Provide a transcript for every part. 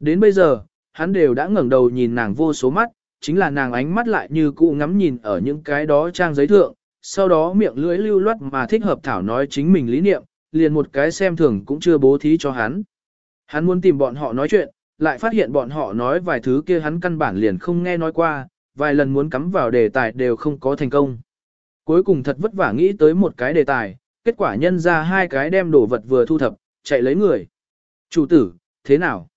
Đến bây giờ, hắn đều đã ngẩng đầu nhìn nàng vô số mắt, chính là nàng ánh mắt lại như cũ ngắm nhìn ở những cái đó trang giấy thượng, sau đó miệng lưỡi lưu loát mà thích hợp thảo nói chính mình lý niệm, liền một cái xem thường cũng chưa bố thí cho hắn. Hắn muốn tìm bọn họ nói chuyện, lại phát hiện bọn họ nói vài thứ kia hắn căn bản liền không nghe nói qua, vài lần muốn cắm vào đề tài đều không có thành công. Cuối cùng thật vất vả nghĩ tới một cái đề tài, kết quả nhân ra hai cái đem đồ vật vừa thu thập, chạy lấy người. Chủ tử, thế nào?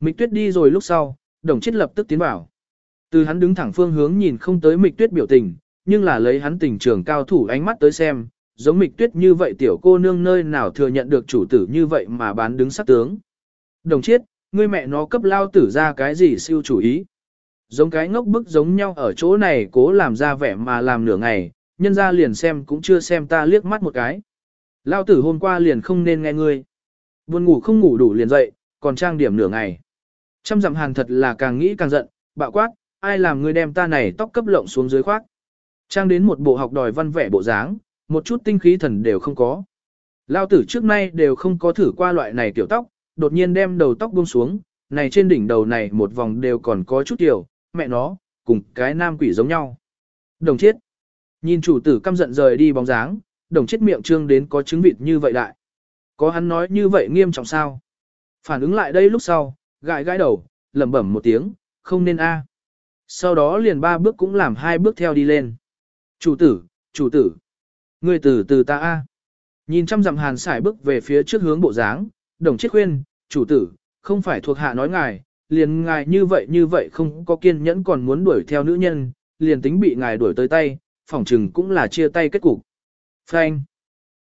Mịch tuyết đi rồi lúc sau, đồng chết lập tức tiến vào. Từ hắn đứng thẳng phương hướng nhìn không tới mịch tuyết biểu tình, nhưng là lấy hắn tình trường cao thủ ánh mắt tới xem, giống mịch tuyết như vậy tiểu cô nương nơi nào thừa nhận được chủ tử như vậy mà bán đứng sắc tướng. Đồng chiết, ngươi mẹ nó cấp lao tử ra cái gì siêu chủ ý. Giống cái ngốc bức giống nhau ở chỗ này cố làm ra vẻ mà làm nửa ngày, nhân ra liền xem cũng chưa xem ta liếc mắt một cái. Lao tử hôm qua liền không nên nghe ngươi. Buồn ngủ không ngủ đủ liền dậy, còn trang điểm nửa ngày. Trăm dặm hàn thật là càng nghĩ càng giận, bạo quát, ai làm ngươi đem ta này tóc cấp lộng xuống dưới khoác. Trang đến một bộ học đòi văn vẻ bộ dáng, một chút tinh khí thần đều không có. Lao tử trước nay đều không có thử qua loại này tiểu tóc, đột nhiên đem đầu tóc buông xuống, này trên đỉnh đầu này một vòng đều còn có chút tiểu, mẹ nó, cùng cái nam quỷ giống nhau. Đồng chết. Nhìn chủ tử căm giận rời đi bóng dáng, đồng chết miệng trương đến có trứng vịt như vậy lại, Có hắn nói như vậy nghiêm trọng sao? Phản ứng lại đây lúc sau, gãi gãi đầu, lẩm bẩm một tiếng, không nên a. À. Sau đó liền ba bước cũng làm hai bước theo đi lên. Chủ tử, chủ tử. Người tử từ ta a. Nhìn trăm dặm hàn xài bước về phía trước hướng bộ dáng, đồng chết khuyên, chủ tử, không phải thuộc hạ nói ngài, liền ngài như vậy như vậy không có kiên nhẫn còn muốn đuổi theo nữ nhân, liền tính bị ngài đuổi tới tay, phỏng chừng cũng là chia tay kết cục. Phanh.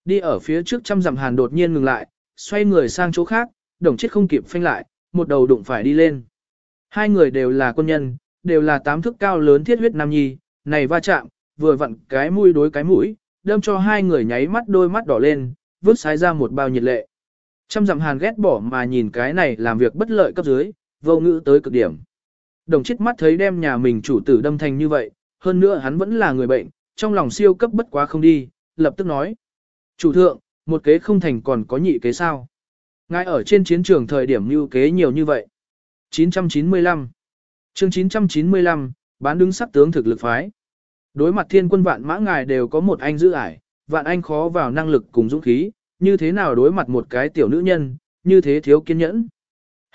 Đi ở phía trước trăm dặm hàn đột nhiên ngừng lại, xoay người sang chỗ khác, đồng chết không kịp phanh lại, một đầu đụng phải đi lên. Hai người đều là quân nhân, đều là tám thước cao lớn thiết huyết nam nhi, này va chạm, vừa vặn cái mũi đối cái mũi, đâm cho hai người nháy mắt đôi mắt đỏ lên, vứt sái ra một bao nhiệt lệ. Trăm dặm hàn ghét bỏ mà nhìn cái này làm việc bất lợi cấp dưới, vô ngữ tới cực điểm. Đồng chết mắt thấy đem nhà mình chủ tử đâm thành như vậy, hơn nữa hắn vẫn là người bệnh, trong lòng siêu cấp bất quá không đi, lập tức nói. Chủ thượng, một kế không thành còn có nhị kế sao? Ngài ở trên chiến trường thời điểm mưu kế nhiều như vậy. 995 chương 995, bán đứng sắc tướng thực lực phái. Đối mặt thiên quân vạn mã ngài đều có một anh giữ ải, vạn anh khó vào năng lực cùng dũng khí, như thế nào đối mặt một cái tiểu nữ nhân, như thế thiếu kiên nhẫn.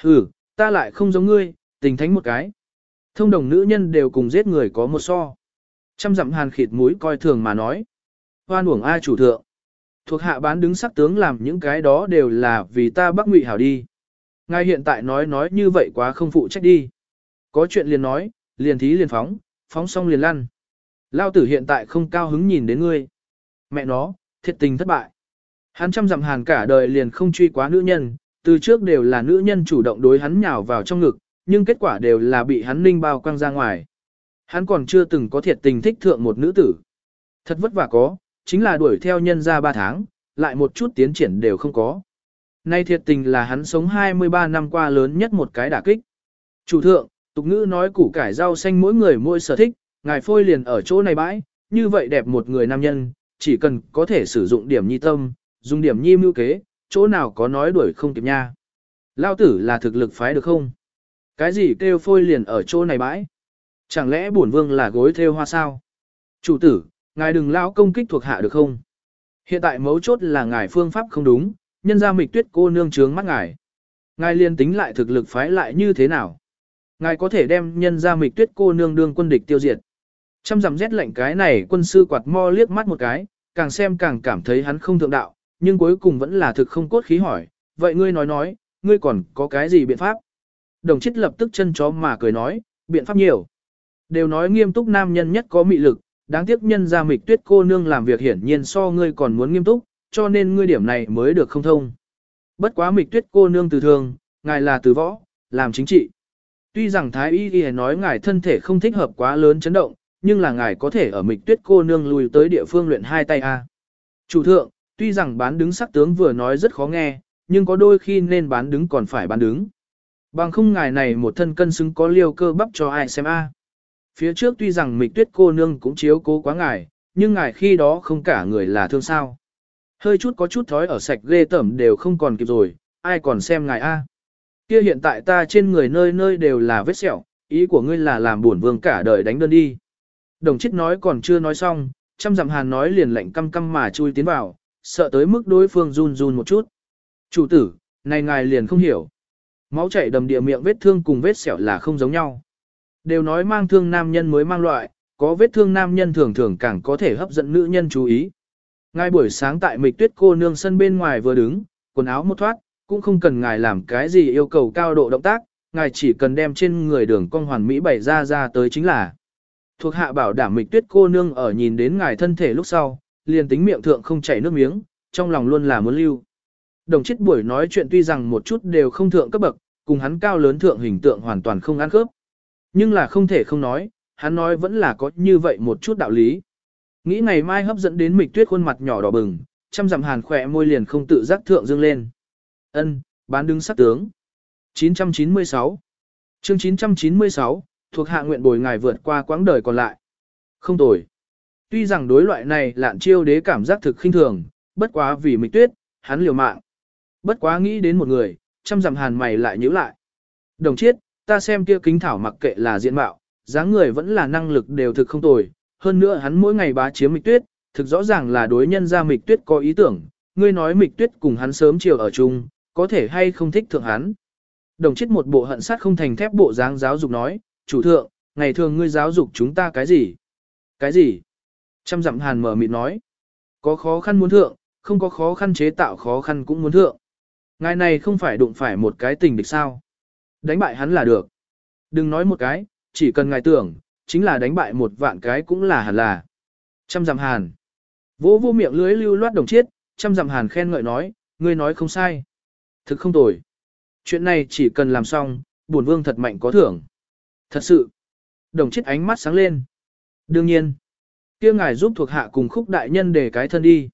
Hừ, ta lại không giống ngươi, tình thánh một cái. Thông đồng nữ nhân đều cùng giết người có một so. Trăm dặm hàn khịt mũi coi thường mà nói. Hoan uổng ai chủ thượng. Thuộc hạ bán đứng sắc tướng làm những cái đó đều là vì ta bắc ngụy hảo đi. Ngài hiện tại nói nói như vậy quá không phụ trách đi. Có chuyện liền nói, liền thí liền phóng, phóng xong liền lăn. Lao tử hiện tại không cao hứng nhìn đến ngươi. Mẹ nó, thiệt tình thất bại. Hắn trăm dặm hàn cả đời liền không truy quá nữ nhân, từ trước đều là nữ nhân chủ động đối hắn nhào vào trong ngực, nhưng kết quả đều là bị hắn ninh bao quăng ra ngoài. Hắn còn chưa từng có thiệt tình thích thượng một nữ tử. Thật vất vả có, chính là đuổi theo nhân ra ba tháng, lại một chút tiến triển đều không có. Nay thiệt tình là hắn sống 23 năm qua lớn nhất một cái đả kích. Chủ thượng, tục ngữ nói củ cải rau xanh mỗi người mỗi sở thích, ngài phôi liền ở chỗ này bãi, như vậy đẹp một người nam nhân, chỉ cần có thể sử dụng điểm nhi tâm, dùng điểm nhi mưu kế, chỗ nào có nói đuổi không kịp nha. Lao tử là thực lực phái được không? Cái gì kêu phôi liền ở chỗ này bãi? Chẳng lẽ bổn vương là gối theo hoa sao? Chủ tử, ngài đừng lao công kích thuộc hạ được không? Hiện tại mấu chốt là ngài phương pháp không đúng, nhân ra mịch tuyết cô nương trướng mắt ngài. Ngài liên tính lại thực lực phái lại như thế nào? Ngài có thể đem nhân ra mịch tuyết cô nương đương quân địch tiêu diệt. Trăm dặm rét lạnh cái này quân sư quạt mo liếc mắt một cái, càng xem càng cảm thấy hắn không thượng đạo, nhưng cuối cùng vẫn là thực không cốt khí hỏi, vậy ngươi nói nói, ngươi còn có cái gì biện pháp? Đồng chết lập tức chân chó mà cười nói, biện pháp nhiều. Đều nói nghiêm túc nam nhân nhất có mị lực, đáng tiếc nhân ra mịch tuyết cô nương làm việc hiển nhiên so ngươi còn muốn nghiêm túc, cho nên ngươi điểm này mới được không thông. Bất quá mịch tuyết cô nương từ thường, ngài là từ võ, làm chính trị. Tuy rằng Thái Y Y nói ngài thân thể không thích hợp quá lớn chấn động, nhưng là ngài có thể ở mịch tuyết cô nương lùi tới địa phương luyện hai tay A. Chủ thượng, tuy rằng bán đứng sắc tướng vừa nói rất khó nghe, nhưng có đôi khi nên bán đứng còn phải bán đứng. Bằng không ngài này một thân cân xứng có liều cơ bắp cho ai xem A. Phía trước tuy rằng mịch tuyết cô nương cũng chiếu cố quá ngài, nhưng ngài khi đó không cả người là thương sao. Hơi chút có chút thói ở sạch ghê tẩm đều không còn kịp rồi, ai còn xem ngài A. Kia hiện tại ta trên người nơi nơi đều là vết sẹo, ý của ngươi là làm buồn vương cả đời đánh đơn đi. Đồng chết nói còn chưa nói xong, trăm dặm hàn nói liền lạnh căm căm mà chui tiến vào, sợ tới mức đối phương run run một chút. Chủ tử, này ngài liền không hiểu. Máu chảy đầm địa miệng vết thương cùng vết sẹo là không giống nhau. Đều nói mang thương nam nhân mới mang loại, có vết thương nam nhân thường thường càng có thể hấp dẫn nữ nhân chú ý. Ngay buổi sáng tại mịch tuyết cô nương sân bên ngoài vừa đứng, quần áo một thoát, cũng không cần ngài làm cái gì yêu cầu cao độ động tác, ngài chỉ cần đem trên người đường cong hoàn mỹ bày ra ra tới chính là. Thuộc hạ bảo đảm mịch tuyết cô nương ở nhìn đến ngài thân thể lúc sau, liền tính miệng thượng không chảy nước miếng, trong lòng luôn là muốn lưu. Đồng chết buổi nói chuyện tuy rằng một chút đều không thượng cấp bậc, cùng hắn cao lớn thượng hình tượng hoàn toàn không ăn khớp. Nhưng là không thể không nói, hắn nói vẫn là có như vậy một chút đạo lý. Nghĩ ngày mai hấp dẫn đến mịch tuyết khuôn mặt nhỏ đỏ bừng, chăm dặm hàn khỏe môi liền không tự giác thượng dương lên. Ân, bán đứng sát tướng. 996 chương 996, thuộc hạ nguyện bồi ngài vượt qua quãng đời còn lại. Không tồi. Tuy rằng đối loại này lạn chiêu đế cảm giác thực khinh thường, bất quá vì mịch tuyết, hắn liều mạng. Bất quá nghĩ đến một người, chăm dặm hàn mày lại nhíu lại. Đồng chiết, ta xem kia kính thảo mặc kệ là diện mạo, dáng người vẫn là năng lực đều thực không tồi. Hơn nữa hắn mỗi ngày bá chiếm mịch tuyết, thực rõ ràng là đối nhân ra mịch tuyết có ý tưởng. Ngươi nói mịch tuyết cùng hắn sớm chiều ở chung, có thể hay không thích thượng hắn. Đồng chết một bộ hận sát không thành thép bộ dáng giáo dục nói, chủ thượng, ngày thường ngươi giáo dục chúng ta cái gì? Cái gì? Trăm dặm hàn mở mịt nói. Có khó khăn muốn thượng, không có khó khăn chế tạo khó khăn cũng muốn thượng. Ngài này không phải đụng phải một cái tình địch sao. Đánh bại hắn là được. Đừng nói một cái, chỉ cần ngài tưởng, chính là đánh bại một vạn cái cũng là hẳn là. Trăm dặm hàn. Vô vô miệng lưới lưu loát đồng chiết, trăm dặm hàn khen ngợi nói, ngươi nói không sai. Thực không tồi. Chuyện này chỉ cần làm xong, bổn vương thật mạnh có thưởng. Thật sự. Đồng chiết ánh mắt sáng lên. Đương nhiên. kia ngài giúp thuộc hạ cùng khúc đại nhân để cái thân đi.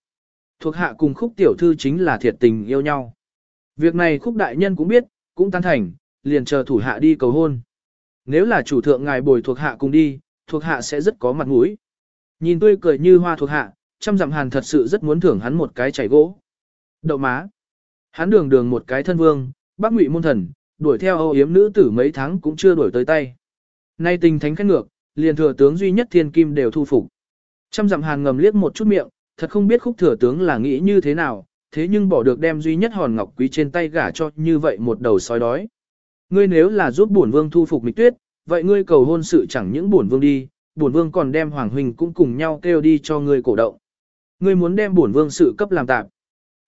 Thuộc hạ cùng khúc tiểu thư chính là thiệt tình yêu nhau. Việc này khúc đại nhân cũng biết, cũng tan thành, liền chờ thủ hạ đi cầu hôn. Nếu là chủ thượng ngài bồi thuộc hạ cùng đi, thuộc hạ sẽ rất có mặt mũi. Nhìn tươi cười như hoa thuộc hạ, trăm dặm hàn thật sự rất muốn thưởng hắn một cái chảy gỗ. Đậu má. Hắn đường đường một cái thân vương, bác ngụy môn thần, đuổi theo âu yếm nữ tử mấy tháng cũng chưa đuổi tới tay. Nay tình thánh khét ngược, liền thừa tướng duy nhất thiên kim đều thu phục. Trăm dặm hàn ngầm liếc một chút miệng, thật không biết khúc thừa tướng là nghĩ như thế nào, thế nhưng bỏ được đem duy nhất hòn ngọc quý trên tay gả cho như vậy một đầu sói đói. Ngươi nếu là giúp bổn vương thu phục mịch tuyết, vậy ngươi cầu hôn sự chẳng những bổn vương đi, bổn vương còn đem hoàng huynh cũng cùng nhau kêu đi cho ngươi cổ động. Ngươi muốn đem bổn vương sự cấp làm tạm.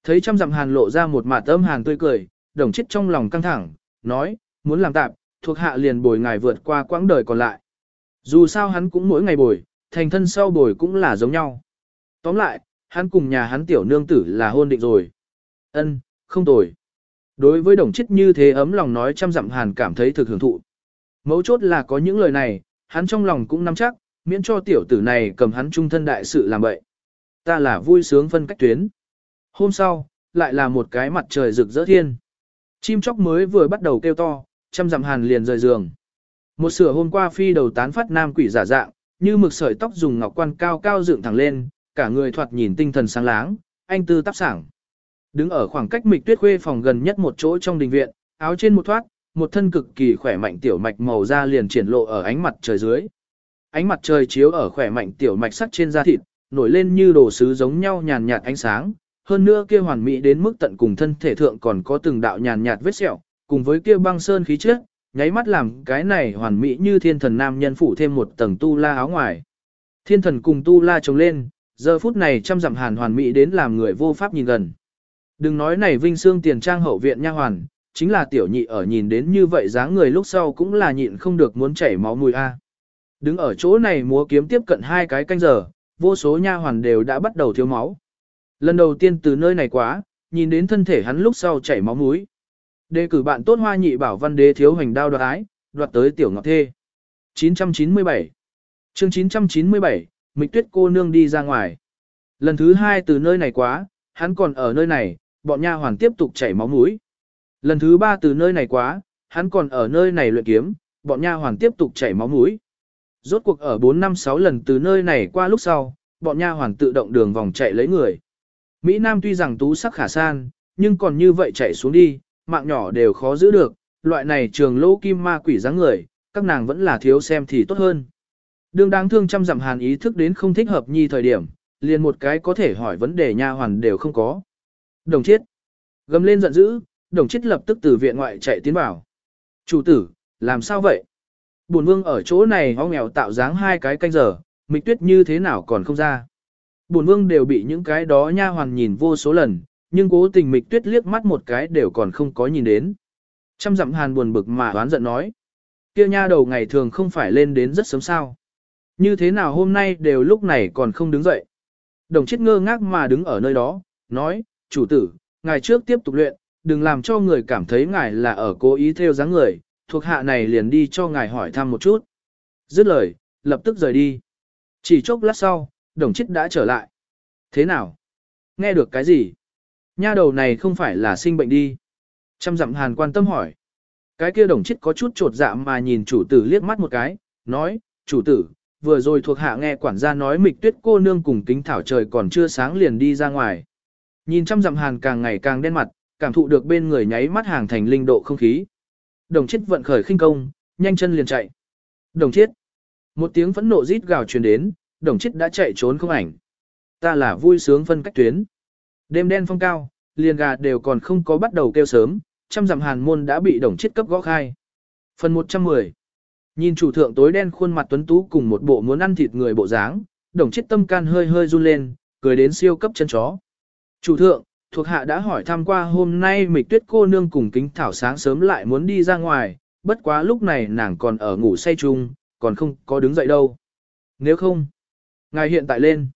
Thấy trăm dặm hàn lộ ra một mạt âm hàn tươi cười, đồng chết trong lòng căng thẳng, nói, muốn làm tạm, thuộc hạ liền bồi ngài vượt qua quãng đời còn lại. Dù sao hắn cũng mỗi ngày bồi, thành thân sau bồi cũng là giống nhau. Tóm lại, hắn cùng nhà hắn tiểu nương tử là hôn định rồi. Ân, không tồi. Đối với đồng chết như thế ấm lòng nói trăm dặm hàn cảm thấy thực hưởng thụ. Mấu chốt là có những lời này, hắn trong lòng cũng nắm chắc, miễn cho tiểu tử này cầm hắn trung thân đại sự làm bậy. Ta là vui sướng phân cách tuyến. Hôm sau, lại là một cái mặt trời rực rỡ thiên. Chim chóc mới vừa bắt đầu kêu to, trăm dặm hàn liền rời giường. Một sửa hôm qua phi đầu tán phát nam quỷ giả dạng, như mực sợi tóc dùng ngọc quan cao cao dựng thẳng lên, cả người thoạt nhìn tinh thần sáng láng, anh tư tác sảng. Đứng ở khoảng cách mịch tuyết khuê phòng gần nhất một chỗ trong đình viện, áo trên một thoát, một thân cực kỳ khỏe mạnh tiểu mạch màu da liền triển lộ ở ánh mặt trời dưới. Ánh mặt trời chiếu ở khỏe mạnh tiểu mạch sắt trên da thịt, nổi lên như đồ sứ giống nhau nhàn nhạt ánh sáng, hơn nữa kia hoàn mỹ đến mức tận cùng thân thể thượng còn có từng đạo nhàn nhạt vết sẹo, cùng với kia băng sơn khí chất, nháy mắt làm cái này hoàn mỹ như thiên thần nam nhân phủ thêm một tầng tu la áo ngoài. Thiên thần cùng tu la trồng lên, giờ phút này trăm dặm hàn hoàn mỹ đến làm người vô pháp nhìn gần. Đừng nói này vinh xương tiền trang hậu viện nha hoàn, chính là tiểu nhị ở nhìn đến như vậy dáng người lúc sau cũng là nhịn không được muốn chảy máu mùi a. Đứng ở chỗ này múa kiếm tiếp cận hai cái canh giờ, vô số nha hoàn đều đã bắt đầu thiếu máu. Lần đầu tiên từ nơi này quá, nhìn đến thân thể hắn lúc sau chảy máu mũi. Đề cử bạn tốt hoa nhị bảo văn đế thiếu hành đao đoạt ái, đoạt tới tiểu ngọc thê. 997 chương 997, Mịch tuyết cô nương đi ra ngoài. Lần thứ hai từ nơi này quá, hắn còn ở nơi này, bọn nha hoàn tiếp tục chảy máu mũi. Lần thứ ba từ nơi này quá, hắn còn ở nơi này luyện kiếm, bọn nha hoàn tiếp tục chảy máu mũi. Rốt cuộc ở 4 năm 6 lần từ nơi này qua lúc sau, bọn nha hoàn tự động đường vòng chạy lấy người. Mỹ Nam tuy rằng tú sắc khả san, nhưng còn như vậy chạy xuống đi, mạng nhỏ đều khó giữ được, loại này trường lỗ kim ma quỷ dáng người, các nàng vẫn là thiếu xem thì tốt hơn. Đường đáng thương trăm dặm hàn ý thức đến không thích hợp nhi thời điểm, liền một cái có thể hỏi vấn đề nha hoàn đều không có. Đồng chiết. Gầm lên giận dữ, đồng chiết lập tức từ viện ngoại chạy tiến vào. Chủ tử, làm sao vậy? Bổn vương ở chỗ này ho nghèo tạo dáng hai cái canh giờ, mịch tuyết như thế nào còn không ra. Bổn vương đều bị những cái đó nha hoàn nhìn vô số lần, nhưng cố tình mịch tuyết liếc mắt một cái đều còn không có nhìn đến. Trăm dặm hàn buồn bực mà oán giận nói. Kia nha đầu ngày thường không phải lên đến rất sớm sao. Như thế nào hôm nay đều lúc này còn không đứng dậy. Đồng chết ngơ ngác mà đứng ở nơi đó, nói, chủ tử, ngài trước tiếp tục luyện, đừng làm cho người cảm thấy ngài là ở cố ý theo dáng người, thuộc hạ này liền đi cho ngài hỏi thăm một chút. Dứt lời, lập tức rời đi. Chỉ chốc lát sau, đồng chết đã trở lại. Thế nào? Nghe được cái gì? Nha đầu này không phải là sinh bệnh đi. Trăm dặm hàn quan tâm hỏi. Cái kia đồng chết có chút trột dạ mà nhìn chủ tử liếc mắt một cái, nói, chủ tử, vừa rồi thuộc hạ nghe quản gia nói mịch tuyết cô nương cùng kính thảo trời còn chưa sáng liền đi ra ngoài. Nhìn trăm dặm hàn càng ngày càng đen mặt, cảm thụ được bên người nháy mắt hàng thành linh độ không khí. Đồng chết vận khởi khinh công, nhanh chân liền chạy. Đồng chết. Một tiếng phẫn nộ rít gào truyền đến, đồng chết đã chạy trốn không ảnh. Ta là vui sướng phân cách tuyến. Đêm đen phong cao, liền gà đều còn không có bắt đầu kêu sớm, trăm dặm hàn môn đã bị đồng chết cấp gõ khai. Phần 110 Nhìn chủ thượng tối đen khuôn mặt tuấn tú cùng một bộ muốn ăn thịt người bộ dáng, đồng chết tâm can hơi hơi run lên, cười đến siêu cấp chân chó. Chủ thượng, thuộc hạ đã hỏi thăm qua hôm nay mịch tuyết cô nương cùng kính thảo sáng sớm lại muốn đi ra ngoài, bất quá lúc này nàng còn ở ngủ say chung, còn không có đứng dậy đâu. Nếu không, ngài hiện tại lên.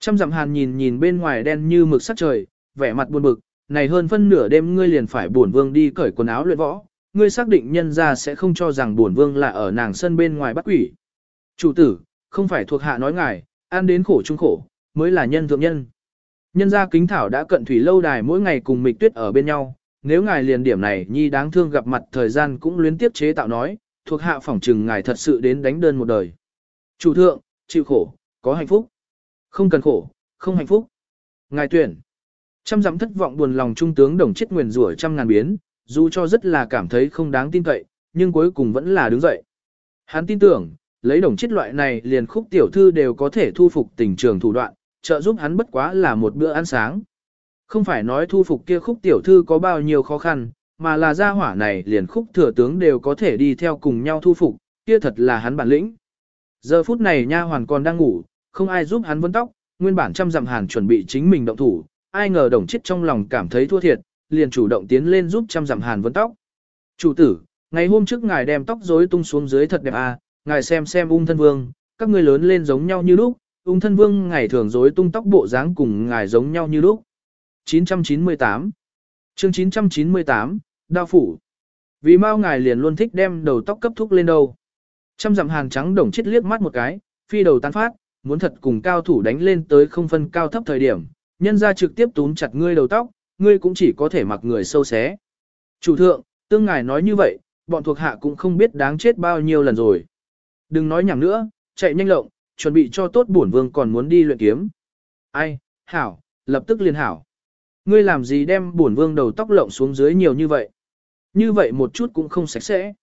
Trăm dặm hàn nhìn nhìn bên ngoài đen như mực sắc trời, vẻ mặt buồn bực, này hơn phân nửa đêm ngươi liền phải buồn vương đi cởi quần áo luyện võ, ngươi xác định nhân ra sẽ không cho rằng buồn vương là ở nàng sân bên ngoài bắt quỷ. Chủ tử, không phải thuộc hạ nói ngài, ăn đến khổ chung khổ, mới là nhân thượng nhân. Nhân gia kính thảo đã cận thủy lâu đài mỗi ngày cùng mịch tuyết ở bên nhau, nếu ngài liền điểm này nhi đáng thương gặp mặt thời gian cũng luyến tiếp chế tạo nói, thuộc hạ phỏng trừng ngài thật sự đến đánh đơn một đời. Chủ thượng, chịu khổ, có hạnh phúc. Không cần khổ, không hạnh phúc. Ngài tuyển. Trăm dặm thất vọng buồn lòng trung tướng đồng chết nguyền rủa trăm ngàn biến, dù cho rất là cảm thấy không đáng tin cậy, nhưng cuối cùng vẫn là đứng dậy. Hắn tin tưởng, lấy đồng chết loại này liền khúc tiểu thư đều có thể thu phục tình trường thủ đoạn, trợ giúp hắn bất quá là một bữa ăn sáng. Không phải nói thu phục kia khúc tiểu thư có bao nhiêu khó khăn, mà là gia hỏa này liền khúc thừa tướng đều có thể đi theo cùng nhau thu phục, kia thật là hắn bản lĩnh. Giờ phút này nha hoàn còn đang ngủ, không ai giúp hắn vấn tóc, nguyên bản trăm dặm hàn chuẩn bị chính mình động thủ, ai ngờ đồng chết trong lòng cảm thấy thua thiệt, liền chủ động tiến lên giúp trăm dặm hàn vấn tóc. Chủ tử, ngày hôm trước ngài đem tóc rối tung xuống dưới thật đẹp à, ngài xem xem ung thân vương, các ngươi lớn lên giống nhau như lúc, ung thân vương ngày thường rối tung tóc bộ dáng cùng ngài giống nhau như lúc. 998 chương 998, Đao Phủ Vì mau ngài liền luôn thích đem đầu tóc cấp thúc lên đầu. Trăm dặm hàng trắng đồng chết liếc mắt một cái, phi đầu tán phát, muốn thật cùng cao thủ đánh lên tới không phân cao thấp thời điểm, nhân ra trực tiếp túm chặt ngươi đầu tóc, ngươi cũng chỉ có thể mặc người sâu xé. Chủ thượng, tương ngài nói như vậy, bọn thuộc hạ cũng không biết đáng chết bao nhiêu lần rồi. Đừng nói nhảm nữa, chạy nhanh lộng, chuẩn bị cho tốt bổn vương còn muốn đi luyện kiếm. Ai, hảo, lập tức liền hảo. Ngươi làm gì đem bổn vương đầu tóc lộng xuống dưới nhiều như vậy? Như vậy một chút cũng không sạch sẽ.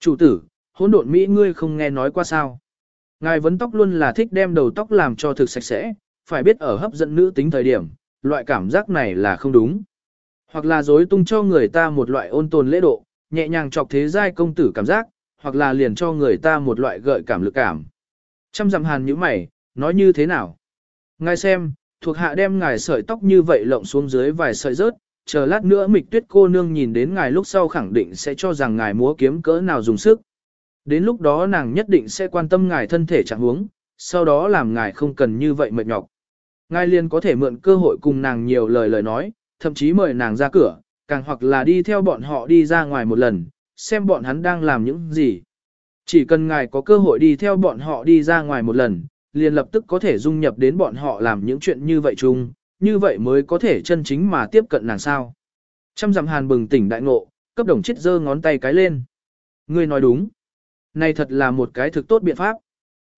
Chủ tử, hỗn độn Mỹ ngươi không nghe nói qua sao. Ngài vấn tóc luôn là thích đem đầu tóc làm cho thực sạch sẽ, phải biết ở hấp dẫn nữ tính thời điểm, loại cảm giác này là không đúng. Hoặc là dối tung cho người ta một loại ôn tồn lễ độ, nhẹ nhàng chọc thế giai công tử cảm giác, hoặc là liền cho người ta một loại gợi cảm lực cảm. Trăm dặm hàn như mày, nói như thế nào? Ngài xem, thuộc hạ đem ngài sợi tóc như vậy lộng xuống dưới vài sợi rớt, chờ lát nữa mịch tuyết cô nương nhìn đến ngài lúc sau khẳng định sẽ cho rằng ngài múa kiếm cỡ nào dùng sức. Đến lúc đó nàng nhất định sẽ quan tâm ngài thân thể trạng huống, sau đó làm ngài không cần như vậy mệt nhọc. Ngài liền có thể mượn cơ hội cùng nàng nhiều lời lời nói, thậm chí mời nàng ra cửa, càng hoặc là đi theo bọn họ đi ra ngoài một lần, xem bọn hắn đang làm những gì. Chỉ cần ngài có cơ hội đi theo bọn họ đi ra ngoài một lần, liền lập tức có thể dung nhập đến bọn họ làm những chuyện như vậy chung, như vậy mới có thể chân chính mà tiếp cận nàng sao. Trăm dặm hàn bừng tỉnh đại ngộ, cấp đồng chết giơ ngón tay cái lên. Ngươi nói đúng. Này thật là một cái thực tốt biện pháp.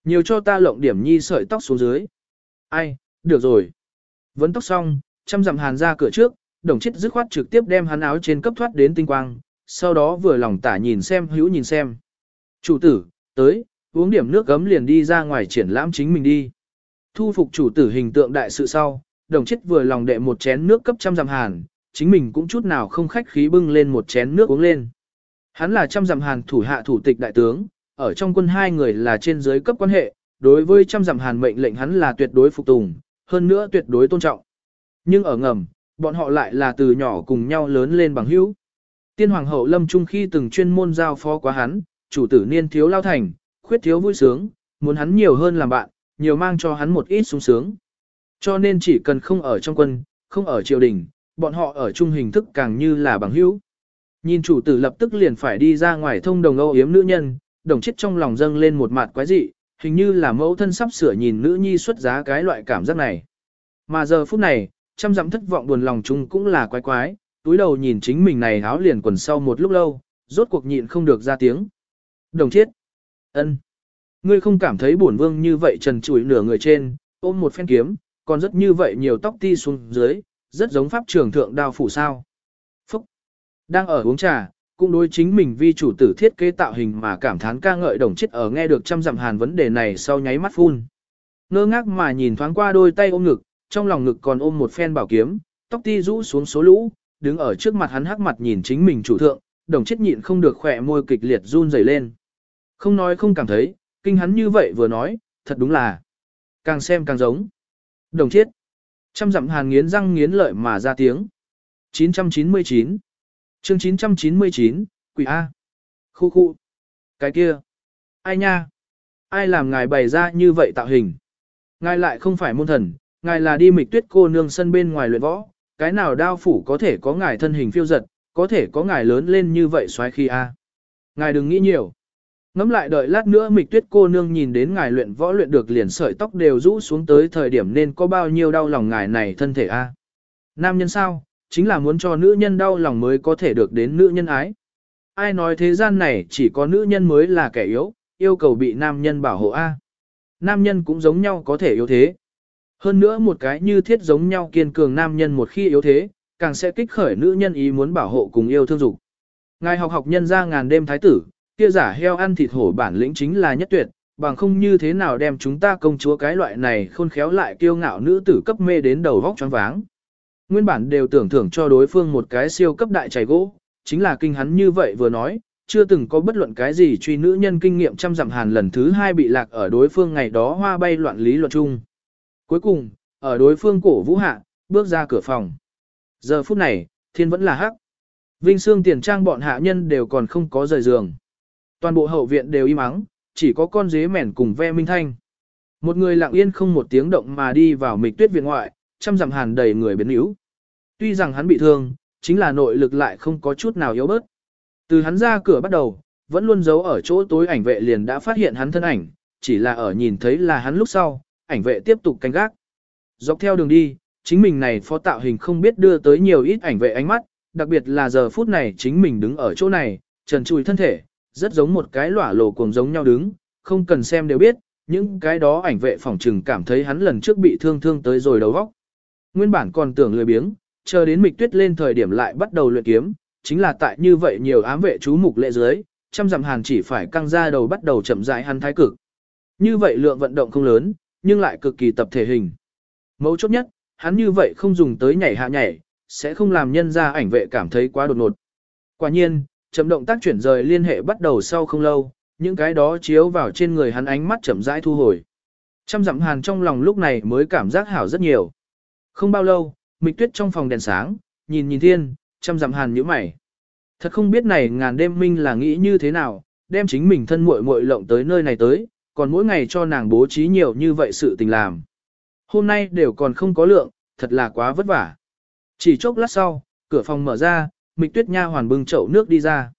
Nhiều cho ta lộng điểm nhi sợi tóc xuống dưới. Ai, được rồi. Vấn tóc xong, trăm dặm hàn ra cửa trước, đồng chết dứt khoát trực tiếp đem hắn áo trên cấp thoát đến tinh quang, sau đó vừa lòng tả nhìn xem hữu nhìn xem. Chủ tử, tới, uống điểm nước gấm liền đi ra ngoài triển lãm chính mình đi. Thu phục chủ tử hình tượng đại sự sau, đồng chết vừa lòng đệ một chén nước cấp trăm dặm hàn, chính mình cũng chút nào không khách khí bưng lên một chén nước uống lên. Hắn là trăm dặm hàn thủ hạ thủ tịch đại tướng, ở trong quân hai người là trên dưới cấp quan hệ, đối với trăm dặm hàn mệnh lệnh hắn là tuyệt đối phục tùng, hơn nữa tuyệt đối tôn trọng. Nhưng ở ngầm, bọn họ lại là từ nhỏ cùng nhau lớn lên bằng hữu. Tiên hoàng hậu lâm trung khi từng chuyên môn giao phó quá hắn, chủ tử niên thiếu lao thành, khuyết thiếu vui sướng, muốn hắn nhiều hơn làm bạn, nhiều mang cho hắn một ít sung sướng. Cho nên chỉ cần không ở trong quân, không ở triều đình, bọn họ ở chung hình thức càng như là bằng hữu. Nhìn chủ tử lập tức liền phải đi ra ngoài thông đồng âu yếm nữ nhân, đồng chết trong lòng dâng lên một mặt quái dị, hình như là mẫu thân sắp sửa nhìn nữ nhi xuất giá cái loại cảm giác này. Mà giờ phút này, trăm dặm thất vọng buồn lòng chung cũng là quái quái, túi đầu nhìn chính mình này áo liền quần sau một lúc lâu, rốt cuộc nhịn không được ra tiếng. Đồng chiết ân, Ngươi không cảm thấy bổn vương như vậy trần trụi nửa người trên, ôm một phen kiếm, còn rất như vậy nhiều tóc ti xuống dưới, rất giống pháp trường thượng đao phủ sao. Phúc. Đang ở uống trà, cũng đối chính mình vi chủ tử thiết kế tạo hình mà cảm thán ca ngợi đồng chết ở nghe được trăm dặm hàn vấn đề này sau nháy mắt phun. Ngơ ngác mà nhìn thoáng qua đôi tay ôm ngực, trong lòng ngực còn ôm một phen bảo kiếm, tóc ti rũ xuống số lũ, đứng ở trước mặt hắn hắc mặt nhìn chính mình chủ thượng, đồng chết nhịn không được khỏe môi kịch liệt run rẩy lên. Không nói không cảm thấy, kinh hắn như vậy vừa nói, thật đúng là càng xem càng giống. Đồng chết. Trăm dặm hàn nghiến răng nghiến lợi mà ra tiếng. 999. chương 999, quỷ A. Khu khu. Cái kia. Ai nha? Ai làm ngài bày ra như vậy tạo hình? Ngài lại không phải môn thần, ngài là đi mịch tuyết cô nương sân bên ngoài luyện võ, cái nào đao phủ có thể có ngài thân hình phiêu giật, có thể có ngài lớn lên như vậy xoáy khi a. Ngài đừng nghĩ nhiều. Ngắm lại đợi lát nữa mịch tuyết cô nương nhìn đến ngài luyện võ luyện được liền sợi tóc đều rũ xuống tới thời điểm nên có bao nhiêu đau lòng ngài này thân thể a. Nam nhân sao, chính là muốn cho nữ nhân đau lòng mới có thể được đến nữ nhân ái. Ai nói thế gian này chỉ có nữ nhân mới là kẻ yếu, yêu cầu bị nam nhân bảo hộ a. Nam nhân cũng giống nhau có thể yếu thế. Hơn nữa một cái như thiết giống nhau kiên cường nam nhân một khi yếu thế, càng sẽ kích khởi nữ nhân ý muốn bảo hộ cùng yêu thương dục. Ngài học học nhân ra ngàn đêm thái tử, kia giả heo ăn thịt hổ bản lĩnh chính là nhất tuyệt, bằng không như thế nào đem chúng ta công chúa cái loại này khôn khéo lại kiêu ngạo nữ tử cấp mê đến đầu vóc choáng váng. Nguyên bản đều tưởng thưởng cho đối phương một cái siêu cấp đại chảy gỗ, chính là kinh hắn như vậy vừa nói, chưa từng có bất luận cái gì truy nữ nhân kinh nghiệm trăm dặm hàn lần thứ hai bị lạc ở đối phương ngày đó hoa bay loạn lý luận chung. Cuối cùng, ở đối phương cổ vũ hạ, bước ra cửa phòng. Giờ phút này, thiên vẫn là hắc. Vinh Sương tiền trang bọn hạ nhân đều còn không có rời giường. Toàn bộ hậu viện đều im ắng, chỉ có con dế mẻn cùng ve minh thanh. Một người lặng yên không một tiếng động mà đi vào mịch tuyết viện ngoại, chăm dặm hàn đầy người biến yếu. Tuy rằng hắn bị thương, chính là nội lực lại không có chút nào yếu bớt. Từ hắn ra cửa bắt đầu, vẫn luôn giấu ở chỗ tối ảnh vệ liền đã phát hiện hắn thân ảnh, chỉ là ở nhìn thấy là hắn lúc sau, ảnh vệ tiếp tục canh gác. Dọc theo đường đi, chính mình này phó tạo hình không biết đưa tới nhiều ít ảnh vệ ánh mắt, đặc biệt là giờ phút này chính mình đứng ở chỗ này, trần trùi thân thể, rất giống một cái lỏa lộ cuồng giống nhau đứng, không cần xem đều biết, những cái đó ảnh vệ phỏng trừng cảm thấy hắn lần trước bị thương thương tới rồi đầu góc. Nguyên bản còn tưởng lười biếng, chờ đến mịch tuyết lên thời điểm lại bắt đầu luyện kiếm, chính là tại như vậy nhiều ám vệ chú mục lệ dưới, trăm dặm hàn chỉ phải căng ra đầu bắt đầu chậm rãi hắn thái cực. Như vậy lượng vận động không lớn, nhưng lại cực kỳ tập thể hình. Mấu chốt nhất, hắn như vậy không dùng tới nhảy hạ nhảy, sẽ không làm nhân ra ảnh vệ cảm thấy quá đột ngột. Quả nhiên, chậm động tác chuyển rời liên hệ bắt đầu sau không lâu, những cái đó chiếu vào trên người hắn ánh mắt chậm rãi thu hồi. Trăm dặm hàn trong lòng lúc này mới cảm giác hảo rất nhiều. Không bao lâu, mịch tuyết trong phòng đèn sáng, nhìn nhìn thiên, trăm dặm hàn nhíu mày. Thật không biết này ngàn đêm minh là nghĩ như thế nào, đem chính mình thân muội muội lộng tới nơi này tới, còn mỗi ngày cho nàng bố trí nhiều như vậy sự tình làm. Hôm nay đều còn không có lượng, thật là quá vất vả. Chỉ chốc lát sau, cửa phòng mở ra, Mịch Tuyết Nha hoàn bưng chậu nước đi ra.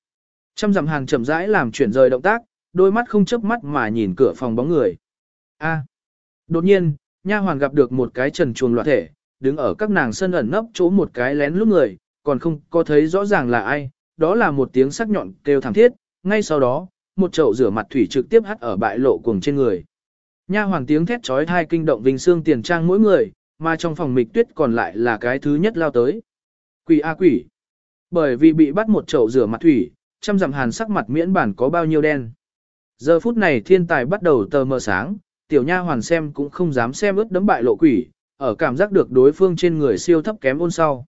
Trăm dặm hàng chậm rãi làm chuyển rời động tác, đôi mắt không chớp mắt mà nhìn cửa phòng bóng người. A. Đột nhiên, Nha hoàn gặp được một cái trần chuồng loạn thể, đứng ở các nàng sân ẩn nấp chỗ một cái lén lúc người, còn không có thấy rõ ràng là ai, đó là một tiếng sắc nhọn kêu thảm thiết, ngay sau đó, một chậu rửa mặt thủy trực tiếp hắt ở bại lộ cuồng trên người. Nha hoàng tiếng thét trói thai kinh động Vinh Xương tiền trang mỗi người, mà trong phòng mịch tuyết còn lại là cái thứ nhất lao tới. Quỷ a quỷ. Bởi vì bị bắt một chậu rửa mặt thủy, trăm dặm hàn sắc mặt miễn bản có bao nhiêu đen. Giờ phút này thiên tài bắt đầu tờ mờ sáng, tiểu nha hoàn xem cũng không dám xem ướt đấm bại lộ quỷ, ở cảm giác được đối phương trên người siêu thấp kém ôn sau.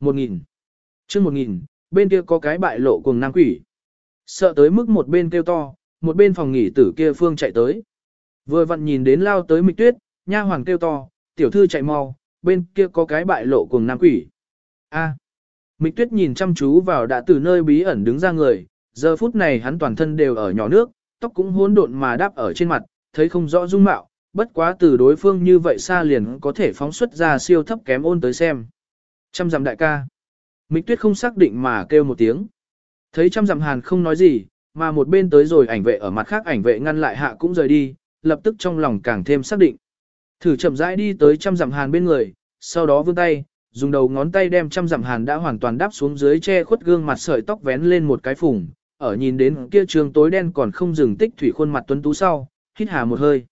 Một nghìn. Trước một nghìn, bên kia có cái bại lộ cùng nam quỷ. Sợ tới mức một bên kêu to, một bên phòng nghỉ tử kia phương chạy tới. Vừa vặn nhìn đến lao tới mịch tuyết, nha hoàng kêu to, tiểu thư chạy mau, bên kia có cái bại lộ cùng nam quỷ. A. Mịch tuyết nhìn chăm chú vào đã từ nơi bí ẩn đứng ra người, giờ phút này hắn toàn thân đều ở nhỏ nước, tóc cũng hỗn độn mà đáp ở trên mặt, thấy không rõ dung mạo, bất quá từ đối phương như vậy xa liền có thể phóng xuất ra siêu thấp kém ôn tới xem. Trăm dặm đại ca. Mịch tuyết không xác định mà kêu một tiếng. Thấy trăm dặm hàn không nói gì, mà một bên tới rồi ảnh vệ ở mặt khác ảnh vệ ngăn lại hạ cũng rời đi, lập tức trong lòng càng thêm xác định. Thử chậm rãi đi tới trăm dặm hàn bên người, sau đó vươn tay, dùng đầu ngón tay đem trăm dặm hàn đã hoàn toàn đáp xuống dưới che khuất gương mặt sợi tóc vén lên một cái phủng, ở nhìn đến kia trường tối đen còn không dừng tích thủy khuôn mặt tuấn tú sau, hít hà một hơi.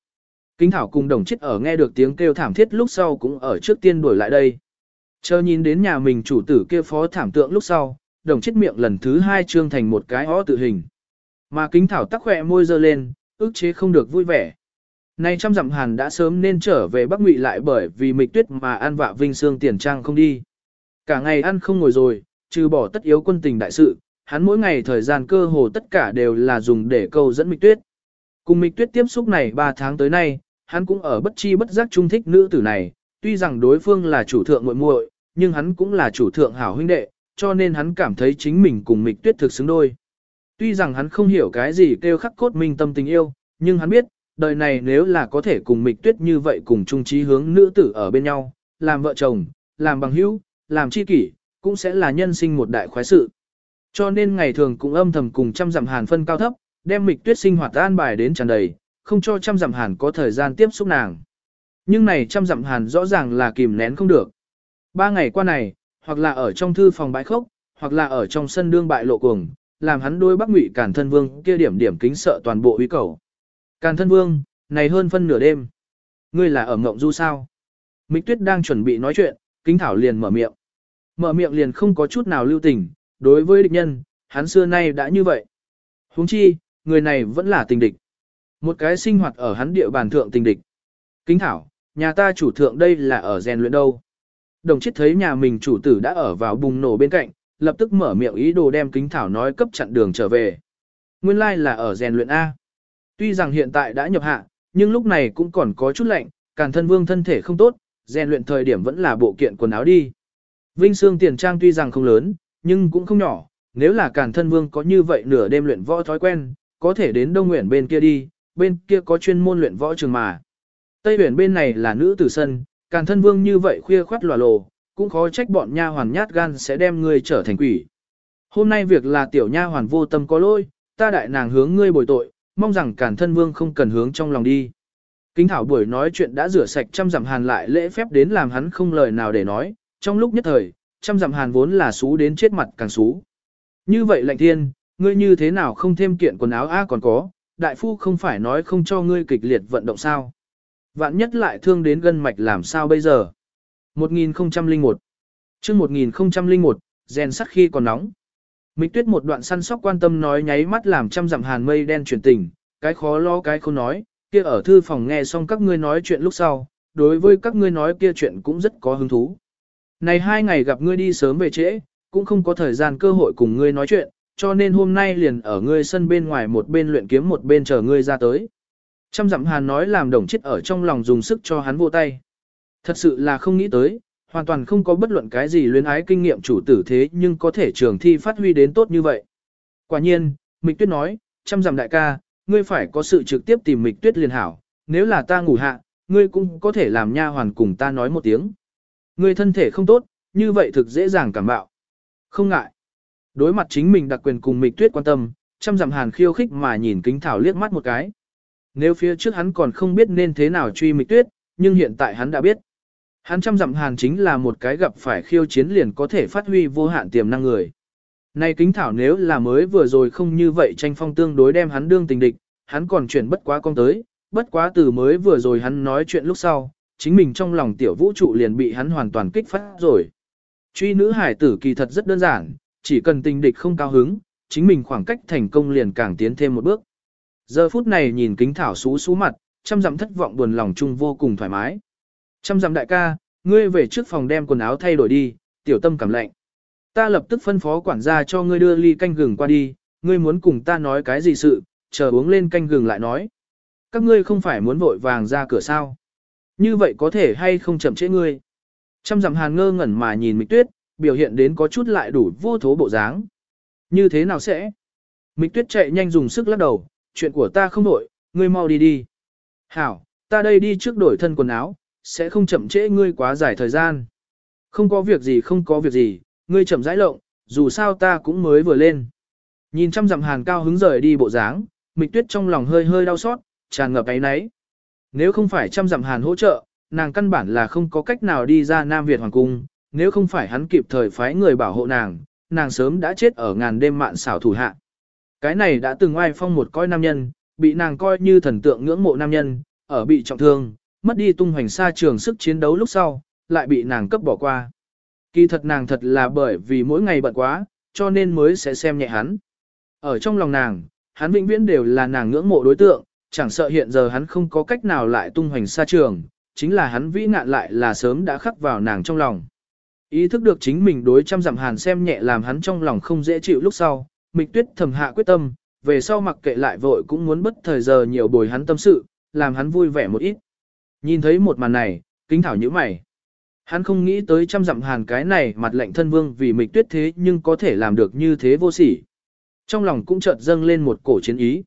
Kính Thảo cùng đồng chết ở nghe được tiếng kêu thảm thiết lúc sau cũng ở trước tiên đuổi lại đây. Chờ nhìn đến nhà mình chủ tử kia phó thảm tượng lúc sau, đồng chết miệng lần thứ hai trương thành một cái ó tự hình. Mà kính Thảo tắc khỏe môi dơ lên, ức chế không được vui vẻ. Nay trăm dặm hàn đã sớm nên trở về Bắc Ngụy lại bởi vì mịch tuyết mà ăn vạ vinh xương tiền trang không đi. Cả ngày ăn không ngồi rồi, trừ bỏ tất yếu quân tình đại sự, hắn mỗi ngày thời gian cơ hồ tất cả đều là dùng để câu dẫn mịch tuyết. Cùng mịch tuyết tiếp xúc này 3 tháng tới nay, hắn cũng ở bất chi bất giác trung thích nữ tử này, tuy rằng đối phương là chủ thượng muội muội, nhưng hắn cũng là chủ thượng hảo huynh đệ, cho nên hắn cảm thấy chính mình cùng mịch tuyết thực xứng đôi. Tuy rằng hắn không hiểu cái gì kêu khắc cốt minh tâm tình yêu, nhưng hắn biết, đời này nếu là có thể cùng mịch tuyết như vậy cùng chung trí hướng nữ tử ở bên nhau, làm vợ chồng, làm bằng hữu, làm chi kỷ, cũng sẽ là nhân sinh một đại khoái sự. Cho nên ngày thường cũng âm thầm cùng trăm dặm hàn phân cao thấp, đem mịch tuyết sinh hoạt an bài đến tràn đầy, không cho trăm dặm hàn có thời gian tiếp xúc nàng. Nhưng này trăm dặm hàn rõ ràng là kìm nén không được. Ba ngày qua này, hoặc là ở trong thư phòng bãi khốc, hoặc là ở trong sân đương bại lộ cuồng, làm hắn đôi bắc ngụy cản thân vương kia điểm điểm kính sợ toàn bộ uy cầu. Càn thân vương, này hơn phân nửa đêm. Ngươi là ở mộng du sao? Mịch tuyết đang chuẩn bị nói chuyện, kính thảo liền mở miệng. Mở miệng liền không có chút nào lưu tình, đối với địch nhân, hắn xưa nay đã như vậy. huống chi, người này vẫn là tình địch. Một cái sinh hoạt ở hắn địa bàn thượng tình địch. Kính thảo, nhà ta chủ thượng đây là ở rèn luyện đâu. Đồng chết thấy nhà mình chủ tử đã ở vào bùng nổ bên cạnh, lập tức mở miệng ý đồ đem kính thảo nói cấp chặn đường trở về. Nguyên lai like là ở rèn luyện A. Tuy rằng hiện tại đã nhập hạ, nhưng lúc này cũng còn có chút lạnh, càn thân vương thân thể không tốt, rèn luyện thời điểm vẫn là bộ kiện quần áo đi. Vinh Sương tiền trang tuy rằng không lớn, nhưng cũng không nhỏ, nếu là càn thân vương có như vậy nửa đêm luyện võ thói quen, có thể đến Đông Nguyện bên kia đi, bên kia có chuyên môn luyện võ trường mà. Tây Uyển bên này là nữ tử sân, càn thân vương như vậy khuya khoát lòa lồ, cũng khó trách bọn nha hoàn nhát gan sẽ đem ngươi trở thành quỷ. Hôm nay việc là tiểu nha hoàn vô tâm có lỗi, ta đại nàng hướng ngươi bồi tội, mong rằng càn thân vương không cần hướng trong lòng đi. Kính thảo buổi nói chuyện đã rửa sạch trăm dặm hàn lại lễ phép đến làm hắn không lời nào để nói, trong lúc nhất thời, trăm dặm hàn vốn là xú đến chết mặt càng xú. Như vậy lạnh thiên, ngươi như thế nào không thêm kiện quần áo a à còn có, đại phu không phải nói không cho ngươi kịch liệt vận động sao. Vạn nhất lại thương đến gân mạch làm sao bây giờ. 1001 chương 1001, rèn sắt khi còn nóng. Mịch tuyết một đoạn săn sóc quan tâm nói nháy mắt làm trăm dặm hàn mây đen chuyển tình, cái khó lo cái không nói, kia ở thư phòng nghe xong các ngươi nói chuyện lúc sau, đối với các ngươi nói kia chuyện cũng rất có hứng thú. Này hai ngày gặp ngươi đi sớm về trễ, cũng không có thời gian cơ hội cùng ngươi nói chuyện, cho nên hôm nay liền ở ngươi sân bên ngoài một bên luyện kiếm một bên chờ ngươi ra tới. Trăm dặm hàn nói làm đồng chết ở trong lòng dùng sức cho hắn vô tay. Thật sự là không nghĩ tới, hoàn toàn không có bất luận cái gì luyến ái kinh nghiệm chủ tử thế nhưng có thể trường thi phát huy đến tốt như vậy. Quả nhiên, Mịch Tuyết nói, trăm dặm đại ca, ngươi phải có sự trực tiếp tìm Mịch Tuyết liền hảo, nếu là ta ngủ hạ, ngươi cũng có thể làm nha hoàn cùng ta nói một tiếng. Ngươi thân thể không tốt, như vậy thực dễ dàng cảm bạo. Không ngại. Đối mặt chính mình đặc quyền cùng Mịch Tuyết quan tâm, trăm dặm hàn khiêu khích mà nhìn kính thảo liếc mắt một cái. Nếu phía trước hắn còn không biết nên thế nào truy Mịch Tuyết, nhưng hiện tại hắn đã biết. Hắn trăm dặm hàn chính là một cái gặp phải khiêu chiến liền có thể phát huy vô hạn tiềm năng người. Này kính thảo nếu là mới vừa rồi không như vậy tranh phong tương đối đem hắn đương tình địch, hắn còn chuyển bất quá con tới, bất quá từ mới vừa rồi hắn nói chuyện lúc sau, chính mình trong lòng tiểu vũ trụ liền bị hắn hoàn toàn kích phát rồi. Truy nữ hải tử kỳ thật rất đơn giản, chỉ cần tình địch không cao hứng, chính mình khoảng cách thành công liền càng tiến thêm một bước. Giờ phút này nhìn kính thảo xú xú mặt, trăm dặm thất vọng buồn lòng chung vô cùng thoải mái. Trăm dặm đại ca, ngươi về trước phòng đem quần áo thay đổi đi, tiểu tâm cảm lạnh. Ta lập tức phân phó quản gia cho ngươi đưa ly canh gừng qua đi, ngươi muốn cùng ta nói cái gì sự, chờ uống lên canh gừng lại nói. Các ngươi không phải muốn vội vàng ra cửa sao. Như vậy có thể hay không chậm trễ ngươi. Trăm dặm hàn ngơ ngẩn mà nhìn mịch tuyết, biểu hiện đến có chút lại đủ vô thố bộ dáng. Như thế nào sẽ? Mịch tuyết chạy nhanh dùng sức lắc đầu, chuyện của ta không đổi, ngươi mau đi đi. Hảo, ta đây đi trước đổi thân quần áo, sẽ không chậm trễ ngươi quá dài thời gian. Không có việc gì không có việc gì, ngươi chậm rãi lộng, dù sao ta cũng mới vừa lên. Nhìn trăm dặm hàn cao hứng rời đi bộ dáng, mịch tuyết trong lòng hơi hơi đau xót, tràn ngập áy náy. Nếu không phải trăm dặm hàn hỗ trợ, nàng căn bản là không có cách nào đi ra Nam Việt Hoàng Cung, nếu không phải hắn kịp thời phái người bảo hộ nàng, nàng sớm đã chết ở ngàn đêm mạn xảo thủ hạ. Cái này đã từng oai phong một coi nam nhân, bị nàng coi như thần tượng ngưỡng mộ nam nhân, ở bị trọng thương, mất đi tung hoành xa trường sức chiến đấu lúc sau, lại bị nàng cấp bỏ qua. Kỳ thật nàng thật là bởi vì mỗi ngày bận quá, cho nên mới sẽ xem nhẹ hắn. Ở trong lòng nàng, hắn vĩnh viễn đều là nàng ngưỡng mộ đối tượng, chẳng sợ hiện giờ hắn không có cách nào lại tung hoành xa trường, chính là hắn vĩ nạn lại là sớm đã khắc vào nàng trong lòng. Ý thức được chính mình đối trăm dặm hàn xem nhẹ làm hắn trong lòng không dễ chịu lúc sau, mịch tuyết thầm hạ quyết tâm, về sau mặc kệ lại vội cũng muốn bất thời giờ nhiều bồi hắn tâm sự, làm hắn vui vẻ một ít. Nhìn thấy một màn này, kính thảo như mày. Hắn không nghĩ tới trăm dặm hàn cái này mặt lệnh thân vương vì mịch tuyết thế nhưng có thể làm được như thế vô sỉ. Trong lòng cũng chợt dâng lên một cổ chiến ý.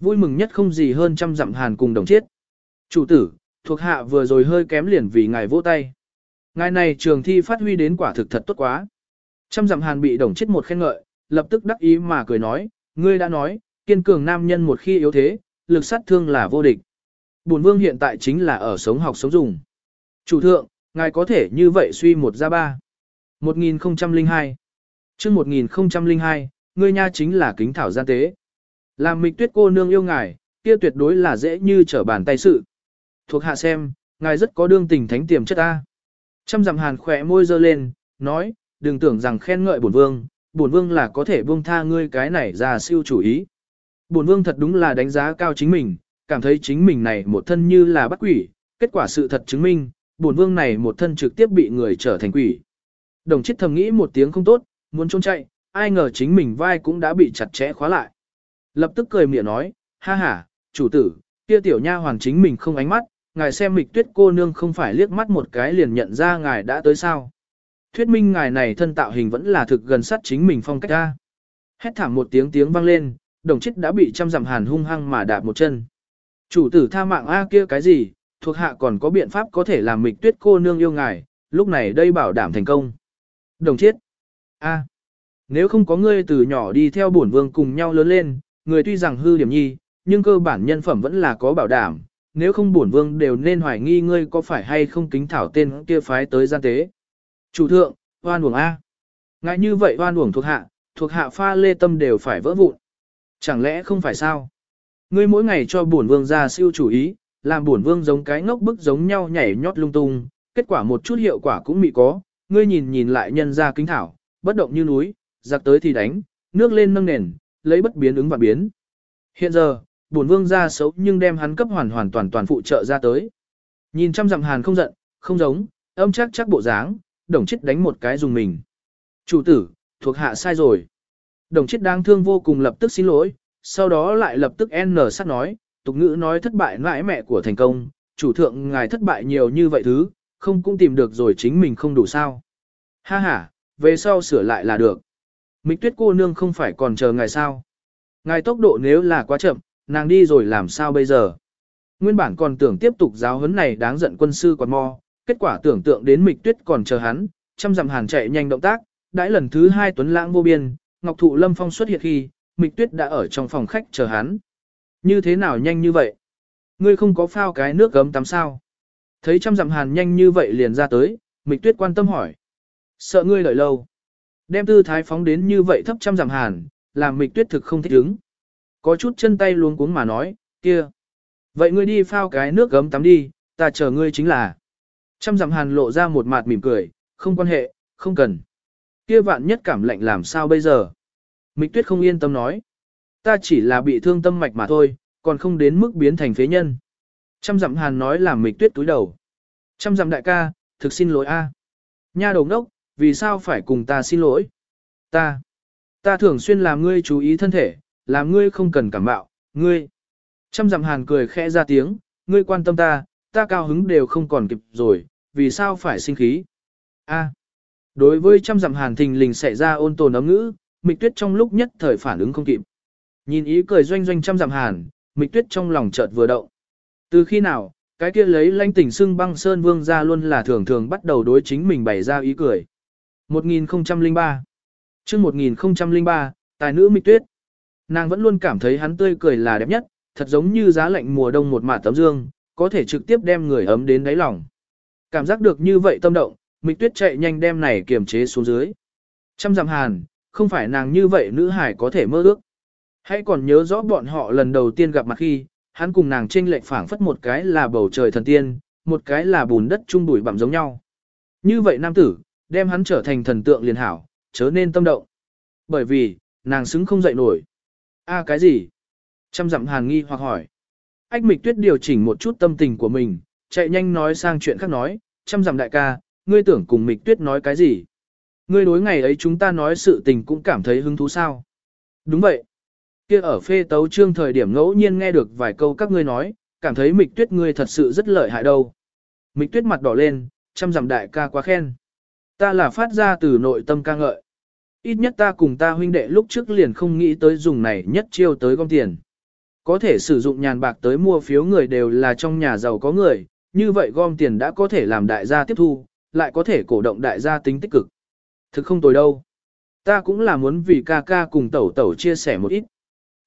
Vui mừng nhất không gì hơn trăm dặm hàn cùng đồng chiết. Chủ tử, thuộc hạ vừa rồi hơi kém liền vì ngài vỗ tay. Ngài này trường thi phát huy đến quả thực thật tốt quá. Trăm dặm hàn bị đồng chiết một khen ngợi, lập tức đắc ý mà cười nói, ngươi đã nói, kiên cường nam nhân một khi yếu thế, lực sát thương là vô địch. Bổn vương hiện tại chính là ở sống học sống dùng. Chủ thượng, ngài có thể như vậy suy một ra ba. 1002 chương 1002, ngươi nha chính là kính thảo gian tế. Làm mịch tuyết cô nương yêu ngài, kia tuyệt đối là dễ như trở bàn tay sự. Thuộc hạ xem, ngài rất có đương tình thánh tiềm chất ta. Trăm dặm hàn khỏe môi dơ lên, nói, đừng tưởng rằng khen ngợi bổn vương, bổn vương là có thể buông tha ngươi cái này ra siêu chủ ý. Bổn vương thật đúng là đánh giá cao chính mình, cảm thấy chính mình này một thân như là bắt quỷ, kết quả sự thật chứng minh, bổn vương này một thân trực tiếp bị người trở thành quỷ. Đồng chết thầm nghĩ một tiếng không tốt, muốn trốn chạy, ai ngờ chính mình vai cũng đã bị chặt chẽ khóa lại. Lập tức cười miệng nói, ha ha, chủ tử, kia tiểu nha hoàn chính mình không ánh mắt, ngài xem mịch tuyết cô nương không phải liếc mắt một cái liền nhận ra ngài đã tới sao. Thuyết minh ngài này thân tạo hình vẫn là thực gần sát chính mình phong cách ra. Hét thảm một tiếng tiếng vang lên, đồng chết đã bị trăm dặm hàn hung hăng mà đạp một chân. Chủ tử tha mạng A kia cái gì, thuộc hạ còn có biện pháp có thể làm mịch tuyết cô nương yêu ngài, lúc này đây bảo đảm thành công. Đồng chiết. A. Nếu không có ngươi từ nhỏ đi theo bổn vương cùng nhau lớn lên, người tuy rằng hư điểm nhi, nhưng cơ bản nhân phẩm vẫn là có bảo đảm, nếu không bổn vương đều nên hoài nghi ngươi có phải hay không kính thảo tên kia phái tới gian tế. Chủ thượng, hoan uổng A. Ngại như vậy hoan uổng thuộc hạ, thuộc hạ pha lê tâm đều phải vỡ vụn. Chẳng lẽ không phải sao? Ngươi mỗi ngày cho bổn vương ra siêu chủ ý, làm bổn vương giống cái ngốc bức giống nhau nhảy nhót lung tung, kết quả một chút hiệu quả cũng mị có, ngươi nhìn nhìn lại nhân ra kính thảo, bất động như núi, giặc tới thì đánh, nước lên nâng nền, lấy bất biến ứng và biến. Hiện giờ, bổn vương ra xấu nhưng đem hắn cấp hoàn hoàn toàn toàn phụ trợ ra tới. Nhìn trăm dặm hàn không giận, không giống, âm chắc chắc bộ dáng, đồng chết đánh một cái dùng mình. Chủ tử, thuộc hạ sai rồi. Đồng chết đang thương vô cùng lập tức xin lỗi, sau đó lại lập tức N sát nói, tục ngữ nói thất bại mãi mẹ của thành công, chủ thượng ngài thất bại nhiều như vậy thứ, không cũng tìm được rồi chính mình không đủ sao. Ha ha, về sau sửa lại là được. Mịch tuyết cô nương không phải còn chờ ngài sao. Ngài tốc độ nếu là quá chậm, nàng đi rồi làm sao bây giờ. Nguyên bản còn tưởng tiếp tục giáo huấn này đáng giận quân sư còn mò, kết quả tưởng tượng đến mịch tuyết còn chờ hắn, trăm dặm hàn chạy nhanh động tác, đãi lần thứ hai tuấn lãng vô biên, ngọc thụ lâm phong xuất hiện khi, mịch tuyết đã ở trong phòng khách chờ hắn. Như thế nào nhanh như vậy? Ngươi không có phao cái nước gấm tắm sao? Thấy trăm dặm hàn nhanh như vậy liền ra tới, mịch tuyết quan tâm hỏi. Sợ ngươi đợi lâu. Đem tư thái phóng đến như vậy thấp trăm dặm hàn, làm mịch tuyết thực không thích ứng. Có chút chân tay luống cuống mà nói, kia. Vậy ngươi đi phao cái nước gấm tắm đi, ta chờ ngươi chính là. Trăm dặm hàn lộ ra một mặt mỉm cười, không quan hệ, không cần. kia vạn nhất cảm lạnh làm sao bây giờ? Mịch tuyết không yên tâm nói. Ta chỉ là bị thương tâm mạch mà thôi, còn không đến mức biến thành phế nhân. Trăm dặm hàn nói làm mịch tuyết túi đầu. Trăm dặm đại ca, thực xin lỗi a. Nha đầu đốc, vì sao phải cùng ta xin lỗi? Ta, ta thường xuyên làm ngươi chú ý thân thể, làm ngươi không cần cảm bạo, ngươi. Trăm dặm hàn cười khẽ ra tiếng, ngươi quan tâm ta, ta cao hứng đều không còn kịp rồi, vì sao phải sinh khí? A. Đối với trăm dặm hàn thình lình xảy ra ôn tồn ấm ngữ, mịch tuyết trong lúc nhất thời phản ứng không kịp. Nhìn ý cười doanh doanh trăm dặm hàn, mịch tuyết trong lòng chợt vừa động. Từ khi nào, cái kia lấy lãnh tỉnh xưng băng sơn vương ra luôn là thường thường bắt đầu đối chính mình bày ra ý cười. 1003 chương 1003, tài nữ mịch tuyết. Nàng vẫn luôn cảm thấy hắn tươi cười là đẹp nhất, thật giống như giá lạnh mùa đông một mả tấm dương, có thể trực tiếp đem người ấm đến đáy lòng. Cảm giác được như vậy tâm động, mịch tuyết chạy nhanh đem này kiềm chế xuống dưới. Trăm dặm hàn, không phải nàng như vậy nữ hải có thể mơ ước. Hãy còn nhớ rõ bọn họ lần đầu tiên gặp mặt khi, hắn cùng nàng trên lệch phảng phất một cái là bầu trời thần tiên, một cái là bùn đất trung bụi bặm giống nhau. Như vậy nam tử, đem hắn trở thành thần tượng liền hảo, chớ nên tâm động. Bởi vì, nàng xứng không dậy nổi. a cái gì? Trăm dặm hàn nghi hoặc hỏi. Ách mịch tuyết điều chỉnh một chút tâm tình của mình, chạy nhanh nói sang chuyện khác nói, trăm dặm đại ca, ngươi tưởng cùng mịch tuyết nói cái gì? Ngươi đối ngày ấy chúng ta nói sự tình cũng cảm thấy hứng thú sao? Đúng vậy. Kia ở phê tấu trương thời điểm ngẫu nhiên nghe được vài câu các ngươi nói, cảm thấy mịch tuyết ngươi thật sự rất lợi hại đâu. Mịch tuyết mặt đỏ lên, trăm dặm đại ca quá khen. Ta là phát ra từ nội tâm ca ngợi. Ít nhất ta cùng ta huynh đệ lúc trước liền không nghĩ tới dùng này nhất chiêu tới gom tiền. Có thể sử dụng nhàn bạc tới mua phiếu người đều là trong nhà giàu có người, như vậy gom tiền đã có thể làm đại gia tiếp thu, lại có thể cổ động đại gia tính tích cực. Thực không tồi đâu. Ta cũng là muốn vì ca ca cùng tẩu tẩu chia sẻ một ít.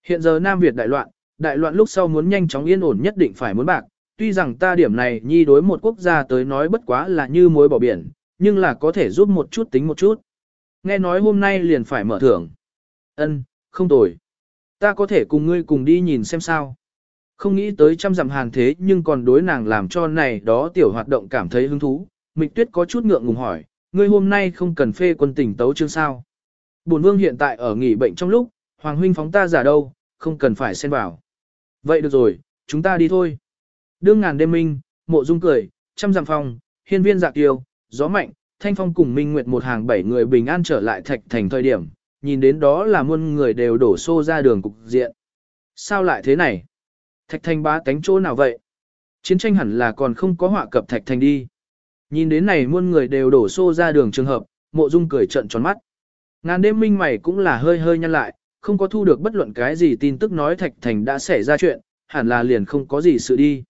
Hiện giờ Nam Việt đại loạn, đại loạn lúc sau muốn nhanh chóng yên ổn nhất định phải muốn bạc, tuy rằng ta điểm này nhi đối một quốc gia tới nói bất quá là như muối bỏ biển, nhưng là có thể giúp một chút tính một chút. Nghe nói hôm nay liền phải mở thưởng. Ân, không tồi. Ta có thể cùng ngươi cùng đi nhìn xem sao. Không nghĩ tới trăm dặm hàng thế nhưng còn đối nàng làm cho này đó tiểu hoạt động cảm thấy hứng thú. Mịch tuyết có chút ngượng ngùng hỏi, ngươi hôm nay không cần phê quân tỉnh tấu chương sao. Bổn vương hiện tại ở nghỉ bệnh trong lúc, Hoàng huynh phóng ta giả đâu, không cần phải xen vào. Vậy được rồi, chúng ta đi thôi. Đương ngàn đêm minh, mộ dung cười, trăm dặm phòng, hiên viên dạ kiều, gió mạnh, thanh phong cùng minh nguyệt một hàng bảy người bình an trở lại thạch thành thời điểm, nhìn đến đó là muôn người đều đổ xô ra đường cục diện. Sao lại thế này? Thạch thành bá tánh chỗ nào vậy? Chiến tranh hẳn là còn không có họa cập thạch thành đi. Nhìn đến này muôn người đều đổ xô ra đường trường hợp, mộ dung cười trận tròn mắt. Ngàn đêm minh mày cũng là hơi hơi nhăn lại, không có thu được bất luận cái gì tin tức nói thạch thành đã xảy ra chuyện, hẳn là liền không có gì sự đi.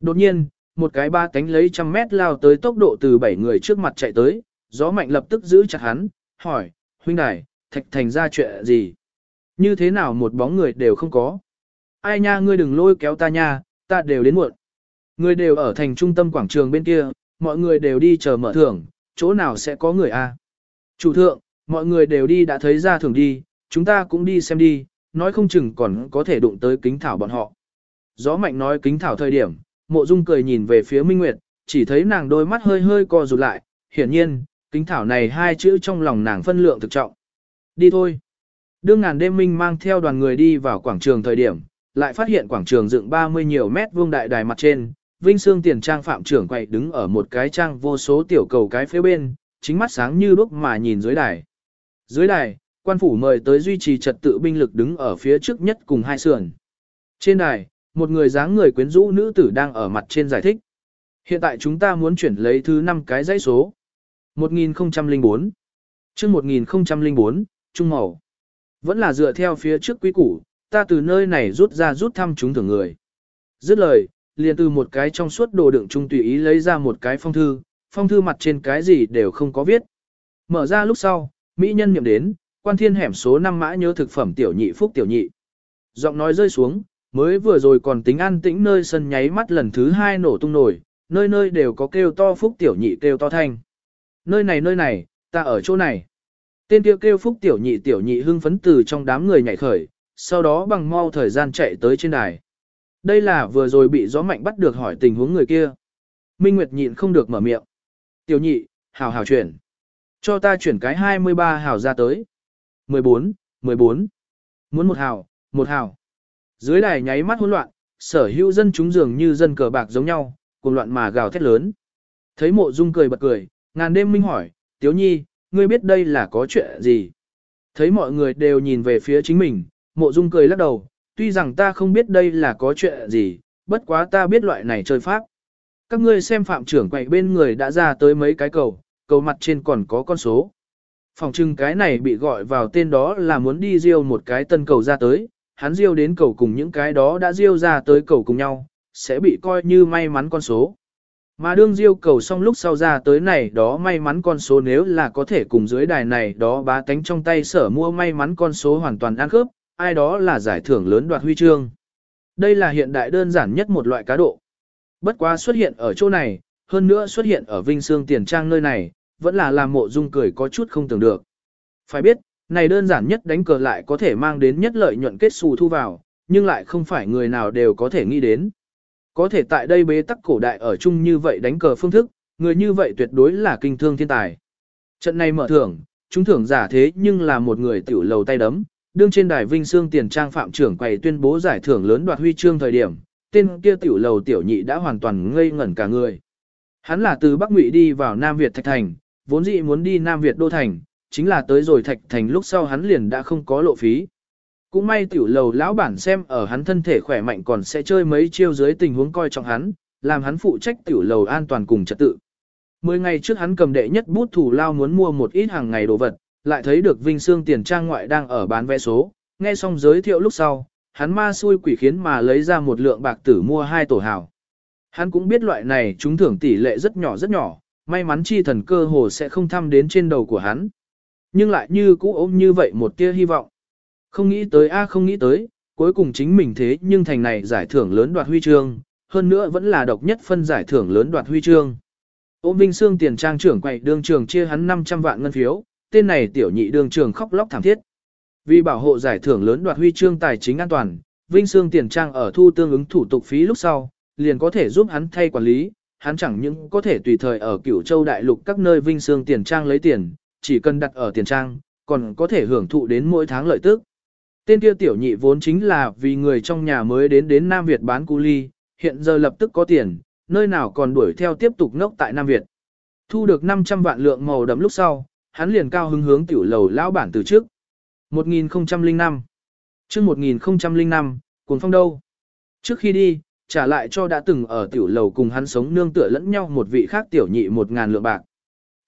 Đột nhiên, một cái ba cánh lấy trăm mét lao tới tốc độ từ bảy người trước mặt chạy tới, gió mạnh lập tức giữ chặt hắn, hỏi, huynh đài, thạch thành ra chuyện gì? Như thế nào một bóng người đều không có? Ai nha ngươi đừng lôi kéo ta nha, ta đều đến muộn. Người đều ở thành trung tâm quảng trường bên kia, mọi người đều đi chờ mở thưởng, chỗ nào sẽ có người a? Chủ thượng, mọi người đều đi đã thấy ra thưởng đi, chúng ta cũng đi xem đi, nói không chừng còn có thể đụng tới kính thảo bọn họ. Gió mạnh nói kính thảo thời điểm, mộ dung cười nhìn về phía Minh Nguyệt, chỉ thấy nàng đôi mắt hơi hơi co rụt lại, hiển nhiên, kính thảo này hai chữ trong lòng nàng phân lượng thực trọng. Đi thôi. Đương ngàn đêm minh mang theo đoàn người đi vào quảng trường thời điểm, lại phát hiện quảng trường dựng 30 nhiều mét vuông đại đài mặt trên, Vinh Sương tiền trang phạm trưởng quậy đứng ở một cái trang vô số tiểu cầu cái phía bên, chính mắt sáng như đuốc mà nhìn dưới đài. Dưới đài, quan phủ mời tới duy trì trật tự binh lực đứng ở phía trước nhất cùng hai sườn. Trên đài, một người dáng người quyến rũ nữ tử đang ở mặt trên giải thích. Hiện tại chúng ta muốn chuyển lấy thứ 5 cái dãy số. 1004 chương 1004, Trung Màu. Vẫn là dựa theo phía trước quý củ, ta từ nơi này rút ra rút thăm chúng thưởng người. Dứt lời, liền từ một cái trong suốt đồ đựng trung tùy ý lấy ra một cái phong thư, phong thư mặt trên cái gì đều không có viết. Mở ra lúc sau, Mỹ nhân niệm đến, quan thiên hẻm số 5 mã nhớ thực phẩm tiểu nhị phúc tiểu nhị. Giọng nói rơi xuống, mới vừa rồi còn tính an tĩnh nơi sân nháy mắt lần thứ hai nổ tung nổi, nơi nơi đều có kêu to phúc tiểu nhị kêu to thanh. Nơi này nơi này, ta ở chỗ này. Tên kia kêu phúc tiểu nhị tiểu nhị hưng phấn từ trong đám người nhảy khởi, sau đó bằng mau thời gian chạy tới trên đài. Đây là vừa rồi bị gió mạnh bắt được hỏi tình huống người kia. Minh Nguyệt nhịn không được mở miệng. Tiểu nhị, hào hào chuyển. Cho ta chuyển cái 23 hào ra tới. 14, 14. Muốn một hào, một hào. Dưới đài nháy mắt hỗn loạn, sở hữu dân chúng dường như dân cờ bạc giống nhau, cùng loạn mà gào thét lớn. Thấy mộ dung cười bật cười, ngàn đêm minh hỏi, Tiếu Nhi, ngươi biết đây là có chuyện gì? Thấy mọi người đều nhìn về phía chính mình, mộ dung cười lắc đầu, tuy rằng ta không biết đây là có chuyện gì, bất quá ta biết loại này chơi pháp. Các ngươi xem phạm trưởng quậy bên người đã ra tới mấy cái cầu, cầu mặt trên còn có con số. Phòng trưng cái này bị gọi vào tên đó là muốn đi riêu một cái tân cầu ra tới, hắn riêu đến cầu cùng những cái đó đã riêu ra tới cầu cùng nhau, sẽ bị coi như may mắn con số. Mà đương diêu cầu xong lúc sau ra tới này đó may mắn con số nếu là có thể cùng dưới đài này đó bá tánh trong tay sở mua may mắn con số hoàn toàn ăn khớp, ai đó là giải thưởng lớn đoạt huy chương. Đây là hiện đại đơn giản nhất một loại cá độ. Bất quá xuất hiện ở chỗ này, hơn nữa xuất hiện ở Vinh Sương Tiền Trang nơi này, vẫn là làm mộ dung cười có chút không tưởng được. Phải biết, này đơn giản nhất đánh cờ lại có thể mang đến nhất lợi nhuận kết xù thu vào, nhưng lại không phải người nào đều có thể nghĩ đến. Có thể tại đây bế tắc cổ đại ở chung như vậy đánh cờ phương thức, người như vậy tuyệt đối là kinh thương thiên tài. Trận này mở thưởng, chúng thưởng giả thế nhưng là một người tiểu lầu tay đấm, đương trên đài Vinh Sương tiền trang phạm trưởng quầy tuyên bố giải thưởng lớn đoạt huy chương thời điểm, tên kia tiểu lầu tiểu nhị đã hoàn toàn ngây ngẩn cả người. Hắn là từ Bắc Ngụy đi vào Nam Việt Thạch Thành, vốn dĩ muốn đi Nam Việt Đô Thành, chính là tới rồi Thạch Thành lúc sau hắn liền đã không có lộ phí. Cũng may tiểu lầu lão bản xem ở hắn thân thể khỏe mạnh còn sẽ chơi mấy chiêu dưới tình huống coi trọng hắn, làm hắn phụ trách tiểu lầu an toàn cùng trật tự. Mười ngày trước hắn cầm đệ nhất bút thủ lao muốn mua một ít hàng ngày đồ vật, lại thấy được Vinh Sương tiền trang ngoại đang ở bán vé số, nghe xong giới thiệu lúc sau, hắn ma xui quỷ khiến mà lấy ra một lượng bạc tử mua hai tổ hào. Hắn cũng biết loại này chúng thưởng tỷ lệ rất nhỏ rất nhỏ, may mắn chi thần cơ hồ sẽ không thăm đến trên đầu của hắn. Nhưng lại như cũ ôm như vậy một tia hy vọng. Không nghĩ tới a không nghĩ tới, cuối cùng chính mình thế nhưng thành này giải thưởng lớn đoạt huy chương, hơn nữa vẫn là độc nhất phân giải thưởng lớn đoạt huy chương. Ôm Vinh Sương tiền trang trưởng quầy đương trường chia hắn 500 vạn ngân phiếu, tên này tiểu nhị đường trường khóc lóc thảm thiết. Vì bảo hộ giải thưởng lớn đoạt huy chương tài chính an toàn, Vinh Sương tiền trang ở thu tương ứng thủ tục phí lúc sau, liền có thể giúp hắn thay quản lý, hắn chẳng những có thể tùy thời ở cửu châu đại lục các nơi Vinh Sương tiền trang lấy tiền, chỉ cần đặt ở tiền trang, còn có thể hưởng thụ đến mỗi tháng lợi tức. Tên kia tiểu nhị vốn chính là vì người trong nhà mới đến đến Nam Việt bán cu ly, hiện giờ lập tức có tiền, nơi nào còn đuổi theo tiếp tục ngốc tại Nam Việt. Thu được 500 vạn lượng màu đậm lúc sau, hắn liền cao hứng hướng tiểu lầu lão bản từ trước. 1005 Trước 1005, cuồng phong đâu? Trước khi đi, trả lại cho đã từng ở tiểu lầu cùng hắn sống nương tựa lẫn nhau một vị khác tiểu nhị một ngàn lượng bạc.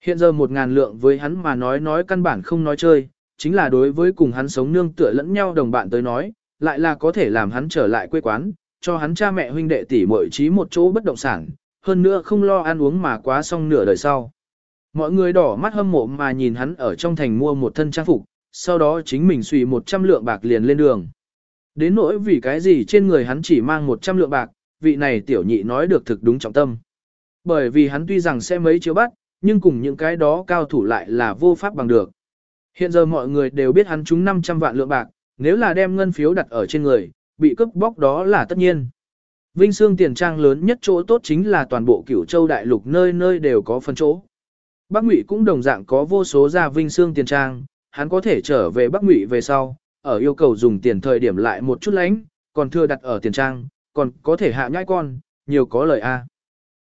Hiện giờ một ngàn lượng với hắn mà nói nói căn bản không nói chơi, chính là đối với cùng hắn sống nương tựa lẫn nhau đồng bạn tới nói, lại là có thể làm hắn trở lại quê quán, cho hắn cha mẹ huynh đệ tỷ muội trí một chỗ bất động sản, hơn nữa không lo ăn uống mà quá xong nửa đời sau. Mọi người đỏ mắt hâm mộ mà nhìn hắn ở trong thành mua một thân trang phục, sau đó chính mình xùy 100 lượng bạc liền lên đường. Đến nỗi vì cái gì trên người hắn chỉ mang 100 lượng bạc, vị này tiểu nhị nói được thực đúng trọng tâm. Bởi vì hắn tuy rằng sẽ mấy chiếu bắt, nhưng cùng những cái đó cao thủ lại là vô pháp bằng được. Hiện giờ mọi người đều biết hắn trúng 500 vạn lượng bạc, nếu là đem ngân phiếu đặt ở trên người, bị cướp bóc đó là tất nhiên. Vinh Sương tiền trang lớn nhất chỗ tốt chính là toàn bộ cửu châu đại lục nơi nơi đều có phân chỗ. Bắc Ngụy cũng đồng dạng có vô số gia Vinh Sương tiền trang, hắn có thể trở về Bắc Ngụy về sau, ở yêu cầu dùng tiền thời điểm lại một chút lánh, còn thừa đặt ở tiền trang, còn có thể hạ nhãi con, nhiều có lời A.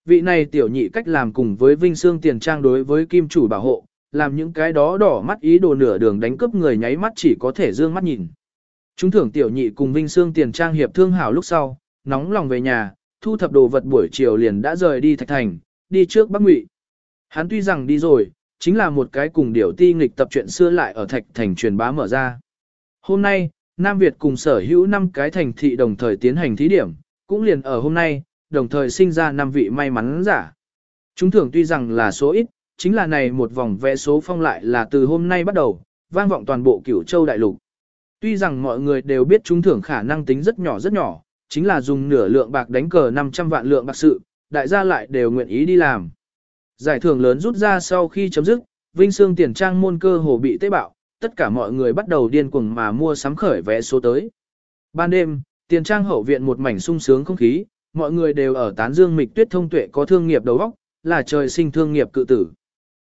Vị này tiểu nhị cách làm cùng với Vinh Sương tiền trang đối với kim chủ bảo hộ, làm những cái đó đỏ mắt ý đồ nửa đường đánh cướp người nháy mắt chỉ có thể dương mắt nhìn. Chúng thưởng tiểu nhị cùng Vinh Sương tiền trang hiệp thương hảo lúc sau, nóng lòng về nhà, thu thập đồ vật buổi chiều liền đã rời đi Thạch Thành, đi trước Bắc Ngụy. Hắn tuy rằng đi rồi, chính là một cái cùng điều ti nghịch tập truyện xưa lại ở Thạch Thành truyền bá mở ra. Hôm nay, Nam Việt cùng sở hữu 5 cái thành thị đồng thời tiến hành thí điểm, cũng liền ở hôm nay, đồng thời sinh ra 5 vị may mắn giả. Chúng thưởng tuy rằng là số ít, chính là này một vòng vẽ số phong lại là từ hôm nay bắt đầu, vang vọng toàn bộ cửu châu đại lục. Tuy rằng mọi người đều biết chúng thưởng khả năng tính rất nhỏ rất nhỏ, chính là dùng nửa lượng bạc đánh cờ 500 vạn lượng bạc sự, đại gia lại đều nguyện ý đi làm. Giải thưởng lớn rút ra sau khi chấm dứt, Vinh Sương tiền trang môn cơ hồ bị tế bạo, tất cả mọi người bắt đầu điên cuồng mà mua sắm khởi vé số tới. Ban đêm, tiền trang hậu viện một mảnh sung sướng không khí, mọi người đều ở tán dương mịch tuyết thông tuệ có thương nghiệp đầu óc, là trời sinh thương nghiệp cự tử.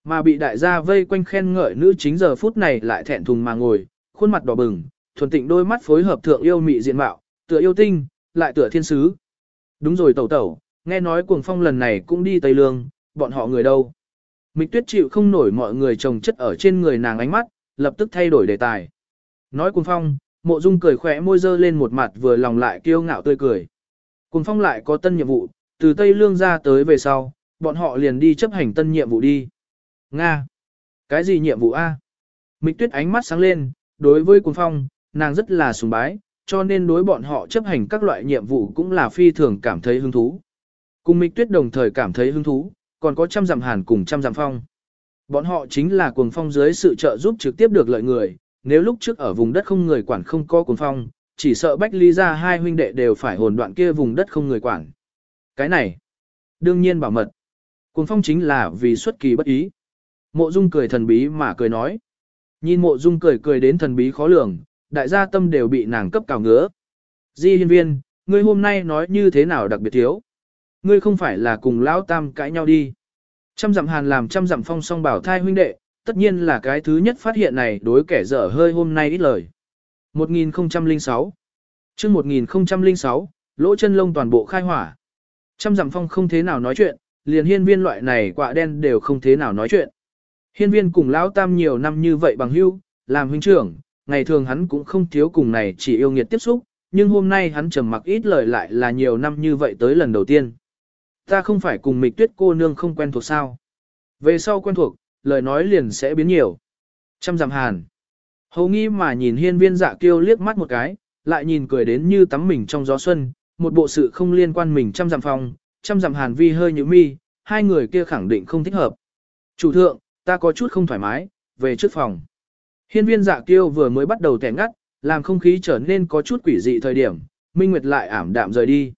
Mà bị đại gia vây quanh khen ngợi nữ chính giờ phút này lại thẹn thùng mà ngồi, khuôn mặt đỏ bừng, thuần tịnh đôi mắt phối hợp thượng yêu mị diện mạo, tựa yêu tinh, lại tựa thiên sứ. Đúng rồi tẩu tẩu, nghe nói cuồng phong lần này cũng đi Tây Lương, bọn họ người đâu. Mịch tuyết chịu không nổi mọi người trồng chất ở trên người nàng ánh mắt, lập tức thay đổi đề tài. Nói cuồng phong, mộ dung cười khỏe môi dơ lên một mặt vừa lòng lại kiêu ngạo tươi cười. Cuồng phong lại có tân nhiệm vụ, từ Tây Lương ra tới về sau, bọn họ liền đi chấp hành tân nhiệm vụ đi. Nga! Cái gì nhiệm vụ A? Mịch tuyết ánh mắt sáng lên, đối với cuồng phong, nàng rất là sùng bái, cho nên đối bọn họ chấp hành các loại nhiệm vụ cũng là phi thường cảm thấy hứng thú. Cùng Mịch Tuyết đồng thời cảm thấy hứng thú, còn có trăm dặm hàn cùng trăm dặm phong. Bọn họ chính là cuồng phong dưới sự trợ giúp trực tiếp được lợi người, nếu lúc trước ở vùng đất không người quản không có cuồng phong, chỉ sợ Bách Lý ra hai huynh đệ đều phải hồn đoạn kia vùng đất không người quản. Cái này, đương nhiên bảo mật. Cuồng phong chính là vì xuất kỳ bất ý. Mộ Dung cười thần bí mà cười nói. Nhìn Mộ Dung cười cười đến thần bí khó lường, đại gia tâm đều bị nàng cấp cào ngứa. Di hiên viên, ngươi hôm nay nói như thế nào đặc biệt thiếu? Ngươi không phải là cùng lão tam cãi nhau đi. Trăm dặm hàn làm trăm dặm phong song bảo thai huynh đệ, tất nhiên là cái thứ nhất phát hiện này đối kẻ dở hơi hôm nay ít lời. 1006 chương 1006, lỗ chân lông toàn bộ khai hỏa. Trăm dặm phong không thế nào nói chuyện, liền hiên viên loại này quạ đen đều không thế nào nói chuyện. Hiên viên cùng lão tam nhiều năm như vậy bằng hữu, làm huynh trưởng, ngày thường hắn cũng không thiếu cùng này chỉ yêu nghiệt tiếp xúc, nhưng hôm nay hắn trầm mặc ít lời lại là nhiều năm như vậy tới lần đầu tiên. Ta không phải cùng mịch tuyết cô nương không quen thuộc sao. Về sau quen thuộc, lời nói liền sẽ biến nhiều. Trăm dặm hàn. Hầu nghi mà nhìn hiên viên dạ kiêu liếc mắt một cái, lại nhìn cười đến như tắm mình trong gió xuân, một bộ sự không liên quan mình trăm dặm phòng, trăm dặm hàn vi hơi như mi, hai người kia khẳng định không thích hợp. Chủ thượng, ta có chút không thoải mái, về trước phòng. Hiên viên dạ kiêu vừa mới bắt đầu tẻ ngắt, làm không khí trở nên có chút quỷ dị thời điểm, Minh Nguyệt lại ảm đạm rời đi.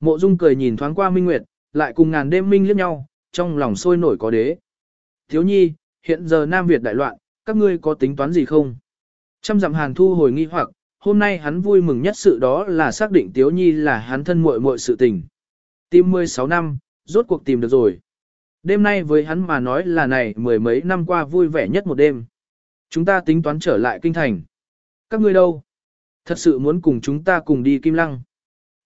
Mộ Dung cười nhìn thoáng qua Minh Nguyệt, lại cùng ngàn đêm minh liếc nhau, trong lòng sôi nổi có đế. Thiếu nhi, hiện giờ Nam Việt đại loạn, các ngươi có tính toán gì không? Trăm dặm hàn thu hồi nghi hoặc, hôm nay hắn vui mừng nhất sự đó là xác định Tiếu Nhi là hắn thân muội muội sự tình. Tìm 16 năm, rốt cuộc tìm được rồi. Đêm nay với hắn mà nói là này mười mấy năm qua vui vẻ nhất một đêm. Chúng ta tính toán trở lại kinh thành. Các ngươi đâu? Thật sự muốn cùng chúng ta cùng đi Kim Lăng.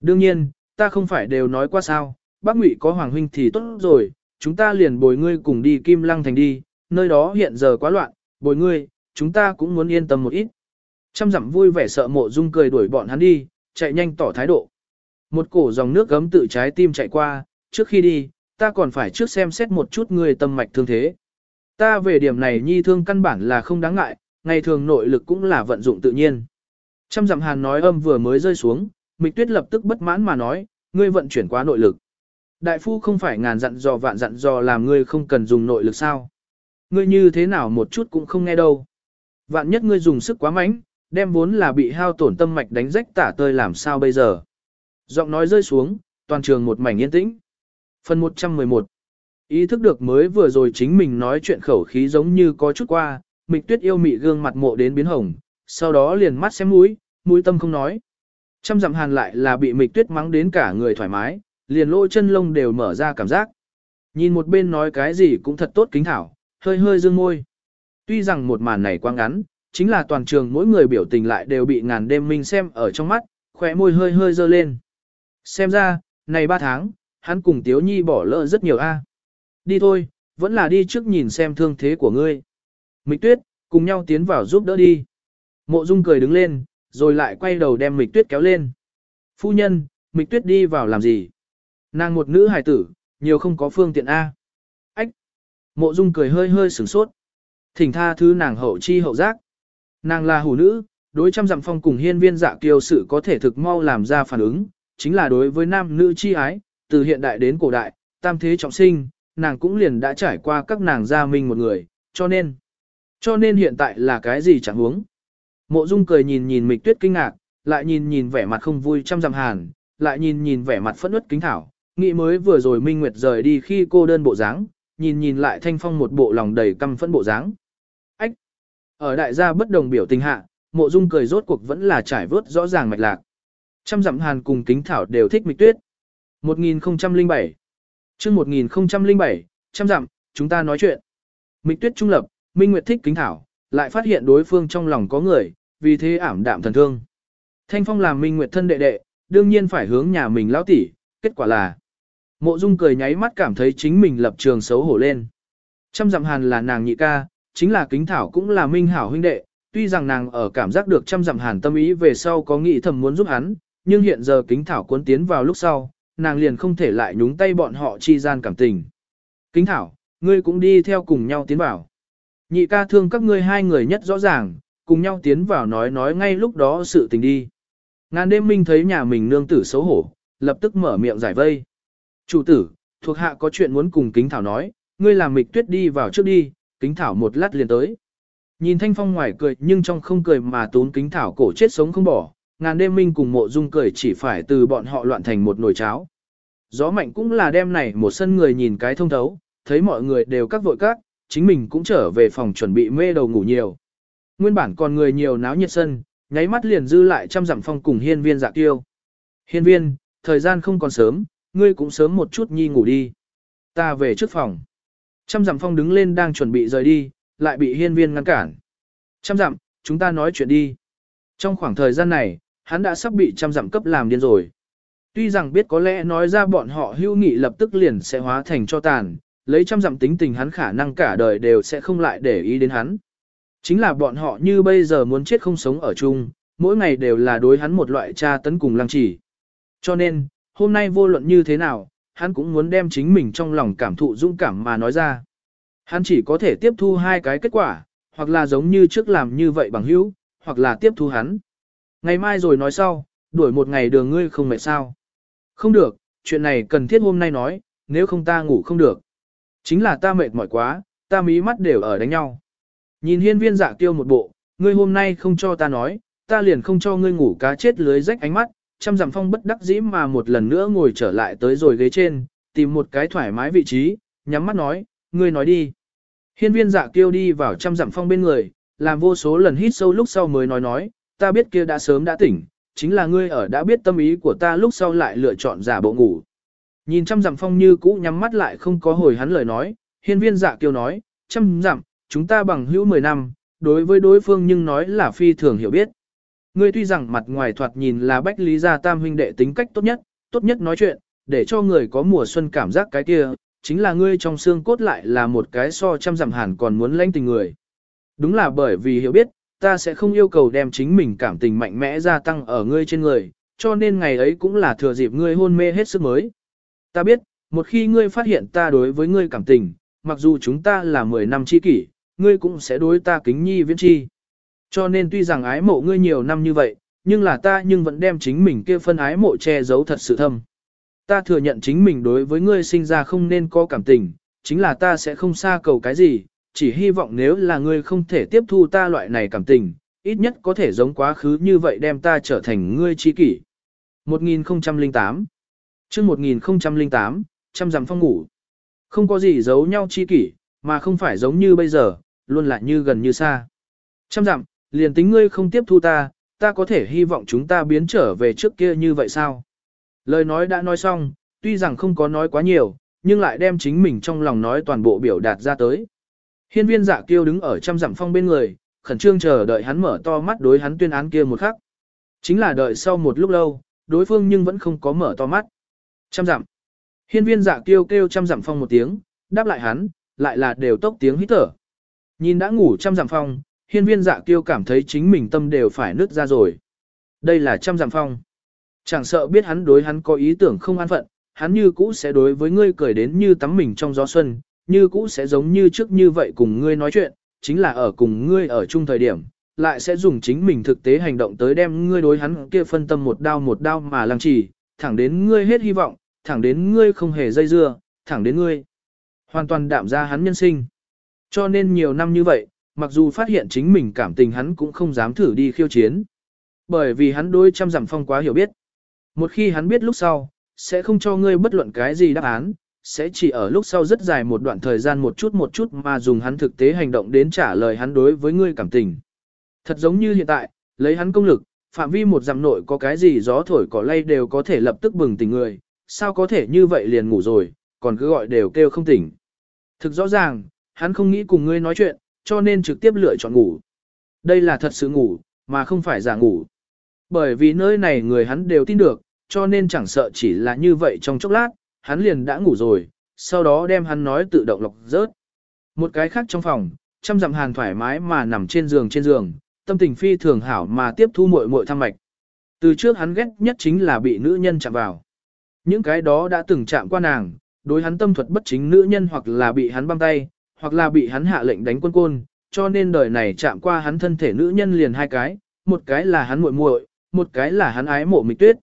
Đương nhiên, ta không phải đều nói qua sao, bác Ngụy có Hoàng Huynh thì tốt rồi, chúng ta liền bồi ngươi cùng đi Kim Lăng thành đi, nơi đó hiện giờ quá loạn, bồi ngươi, chúng ta cũng muốn yên tâm một ít. Trăm dặm vui vẻ sợ mộ dung cười đuổi bọn hắn đi, chạy nhanh tỏ thái độ. Một cổ dòng nước gấm tự trái tim chạy qua, trước khi đi, ta còn phải trước xem xét một chút người tâm mạch thương thế. Ta về điểm này nhi thương căn bản là không đáng ngại, ngày thường nội lực cũng là vận dụng tự nhiên. Trăm dặm hàn nói âm vừa mới rơi xuống, Mịch Tuyết lập tức bất mãn mà nói, ngươi vận chuyển quá nội lực. Đại phu không phải ngàn dặn dò vạn dặn dò làm ngươi không cần dùng nội lực sao? Ngươi như thế nào một chút cũng không nghe đâu. Vạn nhất ngươi dùng sức quá mạnh, đem vốn là bị hao tổn tâm mạch đánh rách tả tơi làm sao bây giờ. Giọng nói rơi xuống, toàn trường một mảnh yên tĩnh. Phần 111 Ý thức được mới vừa rồi chính mình nói chuyện khẩu khí giống như có chút qua, mịch tuyết yêu mị gương mặt mộ đến biến hồng, sau đó liền mắt xem mũi, mũi tâm không nói. Trăm dặm hàn lại là bị mịch tuyết mắng đến cả người thoải mái, liền lỗ chân lông đều mở ra cảm giác. Nhìn một bên nói cái gì cũng thật tốt kính thảo, hơi hơi dương môi. Tuy rằng một màn này quá ngắn, chính là toàn trường mỗi người biểu tình lại đều bị ngàn đêm minh xem ở trong mắt, khỏe môi hơi hơi dơ lên. Xem ra, này ba tháng, hắn cùng Tiếu Nhi bỏ lỡ rất nhiều a. Đi thôi, vẫn là đi trước nhìn xem thương thế của ngươi. Mịch tuyết, cùng nhau tiến vào giúp đỡ đi. Mộ Dung cười đứng lên, rồi lại quay đầu đem Mịch tuyết kéo lên. Phu nhân, Mịch tuyết đi vào làm gì? Nàng một nữ hài tử, nhiều không có phương tiện A. Ách! Mộ Dung cười hơi hơi sửng sốt. Thỉnh tha thứ nàng hậu chi hậu giác. Nàng là hủ nữ, đối trăm dặm phong cùng hiên viên dạ kiêu sự có thể thực mau làm ra phản ứng, chính là đối với nam nữ chi ái, từ hiện đại đến cổ đại, tam thế trọng sinh, nàng cũng liền đã trải qua các nàng gia minh một người, cho nên, cho nên hiện tại là cái gì chẳng huống. Mộ Dung cười nhìn nhìn Mịch Tuyết kinh ngạc, lại nhìn nhìn vẻ mặt không vui trăm dặm hàn, lại nhìn nhìn vẻ mặt phẫn uất kính thảo, nghĩ mới vừa rồi Minh Nguyệt rời đi khi cô đơn bộ dáng, nhìn nhìn lại Thanh Phong một bộ lòng đầy căm phẫn bộ dáng. Ách! Ở đại gia bất đồng biểu tình hạ, Mộ Dung cười rốt cuộc vẫn là trải vớt rõ ràng mạch lạc. Trăm dặm hàn cùng kính thảo đều thích Mịch Tuyết. 1007 chương 1007, trăm dặm, chúng ta nói chuyện. Mịch tuyết trung lập, Minh Nguyệt thích kính thảo, lại phát hiện đối phương trong lòng có người, vì thế ảm đạm thần thương. Thanh Phong làm Minh Nguyệt thân đệ đệ, đương nhiên phải hướng nhà mình lão tỷ, kết quả là Mộ Dung cười nháy mắt cảm thấy chính mình lập trường xấu hổ lên. Trăm dặm hàn là nàng nhị ca, chính là kính thảo cũng là minh hảo huynh đệ, tuy rằng nàng ở cảm giác được trăm dặm hàn tâm ý về sau có nghĩ thầm muốn giúp hắn, nhưng hiện giờ kính thảo cuốn tiến vào lúc sau, nàng liền không thể lại nhúng tay bọn họ chi gian cảm tình. Kính thảo, ngươi cũng đi theo cùng nhau tiến vào. Nhị ca thương các ngươi hai người nhất rõ ràng, cùng nhau tiến vào nói nói ngay lúc đó sự tình đi. Ngàn đêm minh thấy nhà mình nương tử xấu hổ, lập tức mở miệng giải vây. Chủ tử, thuộc hạ có chuyện muốn cùng kính thảo nói, ngươi làm mịch tuyết đi vào trước đi, kính thảo một lát liền tới. Nhìn thanh phong ngoài cười nhưng trong không cười mà tốn kính thảo cổ chết sống không bỏ, ngàn đêm minh cùng mộ dung cười chỉ phải từ bọn họ loạn thành một nồi cháo. Gió mạnh cũng là đêm này một sân người nhìn cái thông thấu, thấy mọi người đều các vội các, chính mình cũng trở về phòng chuẩn bị mê đầu ngủ nhiều. Nguyên bản còn người nhiều náo nhiệt sân, nháy mắt liền dư lại trăm dặm phong cùng hiên viên dạ tiêu. Hiên viên, thời gian không còn sớm, ngươi cũng sớm một chút nhi ngủ đi. Ta về trước phòng. Trăm dặm phong đứng lên đang chuẩn bị rời đi, lại bị hiên viên ngăn cản. Trăm dặm, chúng ta nói chuyện đi. Trong khoảng thời gian này, hắn đã sắp bị trăm dặm cấp làm điên rồi. Tuy rằng biết có lẽ nói ra bọn họ hưu nghị lập tức liền sẽ hóa thành cho tàn, lấy trăm dặm tính tình hắn khả năng cả đời đều sẽ không lại để ý đến hắn. Chính là bọn họ như bây giờ muốn chết không sống ở chung, mỗi ngày đều là đối hắn một loại tra tấn cùng lăng trì. Cho nên, hôm nay vô luận như thế nào, hắn cũng muốn đem chính mình trong lòng cảm thụ dũng cảm mà nói ra. Hắn chỉ có thể tiếp thu hai cái kết quả, hoặc là giống như trước làm như vậy bằng hữu, hoặc là tiếp thu hắn. Ngày mai rồi nói sau, đuổi một ngày đường ngươi không mệt sao. Không được, chuyện này cần thiết hôm nay nói, nếu không ta ngủ không được. Chính là ta mệt mỏi quá, ta mí mắt đều ở đánh nhau. Nhìn hiên viên dạ tiêu một bộ, ngươi hôm nay không cho ta nói, ta liền không cho ngươi ngủ cá chết lưới rách ánh mắt, trăm dặm phong bất đắc dĩ mà một lần nữa ngồi trở lại tới rồi ghế trên, tìm một cái thoải mái vị trí, nhắm mắt nói, ngươi nói đi. Hiên viên dạ kêu đi vào trăm dặm phong bên người, làm vô số lần hít sâu lúc sau mới nói nói, ta biết kia đã sớm đã tỉnh, chính là ngươi ở đã biết tâm ý của ta lúc sau lại lựa chọn giả bộ ngủ. Nhìn trăm dặm phong như cũ nhắm mắt lại không có hồi hắn lời nói, hiên viên dạ kêu nói, trăm dặm, chúng ta bằng hữu 10 năm, đối với đối phương nhưng nói là phi thường hiểu biết. Ngươi tuy rằng mặt ngoài thoạt nhìn là bách lý gia tam huynh đệ tính cách tốt nhất, tốt nhất nói chuyện, để cho người có mùa xuân cảm giác cái kia, chính là ngươi trong xương cốt lại là một cái so trăm dặm hẳn còn muốn lãnh tình người. Đúng là bởi vì hiểu biết, ta sẽ không yêu cầu đem chính mình cảm tình mạnh mẽ gia tăng ở ngươi trên người, cho nên ngày ấy cũng là thừa dịp ngươi hôn mê hết sức mới. Ta biết, một khi ngươi phát hiện ta đối với ngươi cảm tình, mặc dù chúng ta là 10 năm chi kỷ, ngươi cũng sẽ đối ta kính nhi viễn chi. Cho nên tuy rằng ái mộ ngươi nhiều năm như vậy, nhưng là ta nhưng vẫn đem chính mình kia phân ái mộ che giấu thật sự thâm. Ta thừa nhận chính mình đối với ngươi sinh ra không nên có cảm tình, chính là ta sẽ không xa cầu cái gì, chỉ hy vọng nếu là ngươi không thể tiếp thu ta loại này cảm tình, ít nhất có thể giống quá khứ như vậy đem ta trở thành ngươi chi kỷ. 1008 chương 1008, trăm dặm phong ngủ. Không có gì giấu nhau chi kỷ, mà không phải giống như bây giờ, luôn là như gần như xa. Trăm dặm, liền tính ngươi không tiếp thu ta, ta có thể hy vọng chúng ta biến trở về trước kia như vậy sao? Lời nói đã nói xong, tuy rằng không có nói quá nhiều, nhưng lại đem chính mình trong lòng nói toàn bộ biểu đạt ra tới. Hiên viên dạ kiêu đứng ở trăm dặm phong bên người, khẩn trương chờ đợi hắn mở to mắt đối hắn tuyên án kia một khắc. Chính là đợi sau một lúc lâu, đối phương nhưng vẫn không có mở to mắt. Trăm dặm. Hiên viên dạ kiêu kêu trăm dặm phong một tiếng, đáp lại hắn, lại là đều tốc tiếng hít thở. Nhìn đã ngủ trăm dặm phong, hiên viên dạ kiêu cảm thấy chính mình tâm đều phải nứt ra rồi. Đây là trăm dặm phong. Chẳng sợ biết hắn đối hắn có ý tưởng không an phận, hắn như cũ sẽ đối với ngươi cười đến như tắm mình trong gió xuân, như cũ sẽ giống như trước như vậy cùng ngươi nói chuyện, chính là ở cùng ngươi ở chung thời điểm, lại sẽ dùng chính mình thực tế hành động tới đem ngươi đối hắn kia phân tâm một đao một đao mà lăng trì, thẳng đến ngươi hết hy vọng, thẳng đến ngươi không hề dây dưa, thẳng đến ngươi hoàn toàn đạm ra hắn nhân sinh. Cho nên nhiều năm như vậy, mặc dù phát hiện chính mình cảm tình hắn cũng không dám thử đi khiêu chiến. Bởi vì hắn đối trăm dặm phong quá hiểu biết. Một khi hắn biết lúc sau, sẽ không cho ngươi bất luận cái gì đáp án, sẽ chỉ ở lúc sau rất dài một đoạn thời gian một chút một chút mà dùng hắn thực tế hành động đến trả lời hắn đối với ngươi cảm tình. Thật giống như hiện tại, lấy hắn công lực, phạm vi một dặm nội có cái gì gió thổi cỏ lay đều có thể lập tức bừng tỉnh người, sao có thể như vậy liền ngủ rồi, còn cứ gọi đều kêu không tỉnh. Thực rõ ràng, hắn không nghĩ cùng ngươi nói chuyện, cho nên trực tiếp lựa chọn ngủ. Đây là thật sự ngủ, mà không phải giả ngủ. Bởi vì nơi này người hắn đều tin được, cho nên chẳng sợ chỉ là như vậy trong chốc lát, hắn liền đã ngủ rồi, sau đó đem hắn nói tự động lọc rớt. Một cái khác trong phòng, chăm dặm hàn thoải mái mà nằm trên giường trên giường, tâm tình phi thường hảo mà tiếp thu muội muội thăm mạch. Từ trước hắn ghét nhất chính là bị nữ nhân chạm vào. Những cái đó đã từng chạm qua nàng, đối hắn tâm thuật bất chính nữ nhân hoặc là bị hắn băm tay, hoặc là bị hắn hạ lệnh đánh quân côn, cho nên đời này chạm qua hắn thân thể nữ nhân liền hai cái, một cái là hắn muội muội, một cái là hắn ái mộ mịch tuyết.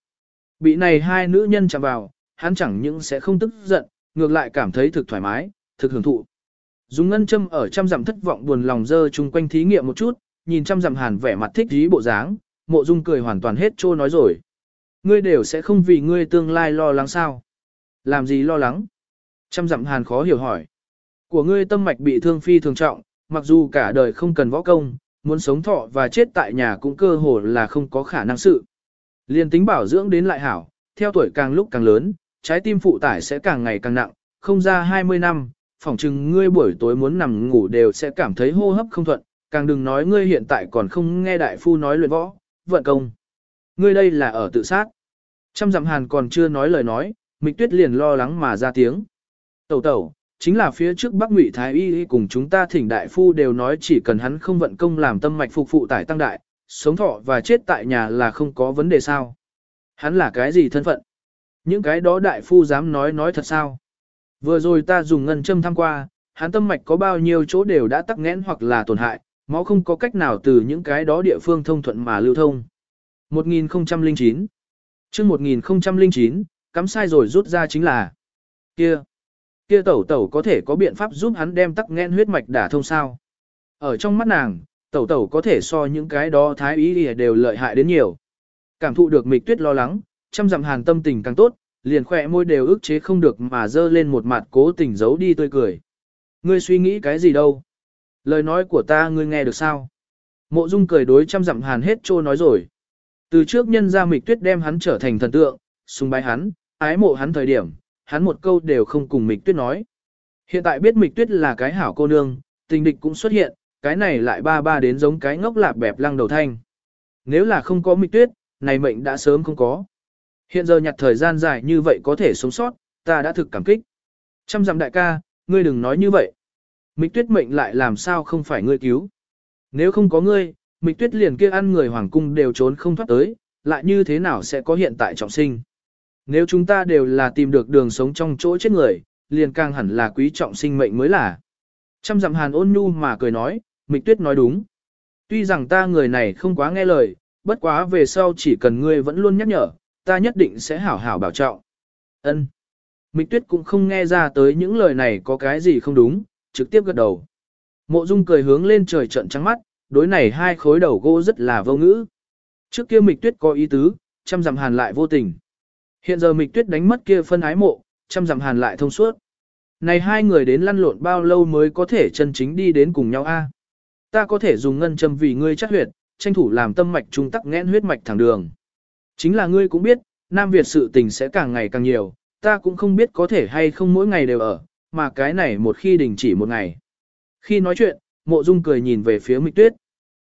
Bị này hai nữ nhân chạm vào, hắn chẳng những sẽ không tức giận, ngược lại cảm thấy thực thoải mái, thực hưởng thụ. Dùng ngân châm ở trăm dặm thất vọng buồn lòng dơ chung quanh thí nghiệm một chút, nhìn trăm dặm hàn vẻ mặt thích dí bộ dáng, mộ dung cười hoàn toàn hết trô nói rồi. Ngươi đều sẽ không vì ngươi tương lai lo lắng sao? Làm gì lo lắng? Trăm dặm hàn khó hiểu hỏi. Của ngươi tâm mạch bị thương phi thường trọng, mặc dù cả đời không cần võ công, muốn sống thọ và chết tại nhà cũng cơ hồ là không có khả năng sự. Liên tính bảo dưỡng đến lại hảo, theo tuổi càng lúc càng lớn, trái tim phụ tải sẽ càng ngày càng nặng, không ra 20 năm, phỏng chừng ngươi buổi tối muốn nằm ngủ đều sẽ cảm thấy hô hấp không thuận, càng đừng nói ngươi hiện tại còn không nghe đại phu nói luyện võ, vận công. Ngươi đây là ở tự sát. Trăm dặm hàn còn chưa nói lời nói, Mịch Tuyết liền lo lắng mà ra tiếng. Tẩu tẩu, chính là phía trước Bắc Ngụy Thái Y cùng chúng ta thỉnh đại phu đều nói chỉ cần hắn không vận công làm tâm mạch phục phụ tải tăng đại, sống thọ và chết tại nhà là không có vấn đề sao. Hắn là cái gì thân phận? Những cái đó đại phu dám nói nói thật sao? Vừa rồi ta dùng ngân châm thăm qua, hắn tâm mạch có bao nhiêu chỗ đều đã tắc nghẽn hoặc là tổn hại, máu không có cách nào từ những cái đó địa phương thông thuận mà lưu thông. 1009 chương 1009, cắm sai rồi rút ra chính là kia. Kia tẩu tẩu có thể có biện pháp giúp hắn đem tắc nghẽn huyết mạch đả thông sao. Ở trong mắt nàng, tẩu tẩu có thể so những cái đó thái ý đều lợi hại đến nhiều. Cảm thụ được mịch tuyết lo lắng, chăm dặm hàn tâm tình càng tốt, liền khỏe môi đều ức chế không được mà dơ lên một mặt cố tình giấu đi tươi cười. Ngươi suy nghĩ cái gì đâu? Lời nói của ta ngươi nghe được sao? Mộ Dung cười đối chăm dặm hàn hết trô nói rồi. Từ trước nhân ra mịch tuyết đem hắn trở thành thần tượng, sùng bái hắn, ái mộ hắn thời điểm, hắn một câu đều không cùng mịch tuyết nói. Hiện tại biết mịch tuyết là cái hảo cô nương, tình địch cũng xuất hiện, cái này lại ba ba đến giống cái ngốc lạp bẹp lăng đầu thanh. Nếu là không có mịch tuyết, này mệnh đã sớm không có. Hiện giờ nhặt thời gian dài như vậy có thể sống sót, ta đã thực cảm kích. Trăm dặm đại ca, ngươi đừng nói như vậy. Mịch tuyết mệnh lại làm sao không phải ngươi cứu. Nếu không có ngươi, mịch tuyết liền kia ăn người hoàng cung đều trốn không thoát tới, lại như thế nào sẽ có hiện tại trọng sinh. Nếu chúng ta đều là tìm được đường sống trong chỗ chết người, liền càng hẳn là quý trọng sinh mệnh mới là. Trăm dặm hàn ôn nhu mà cười nói, mịch tuyết nói đúng. Tuy rằng ta người này không quá nghe lời, bất quá về sau chỉ cần ngươi vẫn luôn nhắc nhở, ta nhất định sẽ hảo hảo bảo trọng. Ân. Mịch tuyết cũng không nghe ra tới những lời này có cái gì không đúng, trực tiếp gật đầu. Mộ Dung cười hướng lên trời trận trắng mắt, đối này hai khối đầu gỗ rất là vô ngữ. Trước kia Mịch Tuyết có ý tứ, chăm dặm hàn lại vô tình. Hiện giờ Mịch Tuyết đánh mất kia phân ái mộ, chăm dặm hàn lại thông suốt. Này hai người đến lăn lộn bao lâu mới có thể chân chính đi đến cùng nhau a? Ta có thể dùng ngân châm vì ngươi chắc huyệt, tranh thủ làm tâm mạch trung tắc nghẽn huyết mạch thẳng đường. Chính là ngươi cũng biết, Nam Việt sự tình sẽ càng ngày càng nhiều, ta cũng không biết có thể hay không mỗi ngày đều ở, mà cái này một khi đình chỉ một ngày. Khi nói chuyện, mộ dung cười nhìn về phía mịch tuyết.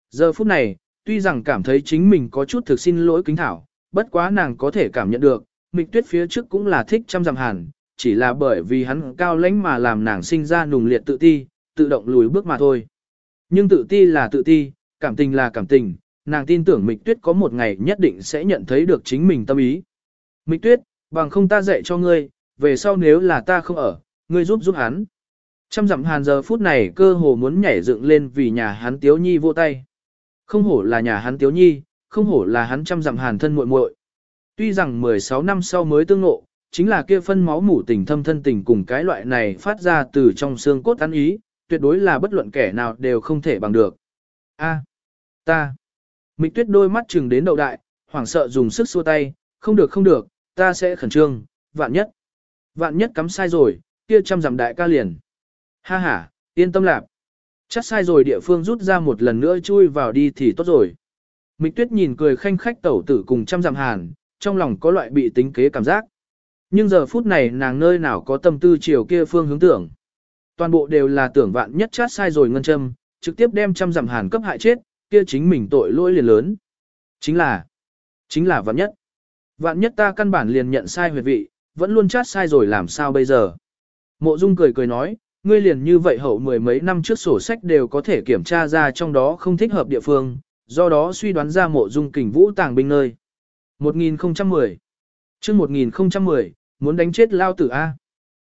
Giờ phút này, tuy rằng cảm thấy chính mình có chút thực xin lỗi kính thảo, bất quá nàng có thể cảm nhận được, mịch tuyết phía trước cũng là thích trăm dặm hàn, chỉ là bởi vì hắn cao lãnh mà làm nàng sinh ra nùng liệt tự ti, tự động lùi bước mà thôi. Nhưng tự ti là tự ti, cảm tình là cảm tình, nàng tin tưởng mịch tuyết có một ngày nhất định sẽ nhận thấy được chính mình tâm ý. Mịch tuyết, bằng không ta dạy cho ngươi, về sau nếu là ta không ở, ngươi giúp giúp hắn. Trăm dặm hàn giờ phút này cơ hồ muốn nhảy dựng lên vì nhà hắn tiếu nhi vô tay. Không hổ là nhà hắn tiếu nhi, không hổ là hắn trăm dặm hàn thân muội muội. Tuy rằng 16 năm sau mới tương ngộ, chính là kia phân máu mủ tình thâm thân tình cùng cái loại này phát ra từ trong xương cốt ăn ý, tuyệt đối là bất luận kẻ nào đều không thể bằng được. A, ta. Mịch tuyết đôi mắt chừng đến đầu đại, hoảng sợ dùng sức xua tay, không được không được, ta sẽ khẩn trương, vạn nhất. Vạn nhất cắm sai rồi, kia trăm dặm đại ca liền. Ha ha, yên tâm lạc. Chắc sai rồi địa phương rút ra một lần nữa chui vào đi thì tốt rồi. Mịch tuyết nhìn cười khanh khách tẩu tử cùng trăm dặm hàn, trong lòng có loại bị tính kế cảm giác. Nhưng giờ phút này nàng nơi nào có tâm tư chiều kia phương hướng tưởng. Toàn bộ đều là tưởng vạn nhất chát sai rồi ngân châm, trực tiếp đem trăm dặm hàn cấp hại chết, kia chính mình tội lỗi liền lớn. Chính là, chính là vạn nhất. Vạn nhất ta căn bản liền nhận sai huyệt vị, vẫn luôn chát sai rồi làm sao bây giờ. Mộ Dung cười cười nói, ngươi liền như vậy hậu mười mấy năm trước sổ sách đều có thể kiểm tra ra trong đó không thích hợp địa phương, do đó suy đoán ra mộ Dung kình vũ tàng binh nơi. 1010 chương 1010, muốn đánh chết lao tử A.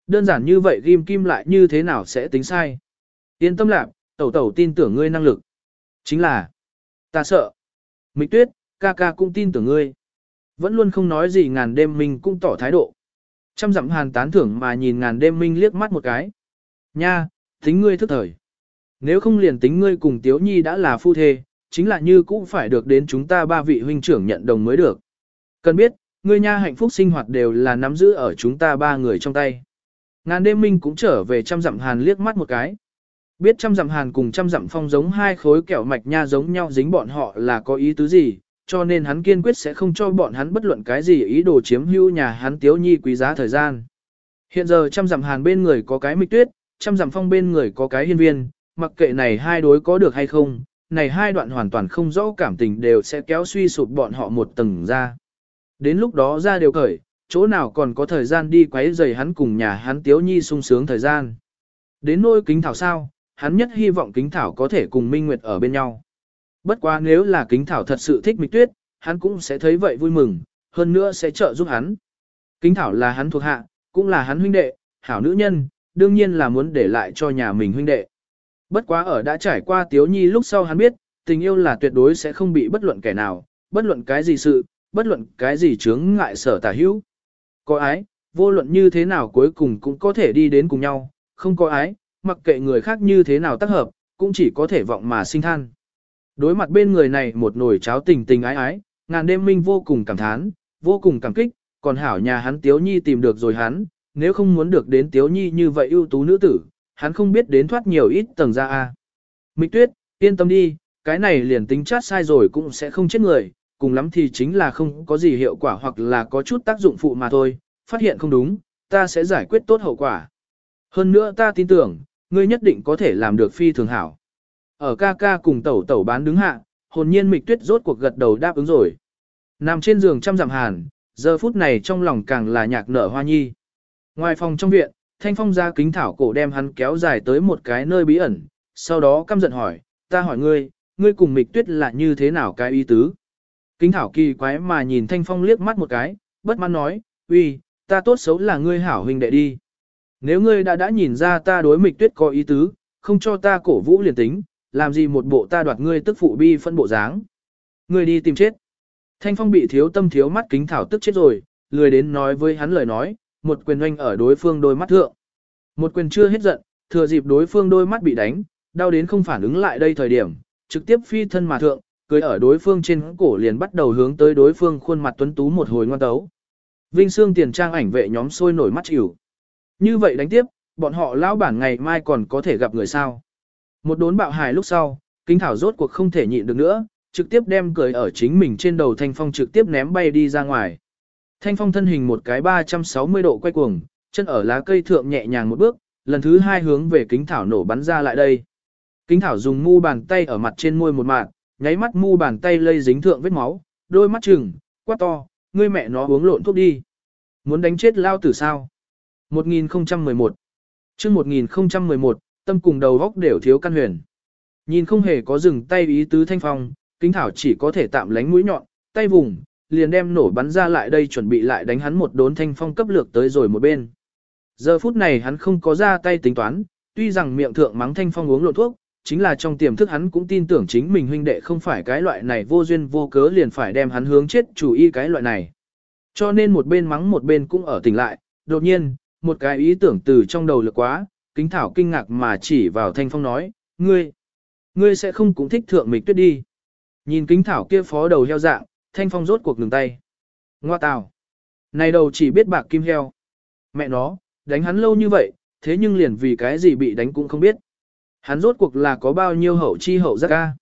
Đơn giản như vậy ghim kim lại như thế nào sẽ tính sai. Yên tâm lạc, tẩu tẩu tin tưởng ngươi năng lực. Chính là, ta sợ. Mịch tuyết, ca ca cũng tin tưởng ngươi. Vẫn luôn không nói gì ngàn đêm mình cũng tỏ thái độ. Trăm dặm hàn tán thưởng mà nhìn ngàn đêm minh liếc mắt một cái. Nha, tính ngươi thức thời. Nếu không liền tính ngươi cùng Tiếu Nhi đã là phu thê, chính là như cũng phải được đến chúng ta ba vị huynh trưởng nhận đồng mới được. Cần biết, ngươi nha hạnh phúc sinh hoạt đều là nắm giữ ở chúng ta ba người trong tay. Ngàn đêm minh cũng trở về trăm dặm hàn liếc mắt một cái. Biết trăm dặm hàn cùng trăm dặm phong giống hai khối kẹo mạch nha giống nhau dính bọn họ là có ý tứ gì, cho nên hắn kiên quyết sẽ không cho bọn hắn bất luận cái gì ý đồ chiếm hữu nhà hắn tiếu nhi quý giá thời gian. Hiện giờ trăm dặm hàn bên người có cái mịch tuyết, trăm dặm phong bên người có cái hiên viên, mặc kệ này hai đối có được hay không, này hai đoạn hoàn toàn không rõ cảm tình đều sẽ kéo suy sụp bọn họ một tầng ra. Đến lúc đó ra đều cởi, chỗ nào còn có thời gian đi quấy rầy hắn cùng nhà hắn tiếu nhi sung sướng thời gian. Đến nôi kính thảo sao, hắn nhất hy vọng kính thảo có thể cùng Minh Nguyệt ở bên nhau. Bất quá nếu là kính thảo thật sự thích mịch tuyết, hắn cũng sẽ thấy vậy vui mừng, hơn nữa sẽ trợ giúp hắn. Kính thảo là hắn thuộc hạ, cũng là hắn huynh đệ, hảo nữ nhân, đương nhiên là muốn để lại cho nhà mình huynh đệ. Bất quá ở đã trải qua tiếu nhi lúc sau hắn biết, tình yêu là tuyệt đối sẽ không bị bất luận kẻ nào, bất luận cái gì sự, bất luận cái gì chướng ngại sở tả hữu. Có ái, vô luận như thế nào cuối cùng cũng có thể đi đến cùng nhau, không có ái, mặc kệ người khác như thế nào tác hợp, cũng chỉ có thể vọng mà sinh than. Đối mặt bên người này một nồi cháo tình tình ái ái, ngàn đêm minh vô cùng cảm thán, vô cùng cảm kích, còn hảo nhà hắn Tiếu Nhi tìm được rồi hắn, nếu không muốn được đến Tiếu Nhi như vậy ưu tú nữ tử, hắn không biết đến thoát nhiều ít tầng ra a. Mịch Tuyết, yên tâm đi, cái này liền tính chát sai rồi cũng sẽ không chết người, cùng lắm thì chính là không có gì hiệu quả hoặc là có chút tác dụng phụ mà thôi, phát hiện không đúng, ta sẽ giải quyết tốt hậu quả. Hơn nữa ta tin tưởng, ngươi nhất định có thể làm được phi thường hảo. Ở ca ca cùng tẩu tẩu bán đứng hạ, hồn nhiên mịch tuyết rốt cuộc gật đầu đáp ứng rồi. Nằm trên giường trăm dặm hàn, giờ phút này trong lòng càng là nhạc nở hoa nhi. Ngoài phòng trong viện, thanh phong ra kính thảo cổ đem hắn kéo dài tới một cái nơi bí ẩn, sau đó căm giận hỏi, ta hỏi ngươi, ngươi cùng mịch tuyết là như thế nào cái ý tứ? Kính thảo kỳ quái mà nhìn thanh phong liếc mắt một cái, bất mãn nói, uy, ta tốt xấu là ngươi hảo huynh đệ đi. Nếu ngươi đã đã nhìn ra ta đối mịch tuyết có ý tứ, không cho ta cổ vũ liền tính, làm gì một bộ ta đoạt ngươi tức phụ bi phân bộ dáng. Ngươi đi tìm chết. Thanh phong bị thiếu tâm thiếu mắt kính thảo tức chết rồi, lười đến nói với hắn lời nói, một quyền oanh ở đối phương đôi mắt thượng. Một quyền chưa hết giận, thừa dịp đối phương đôi mắt bị đánh, đau đến không phản ứng lại đây thời điểm, trực tiếp phi thân mà thượng, cưới ở đối phương trên cổ liền bắt đầu hướng tới đối phương khuôn mặt tuấn tú một hồi ngoan tấu. Vinh Sương tiền trang ảnh vệ nhóm sôi nổi mắt chịu. Như vậy đánh tiếp, bọn họ lão bản ngày mai còn có thể gặp người sao. Một đốn bạo hài lúc sau, kính thảo rốt cuộc không thể nhịn được nữa, trực tiếp đem cười ở chính mình trên đầu thanh phong trực tiếp ném bay đi ra ngoài. Thanh phong thân hình một cái 360 độ quay cuồng, chân ở lá cây thượng nhẹ nhàng một bước, lần thứ hai hướng về kính thảo nổ bắn ra lại đây. Kính thảo dùng mu bàn tay ở mặt trên môi một mạng, nháy mắt mu bàn tay lây dính thượng vết máu, đôi mắt trừng, quát to, ngươi mẹ nó uống lộn thuốc đi. Muốn đánh chết lao tử sao? 1011 chương 1011, tâm cùng đầu góc đều thiếu căn huyền. Nhìn không hề có dừng tay ý tứ thanh phong, kính thảo chỉ có thể tạm lánh mũi nhọn, tay vùng, liền đem nổ bắn ra lại đây chuẩn bị lại đánh hắn một đốn thanh phong cấp lược tới rồi một bên. Giờ phút này hắn không có ra tay tính toán, tuy rằng miệng thượng mắng thanh phong uống lộn thuốc, chính là trong tiềm thức hắn cũng tin tưởng chính mình huynh đệ không phải cái loại này vô duyên vô cớ liền phải đem hắn hướng chết chủ y cái loại này. Cho nên một bên mắng một bên cũng ở tỉnh lại, đột nhiên, một cái ý tưởng từ trong đầu lực quá, kính thảo kinh ngạc mà chỉ vào thanh phong nói, ngươi, ngươi sẽ không cũng thích thượng mịch tuyết đi. Nhìn kính thảo kia phó đầu heo dạng, thanh phong rốt cuộc ngừng tay. Ngoa tào, này đầu chỉ biết bạc kim heo. Mẹ nó, đánh hắn lâu như vậy, thế nhưng liền vì cái gì bị đánh cũng không biết. Hắn rốt cuộc là có bao nhiêu hậu chi hậu giác ca.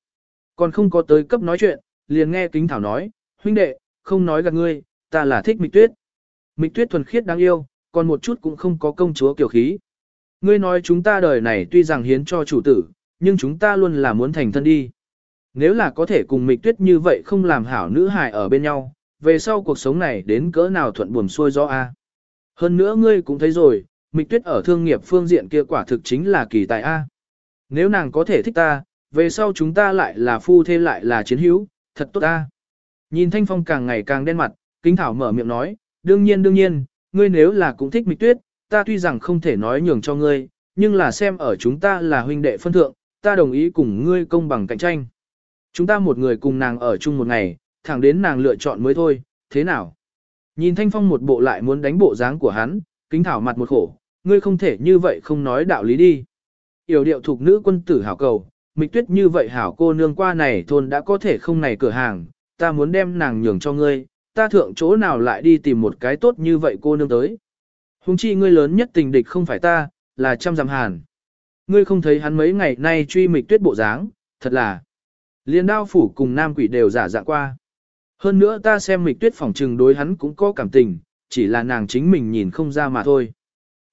Còn không có tới cấp nói chuyện, liền nghe kính thảo nói, huynh đệ, không nói gạt ngươi, ta là thích mịch tuyết. Mịch tuyết thuần khiết đáng yêu, còn một chút cũng không có công chúa kiểu khí. Ngươi nói chúng ta đời này tuy rằng hiến cho chủ tử, nhưng chúng ta luôn là muốn thành thân đi. Nếu là có thể cùng mịch tuyết như vậy không làm hảo nữ hài ở bên nhau, về sau cuộc sống này đến cỡ nào thuận buồm xuôi gió a. Hơn nữa ngươi cũng thấy rồi, mịch tuyết ở thương nghiệp phương diện kia quả thực chính là kỳ tài a. Nếu nàng có thể thích ta, về sau chúng ta lại là phu thê lại là chiến hữu, thật tốt ta. Nhìn Thanh Phong càng ngày càng đen mặt, Kính Thảo mở miệng nói, đương nhiên đương nhiên, ngươi nếu là cũng thích mịch tuyết, ta tuy rằng không thể nói nhường cho ngươi, nhưng là xem ở chúng ta là huynh đệ phân thượng, ta đồng ý cùng ngươi công bằng cạnh tranh. Chúng ta một người cùng nàng ở chung một ngày, thẳng đến nàng lựa chọn mới thôi, thế nào? Nhìn Thanh Phong một bộ lại muốn đánh bộ dáng của hắn, kính thảo mặt một khổ, ngươi không thể như vậy không nói đạo lý đi. Yểu điệu thuộc nữ quân tử hảo cầu, mịch tuyết như vậy hảo cô nương qua này thôn đã có thể không này cửa hàng, ta muốn đem nàng nhường cho ngươi, ta thượng chỗ nào lại đi tìm một cái tốt như vậy cô nương tới. Hùng chi ngươi lớn nhất tình địch không phải ta, là trăm giảm hàn. Ngươi không thấy hắn mấy ngày nay truy mịch tuyết bộ dáng, thật là. Liên đao phủ cùng nam quỷ đều giả dạng qua. Hơn nữa ta xem mịch tuyết phỏng trừng đối hắn cũng có cảm tình, chỉ là nàng chính mình nhìn không ra mà thôi.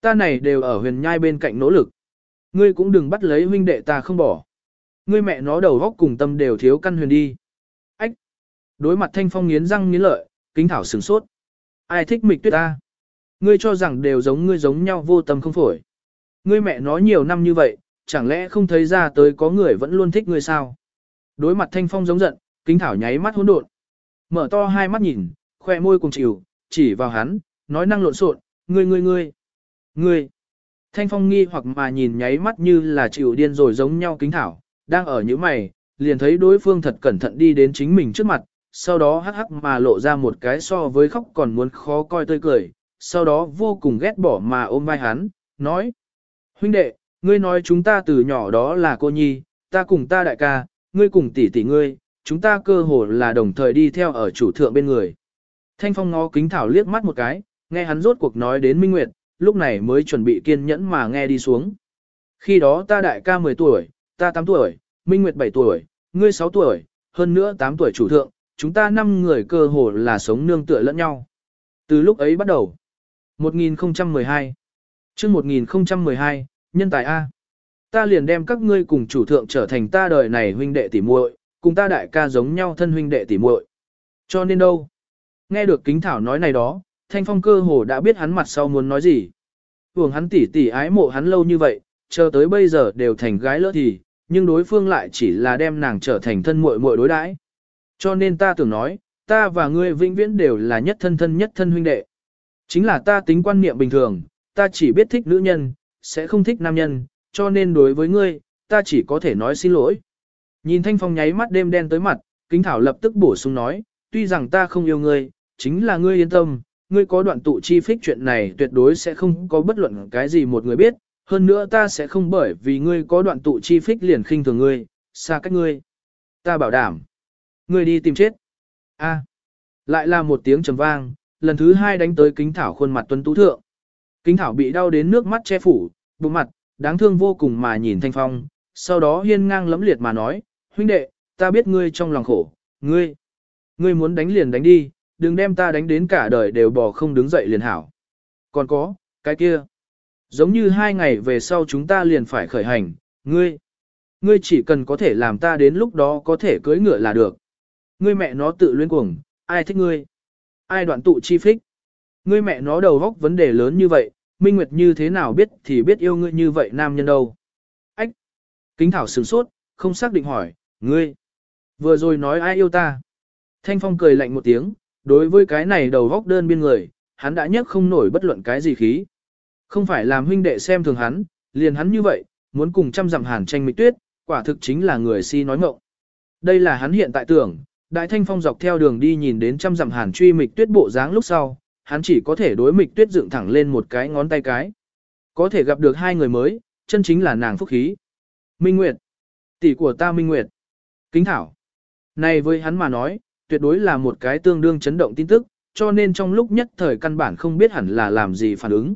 Ta này đều ở huyền nhai bên cạnh nỗ lực. Ngươi cũng đừng bắt lấy huynh đệ ta không bỏ. Ngươi mẹ nó đầu góc cùng tâm đều thiếu căn huyền đi. Ách! Đối mặt thanh phong nghiến răng nghiến lợi, kính thảo sửng sốt. Ai thích mịch tuyết ta? Ngươi cho rằng đều giống ngươi giống nhau vô tâm không phổi. Ngươi mẹ nó nhiều năm như vậy, chẳng lẽ không thấy ra tới có người vẫn luôn thích ngươi sao? Đối mặt thanh phong giống giận, kính thảo nháy mắt hỗn độn. Mở to hai mắt nhìn, khoe môi cùng chịu, chỉ vào hắn, nói năng lộn xộn, ngươi ngươi ngươi, ngươi. Thanh phong nghi hoặc mà nhìn nháy mắt như là chịu điên rồi giống nhau kính thảo, đang ở những mày, liền thấy đối phương thật cẩn thận đi đến chính mình trước mặt, sau đó hắc hắc mà lộ ra một cái so với khóc còn muốn khó coi tươi cười, sau đó vô cùng ghét bỏ mà ôm vai hắn, nói. Huynh đệ, ngươi nói chúng ta từ nhỏ đó là cô nhi, ta cùng ta đại ca, ngươi cùng tỷ tỷ ngươi, chúng ta cơ hồ là đồng thời đi theo ở chủ thượng bên người. Thanh Phong ngó kính thảo liếc mắt một cái, nghe hắn rốt cuộc nói đến Minh Nguyệt, lúc này mới chuẩn bị kiên nhẫn mà nghe đi xuống. Khi đó ta đại ca 10 tuổi, ta 8 tuổi, Minh Nguyệt 7 tuổi, ngươi 6 tuổi, hơn nữa 8 tuổi chủ thượng, chúng ta 5 người cơ hồ là sống nương tựa lẫn nhau. Từ lúc ấy bắt đầu. 1012 chương 1012, nhân tài A. Ta liền đem các ngươi cùng chủ thượng trở thành ta đời này huynh đệ tỉ muội, cùng ta đại ca giống nhau thân huynh đệ tỉ muội. Cho nên đâu? Nghe được kính thảo nói này đó, thanh phong cơ hồ đã biết hắn mặt sau muốn nói gì. Hưởng hắn tỉ tỉ ái mộ hắn lâu như vậy, chờ tới bây giờ đều thành gái lỡ thì, nhưng đối phương lại chỉ là đem nàng trở thành thân muội muội đối đãi. Cho nên ta tưởng nói, ta và ngươi vĩnh viễn đều là nhất thân thân nhất thân huynh đệ. Chính là ta tính quan niệm bình thường, ta chỉ biết thích nữ nhân, sẽ không thích nam nhân, cho nên đối với ngươi, ta chỉ có thể nói xin lỗi. Nhìn Thanh Phong nháy mắt đêm đen tới mặt, Kính Thảo lập tức bổ sung nói, tuy rằng ta không yêu ngươi, chính là ngươi yên tâm, ngươi có đoạn tụ chi phích chuyện này tuyệt đối sẽ không có bất luận cái gì một người biết, hơn nữa ta sẽ không bởi vì ngươi có đoạn tụ chi phích liền khinh thường ngươi, xa cách ngươi. Ta bảo đảm, ngươi đi tìm chết. A. lại là một tiếng trầm vang, lần thứ hai đánh tới Kính Thảo khuôn mặt tuấn tú thượng. Kính Thảo bị đau đến nước mắt che phủ, bụng mặt, đáng thương vô cùng mà nhìn Thanh Phong, sau đó hiên ngang lẫm liệt mà nói, huynh đệ, ta biết ngươi trong lòng khổ, ngươi, ngươi muốn đánh liền đánh đi, đừng đem ta đánh đến cả đời đều bỏ không đứng dậy liền hảo. Còn có, cái kia, giống như hai ngày về sau chúng ta liền phải khởi hành, ngươi, ngươi chỉ cần có thể làm ta đến lúc đó có thể cưới ngựa là được. Ngươi mẹ nó tự luyến cuồng, ai thích ngươi? Ai đoạn tụ chi phích? Ngươi mẹ nó đầu góc vấn đề lớn như vậy, Minh Nguyệt như thế nào biết thì biết yêu ngươi như vậy nam nhân đâu. Ách! Kính Thảo sửng sốt, không xác định hỏi, ngươi, vừa rồi nói ai yêu ta. Thanh Phong cười lạnh một tiếng, đối với cái này đầu góc đơn biên người, hắn đã nhấc không nổi bất luận cái gì khí. Không phải làm huynh đệ xem thường hắn, liền hắn như vậy, muốn cùng trăm dặm hàn tranh mịch tuyết, quả thực chính là người si nói ngộng. Đây là hắn hiện tại tưởng, Đại Thanh Phong dọc theo đường đi nhìn đến trăm dặm hàn truy mịch tuyết bộ dáng lúc sau, hắn chỉ có thể đối mịch tuyết dựng thẳng lên một cái ngón tay cái. Có thể gặp được hai người mới, chân chính là nàng phúc khí. Minh Nguyệt, tỷ của ta Minh Nguyệt. Kính Thảo. Này với hắn mà nói, tuyệt đối là một cái tương đương chấn động tin tức, cho nên trong lúc nhất thời căn bản không biết hẳn là làm gì phản ứng.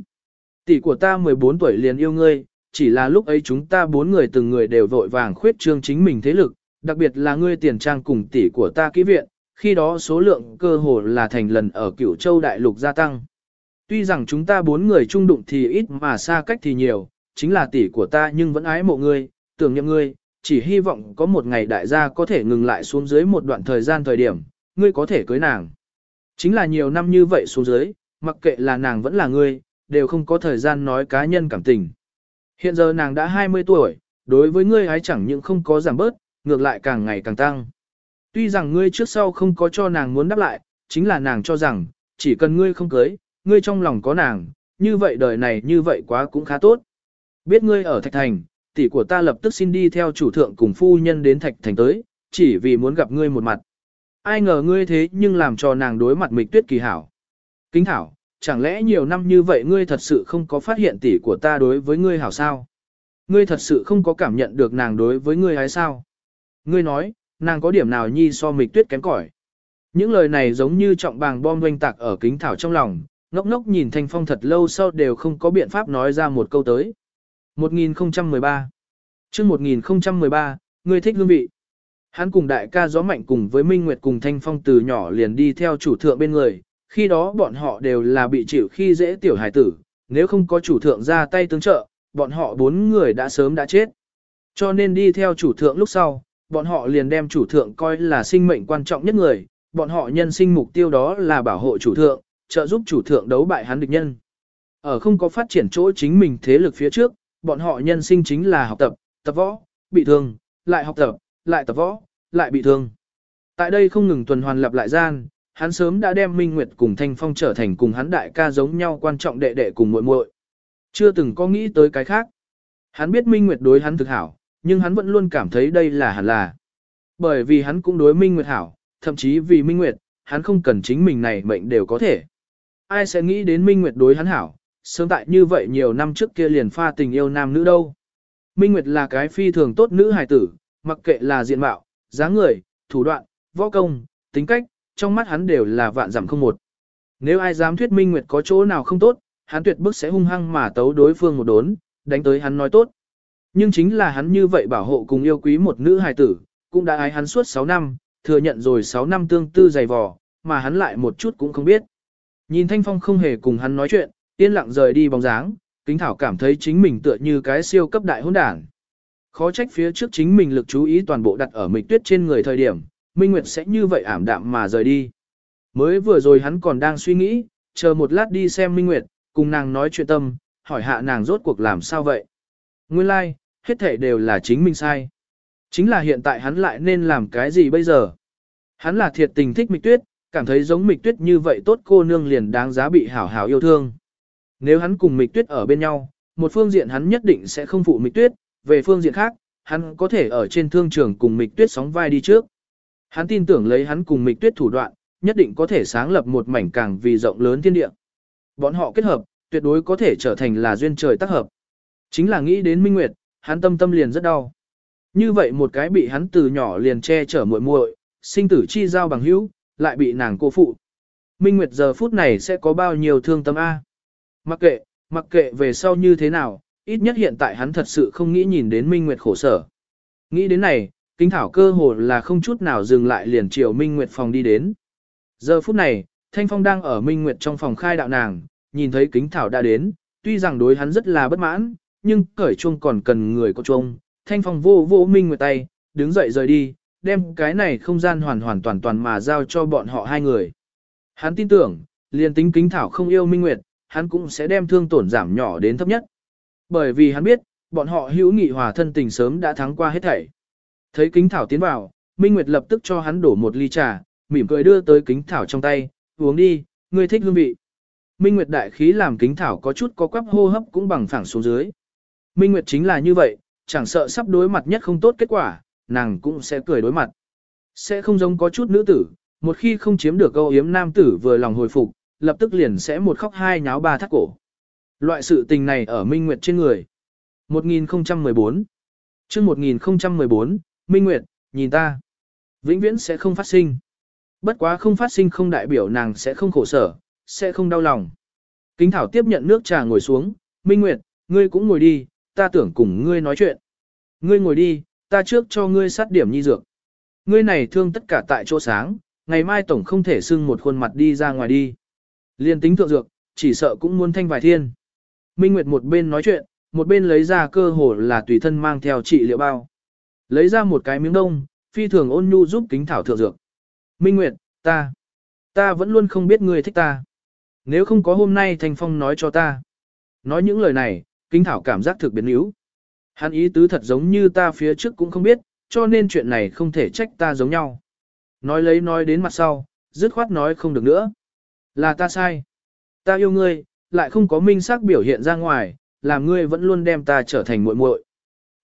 Tỷ của ta 14 tuổi liền yêu ngươi, chỉ là lúc ấy chúng ta bốn người từng người đều vội vàng khuyết trương chính mình thế lực, đặc biệt là ngươi tiền trang cùng tỷ của ta kỹ viện, khi đó số lượng cơ hồ là thành lần ở cửu châu đại lục gia tăng. Tuy rằng chúng ta bốn người chung đụng thì ít mà xa cách thì nhiều, chính là tỷ của ta nhưng vẫn ái mộ ngươi, tưởng niệm ngươi, chỉ hy vọng có một ngày đại gia có thể ngừng lại xuống dưới một đoạn thời gian thời điểm, ngươi có thể cưới nàng. Chính là nhiều năm như vậy xuống dưới, mặc kệ là nàng vẫn là ngươi, đều không có thời gian nói cá nhân cảm tình. Hiện giờ nàng đã 20 tuổi, đối với ngươi hái chẳng những không có giảm bớt, ngược lại càng ngày càng tăng. Tuy rằng ngươi trước sau không có cho nàng muốn đáp lại, chính là nàng cho rằng, chỉ cần ngươi không cưới, ngươi trong lòng có nàng, như vậy đời này như vậy quá cũng khá tốt. Biết ngươi ở Thạch Thành, tỷ của ta lập tức xin đi theo chủ thượng cùng phu nhân đến Thạch Thành tới, chỉ vì muốn gặp ngươi một mặt. Ai ngờ ngươi thế nhưng làm cho nàng đối mặt mịch tuyết kỳ hảo. Kính thảo, chẳng lẽ nhiều năm như vậy ngươi thật sự không có phát hiện tỷ của ta đối với ngươi hảo sao? Ngươi thật sự không có cảm nhận được nàng đối với ngươi hay sao? Ngươi nói, nàng có điểm nào nhi so mịch tuyết kém cỏi? Những lời này giống như trọng bàng bom doanh tạc ở kính thảo trong lòng, ngốc ngốc nhìn Thanh Phong thật lâu sau đều không có biện pháp nói ra một câu tới. 1013 chương 1013, ngươi thích hương vị. Hắn cùng đại ca gió mạnh cùng với Minh Nguyệt cùng Thanh Phong từ nhỏ liền đi theo chủ thượng bên người, khi đó bọn họ đều là bị chịu khi dễ tiểu hải tử, nếu không có chủ thượng ra tay tương trợ, bọn họ bốn người đã sớm đã chết. Cho nên đi theo chủ thượng lúc sau, bọn họ liền đem chủ thượng coi là sinh mệnh quan trọng nhất người, bọn họ nhân sinh mục tiêu đó là bảo hộ chủ thượng, trợ giúp chủ thượng đấu bại hắn địch nhân. Ở không có phát triển chỗ chính mình thế lực phía trước, bọn họ nhân sinh chính là học tập, tập võ, bị thương, lại học tập, lại tập võ, lại bị thương. Tại đây không ngừng tuần hoàn lặp lại gian, hắn sớm đã đem Minh Nguyệt cùng Thanh Phong trở thành cùng hắn đại ca giống nhau quan trọng đệ đệ cùng muội muội. Chưa từng có nghĩ tới cái khác. Hắn biết Minh Nguyệt đối hắn thực hảo, nhưng hắn vẫn luôn cảm thấy đây là hẳn là. Bởi vì hắn cũng đối Minh Nguyệt hảo, thậm chí vì Minh Nguyệt, hắn không cần chính mình này mệnh đều có thể. Ai sẽ nghĩ đến Minh Nguyệt đối hắn hảo, sớm tại như vậy nhiều năm trước kia liền pha tình yêu nam nữ đâu. Minh Nguyệt là cái phi thường tốt nữ hài tử, mặc kệ là diện mạo, dáng người, thủ đoạn, võ công, tính cách, trong mắt hắn đều là vạn giảm không một. Nếu ai dám thuyết Minh Nguyệt có chỗ nào không tốt, hắn tuyệt bức sẽ hung hăng mà tấu đối phương một đốn, đánh tới hắn nói tốt. Nhưng chính là hắn như vậy bảo hộ cùng yêu quý một nữ hài tử, cũng đã ái hắn suốt 6 năm, thừa nhận rồi 6 năm tương tư dày vò, mà hắn lại một chút cũng không biết. Nhìn Thanh Phong không hề cùng hắn nói chuyện, yên lặng rời đi bóng dáng, Kính Thảo cảm thấy chính mình tựa như cái siêu cấp đại hỗn đảng. Khó trách phía trước chính mình lực chú ý toàn bộ đặt ở mịch tuyết trên người thời điểm, Minh Nguyệt sẽ như vậy ảm đạm mà rời đi. Mới vừa rồi hắn còn đang suy nghĩ, chờ một lát đi xem Minh Nguyệt, cùng nàng nói chuyện tâm, hỏi hạ nàng rốt cuộc làm sao vậy. Nguyên lai, like, hết thể đều là chính mình sai. Chính là hiện tại hắn lại nên làm cái gì bây giờ? Hắn là thiệt tình thích mịch tuyết, cảm thấy giống mịch tuyết như vậy tốt cô nương liền đáng giá bị hảo hảo yêu thương. Nếu hắn cùng mịch tuyết ở bên nhau, một phương diện hắn nhất định sẽ không phụ mịch tuyết, về phương diện khác, hắn có thể ở trên thương trường cùng mịch tuyết sóng vai đi trước. Hắn tin tưởng lấy hắn cùng mịch tuyết thủ đoạn, nhất định có thể sáng lập một mảnh càng vì rộng lớn thiên địa. Bọn họ kết hợp, tuyệt đối có thể trở thành là duyên trời tác hợp. Chính là nghĩ đến Minh Nguyệt, hắn tâm tâm liền rất đau. Như vậy một cái bị hắn từ nhỏ liền che chở muội muội, sinh tử chi giao bằng hữu, lại bị nàng cô phụ. Minh Nguyệt giờ phút này sẽ có bao nhiêu thương tâm A. Mặc kệ, mặc kệ về sau như thế nào, ít nhất hiện tại hắn thật sự không nghĩ nhìn đến Minh Nguyệt khổ sở. Nghĩ đến này, kính thảo cơ hồ là không chút nào dừng lại liền chiều Minh Nguyệt phòng đi đến. Giờ phút này, Thanh Phong đang ở Minh Nguyệt trong phòng khai đạo nàng, nhìn thấy kính thảo đã đến, tuy rằng đối hắn rất là bất mãn, nhưng cởi chuông còn cần người có chuông. Thanh Phong vô vô Minh Nguyệt tay, đứng dậy rời đi, đem cái này không gian hoàn hoàn toàn toàn mà giao cho bọn họ hai người. Hắn tin tưởng, liền tính kính thảo không yêu Minh Nguyệt, hắn cũng sẽ đem thương tổn giảm nhỏ đến thấp nhất. Bởi vì hắn biết, bọn họ hữu nghị hòa thân tình sớm đã thắng qua hết thảy. Thấy kính thảo tiến vào, Minh Nguyệt lập tức cho hắn đổ một ly trà, mỉm cười đưa tới kính thảo trong tay, uống đi, ngươi thích hương vị. Minh Nguyệt đại khí làm kính thảo có chút có quắp hô hấp cũng bằng phẳng xuống dưới. Minh Nguyệt chính là như vậy, chẳng sợ sắp đối mặt nhất không tốt kết quả, nàng cũng sẽ cười đối mặt. Sẽ không giống có chút nữ tử, một khi không chiếm được câu yếm nam tử vừa lòng hồi phục, lập tức liền sẽ một khóc hai nháo ba thắt cổ. Loại sự tình này ở Minh Nguyệt trên người. 1014 chương 1014, Minh Nguyệt, nhìn ta. Vĩnh viễn sẽ không phát sinh. Bất quá không phát sinh không đại biểu nàng sẽ không khổ sở, sẽ không đau lòng. Kính Thảo tiếp nhận nước trà ngồi xuống, Minh Nguyệt, ngươi cũng ngồi đi, ta tưởng cùng ngươi nói chuyện. Ngươi ngồi đi, ta trước cho ngươi sát điểm nhi dược. Ngươi này thương tất cả tại chỗ sáng, ngày mai tổng không thể xưng một khuôn mặt đi ra ngoài đi. Liên tính thượng dược, chỉ sợ cũng muốn thanh vài thiên. Minh Nguyệt một bên nói chuyện, một bên lấy ra cơ hồ là tùy thân mang theo trị liệu bao. Lấy ra một cái miếng đông, phi thường ôn nhu giúp kính thảo thượng dược. Minh Nguyệt, ta, ta vẫn luôn không biết ngươi thích ta. Nếu không có hôm nay thành Phong nói cho ta. Nói những lời này, kính thảo cảm giác thực biến yếu. Hắn ý tứ thật giống như ta phía trước cũng không biết, cho nên chuyện này không thể trách ta giống nhau. Nói lấy nói đến mặt sau, dứt khoát nói không được nữa. Là ta sai. Ta yêu ngươi, lại không có minh xác biểu hiện ra ngoài, làm ngươi vẫn luôn đem ta trở thành muội muội.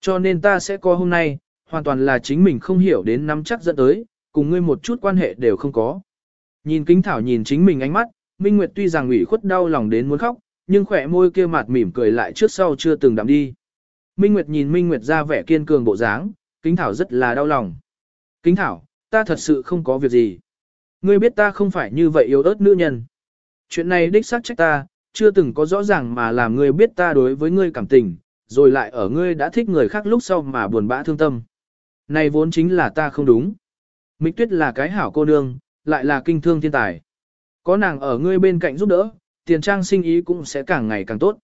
Cho nên ta sẽ có hôm nay, hoàn toàn là chính mình không hiểu đến nắm chắc dẫn tới, cùng ngươi một chút quan hệ đều không có. Nhìn kính thảo nhìn chính mình ánh mắt, Minh Nguyệt tuy rằng ủy khuất đau lòng đến muốn khóc, nhưng khỏe môi kia mặt mỉm cười lại trước sau chưa từng đạm đi. Minh Nguyệt nhìn Minh Nguyệt ra vẻ kiên cường bộ dáng, kính thảo rất là đau lòng. Kính thảo, ta thật sự không có việc gì. Ngươi biết ta không phải như vậy yếu ớt nữ nhân. Chuyện này đích xác trách ta, chưa từng có rõ ràng mà làm ngươi biết ta đối với ngươi cảm tình, rồi lại ở ngươi đã thích người khác lúc sau mà buồn bã thương tâm. Này vốn chính là ta không đúng. Mịch tuyết là cái hảo cô nương, lại là kinh thương thiên tài. Có nàng ở ngươi bên cạnh giúp đỡ, tiền trang sinh ý cũng sẽ càng ngày càng tốt.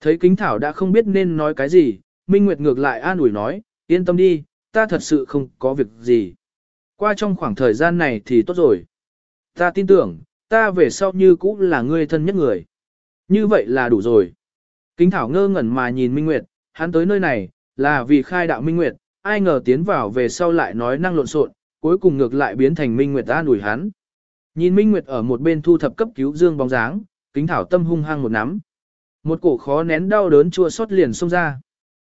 Thấy kính thảo đã không biết nên nói cái gì, Minh Nguyệt ngược lại an ủi nói, yên tâm đi, ta thật sự không có việc gì. Qua trong khoảng thời gian này thì tốt rồi. Ta tin tưởng, ta về sau như cũ là ngươi thân nhất người. Như vậy là đủ rồi. Kính thảo ngơ ngẩn mà nhìn Minh Nguyệt, hắn tới nơi này, là vì khai đạo Minh Nguyệt, ai ngờ tiến vào về sau lại nói năng lộn xộn, cuối cùng ngược lại biến thành Minh Nguyệt ta đuổi hắn. Nhìn Minh Nguyệt ở một bên thu thập cấp cứu dương bóng dáng, kính thảo tâm hung hăng một nắm. Một cổ khó nén đau đớn chua xót liền xông ra.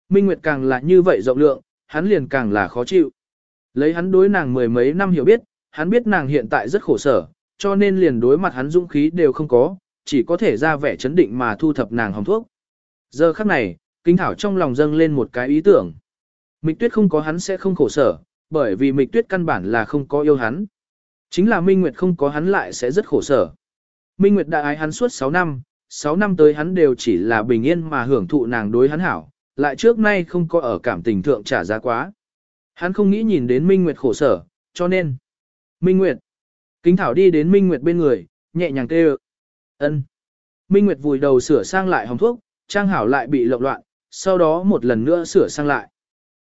Minh Nguyệt càng là như vậy rộng lượng, hắn liền càng là khó chịu. Lấy hắn đối nàng mười mấy năm hiểu biết, hắn biết nàng hiện tại rất khổ sở, cho nên liền đối mặt hắn dũng khí đều không có, chỉ có thể ra vẻ chấn định mà thu thập nàng hồng thuốc. Giờ khắc này, kinh Thảo trong lòng dâng lên một cái ý tưởng. Mịch Tuyết không có hắn sẽ không khổ sở, bởi vì Mịch Tuyết căn bản là không có yêu hắn. Chính là Minh Nguyệt không có hắn lại sẽ rất khổ sở. Minh Nguyệt đã ái hắn suốt 6 năm, 6 năm tới hắn đều chỉ là bình yên mà hưởng thụ nàng đối hắn hảo, lại trước nay không có ở cảm tình thượng trả giá quá. Hắn không nghĩ nhìn đến Minh Nguyệt khổ sở, cho nên. Minh Nguyệt. Kính Thảo đi đến Minh Nguyệt bên người, nhẹ nhàng kêu. ân. Minh Nguyệt vùi đầu sửa sang lại hồng thuốc, trang hảo lại bị lộn loạn, sau đó một lần nữa sửa sang lại.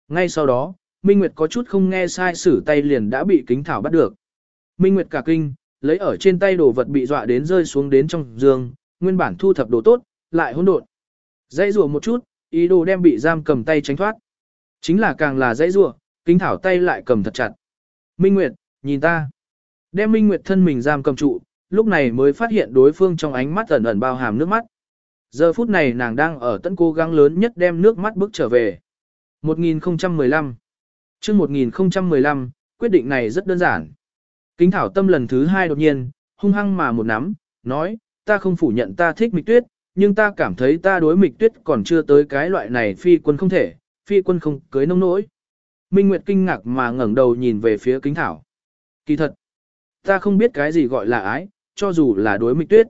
Ngay sau đó, Minh Nguyệt có chút không nghe sai sử tay liền đã bị kính thảo bắt được. Minh Nguyệt cả kinh, lấy ở trên tay đồ vật bị dọa đến rơi xuống đến trong giường, nguyên bản thu thập đồ tốt, lại hỗn độn. Dãy rùa một chút, ý đồ đem bị giam cầm tay tránh thoát. Chính là càng là dãy rùa, kính thảo tay lại cầm thật chặt. Minh Nguyệt, nhìn ta. Đem Minh Nguyệt thân mình giam cầm trụ, lúc này mới phát hiện đối phương trong ánh mắt ẩn ẩn bao hàm nước mắt. Giờ phút này nàng đang ở tận cố gắng lớn nhất đem nước mắt bước trở về. 1015 chương 1015, quyết định này rất đơn giản. Kính thảo tâm lần thứ hai đột nhiên, hung hăng mà một nắm, nói, ta không phủ nhận ta thích mịch tuyết, nhưng ta cảm thấy ta đối mịch tuyết còn chưa tới cái loại này phi quân không thể, phi quân không cưới nông nỗi. Minh Nguyệt kinh ngạc mà ngẩng đầu nhìn về phía kính thảo. Kỳ thật, ta không biết cái gì gọi là ái, cho dù là đối mịch tuyết.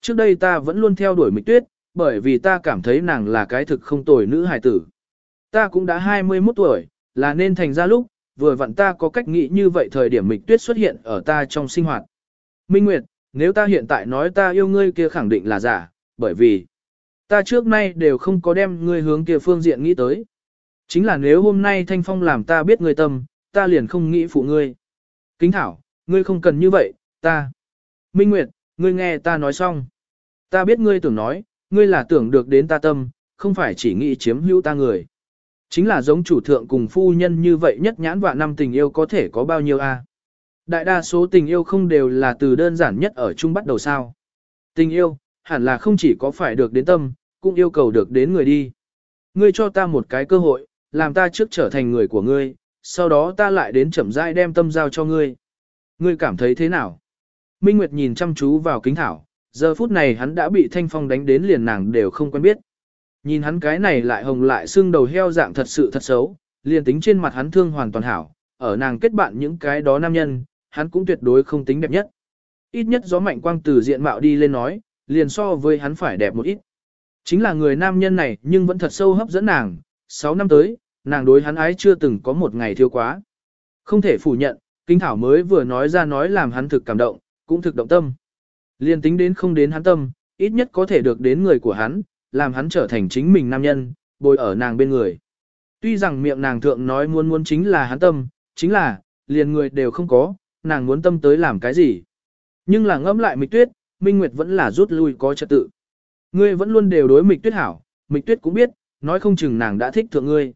Trước đây ta vẫn luôn theo đuổi mịch tuyết, bởi vì ta cảm thấy nàng là cái thực không tồi nữ hài tử. Ta cũng đã 21 tuổi, là nên thành ra lúc, vừa vặn ta có cách nghĩ như vậy thời điểm mịch tuyết xuất hiện ở ta trong sinh hoạt. Minh Nguyệt, nếu ta hiện tại nói ta yêu ngươi kia khẳng định là giả, bởi vì ta trước nay đều không có đem ngươi hướng kia phương diện nghĩ tới. Chính là nếu hôm nay Thanh Phong làm ta biết ngươi tâm, ta liền không nghĩ phụ ngươi. Kính Thảo, ngươi không cần như vậy, ta. Minh Nguyệt, ngươi nghe ta nói xong. Ta biết ngươi tưởng nói, ngươi là tưởng được đến ta tâm, không phải chỉ nghĩ chiếm hữu ta người. Chính là giống chủ thượng cùng phu nhân như vậy nhất nhãn và năm tình yêu có thể có bao nhiêu a? Đại đa số tình yêu không đều là từ đơn giản nhất ở chung bắt đầu sao. Tình yêu, hẳn là không chỉ có phải được đến tâm, cũng yêu cầu được đến người đi. Ngươi cho ta một cái cơ hội, làm ta trước trở thành người của ngươi, sau đó ta lại đến chậm rãi đem tâm giao cho ngươi. Ngươi cảm thấy thế nào? Minh Nguyệt nhìn chăm chú vào kính thảo, giờ phút này hắn đã bị thanh phong đánh đến liền nàng đều không quen biết. Nhìn hắn cái này lại hồng lại xương đầu heo dạng thật sự thật xấu, liền tính trên mặt hắn thương hoàn toàn hảo, ở nàng kết bạn những cái đó nam nhân, hắn cũng tuyệt đối không tính đẹp nhất. Ít nhất gió mạnh quang từ diện mạo đi lên nói, liền so với hắn phải đẹp một ít. Chính là người nam nhân này nhưng vẫn thật sâu hấp dẫn nàng, 6 năm tới, nàng đối hắn ái chưa từng có một ngày thiếu quá. Không thể phủ nhận, Kinh Thảo mới vừa nói ra nói làm hắn thực cảm động, cũng thực động tâm. Liên tính đến không đến hắn tâm, ít nhất có thể được đến người của hắn, làm hắn trở thành chính mình nam nhân, bồi ở nàng bên người. Tuy rằng miệng nàng thượng nói muốn muốn chính là hắn tâm, chính là, liền người đều không có, nàng muốn tâm tới làm cái gì. Nhưng là ngẫm lại Mịch Tuyết, Minh Nguyệt vẫn là rút lui có trật tự. Ngươi vẫn luôn đều đối Mịch Tuyết hảo, Mịch Tuyết cũng biết, nói không chừng nàng đã thích thượng ngươi.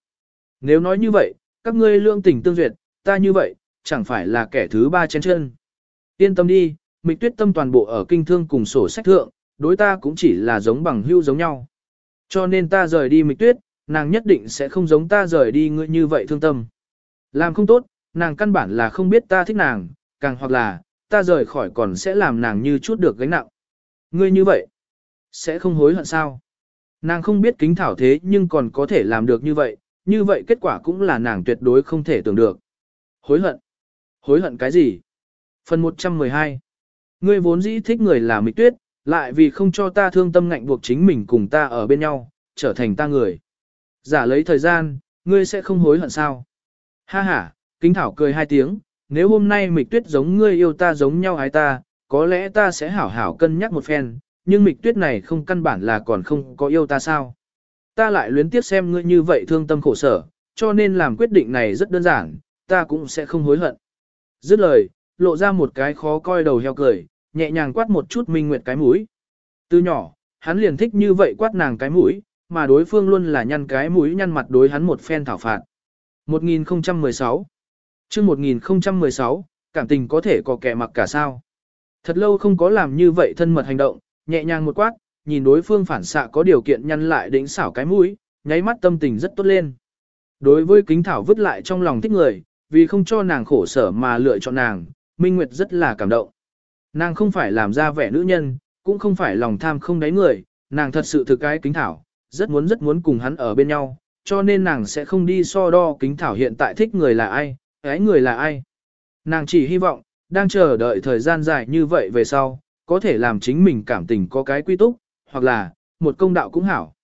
Nếu nói như vậy, các ngươi lương tình tương duyệt, ta như vậy, chẳng phải là kẻ thứ ba chén chân. Yên tâm đi, Mịch Tuyết tâm toàn bộ ở kinh thương cùng sổ sách thượng, đối ta cũng chỉ là giống bằng hưu giống nhau. Cho nên ta rời đi Mịch Tuyết, nàng nhất định sẽ không giống ta rời đi ngươi như vậy thương tâm. Làm không tốt, nàng căn bản là không biết ta thích nàng, càng hoặc là, ta rời khỏi còn sẽ làm nàng như chút được gánh nặng. Ngươi như vậy, sẽ không hối hận sao? Nàng không biết kính thảo thế nhưng còn có thể làm được như vậy, như vậy kết quả cũng là nàng tuyệt đối không thể tưởng được. Hối hận? Hối hận cái gì? Phần 112 Ngươi vốn dĩ thích người là mịch tuyết, lại vì không cho ta thương tâm ngạnh buộc chính mình cùng ta ở bên nhau, trở thành ta người. Giả lấy thời gian, ngươi sẽ không hối hận sao? Ha ha, kính thảo cười hai tiếng, nếu hôm nay mịch tuyết giống ngươi yêu ta giống nhau ái ta, có lẽ ta sẽ hảo hảo cân nhắc một phen, nhưng mịch tuyết này không căn bản là còn không có yêu ta sao. Ta lại luyến tiếc xem ngươi như vậy thương tâm khổ sở, cho nên làm quyết định này rất đơn giản, ta cũng sẽ không hối hận. Dứt lời, lộ ra một cái khó coi đầu heo cười, nhẹ nhàng quát một chút Minh Nguyệt cái mũi. Từ nhỏ, hắn liền thích như vậy quát nàng cái mũi, mà đối phương luôn là nhăn cái mũi nhăn mặt đối hắn một phen thảo phạt. 1016 chương 1016, cảm tình có thể có kẻ mặc cả sao. Thật lâu không có làm như vậy thân mật hành động, nhẹ nhàng một quát, nhìn đối phương phản xạ có điều kiện nhăn lại đỉnh xảo cái mũi, nháy mắt tâm tình rất tốt lên. Đối với kính thảo vứt lại trong lòng thích người, vì không cho nàng khổ sở mà lựa chọn nàng, Minh Nguyệt rất là cảm động. Nàng không phải làm ra vẻ nữ nhân, cũng không phải lòng tham không đáy người, nàng thật sự thực cái kính thảo, rất muốn rất muốn cùng hắn ở bên nhau, cho nên nàng sẽ không đi so đo kính thảo hiện tại thích người là ai, ái người là ai. Nàng chỉ hy vọng, đang chờ đợi thời gian dài như vậy về sau, có thể làm chính mình cảm tình có cái quy túc, hoặc là, một công đạo cũng hảo.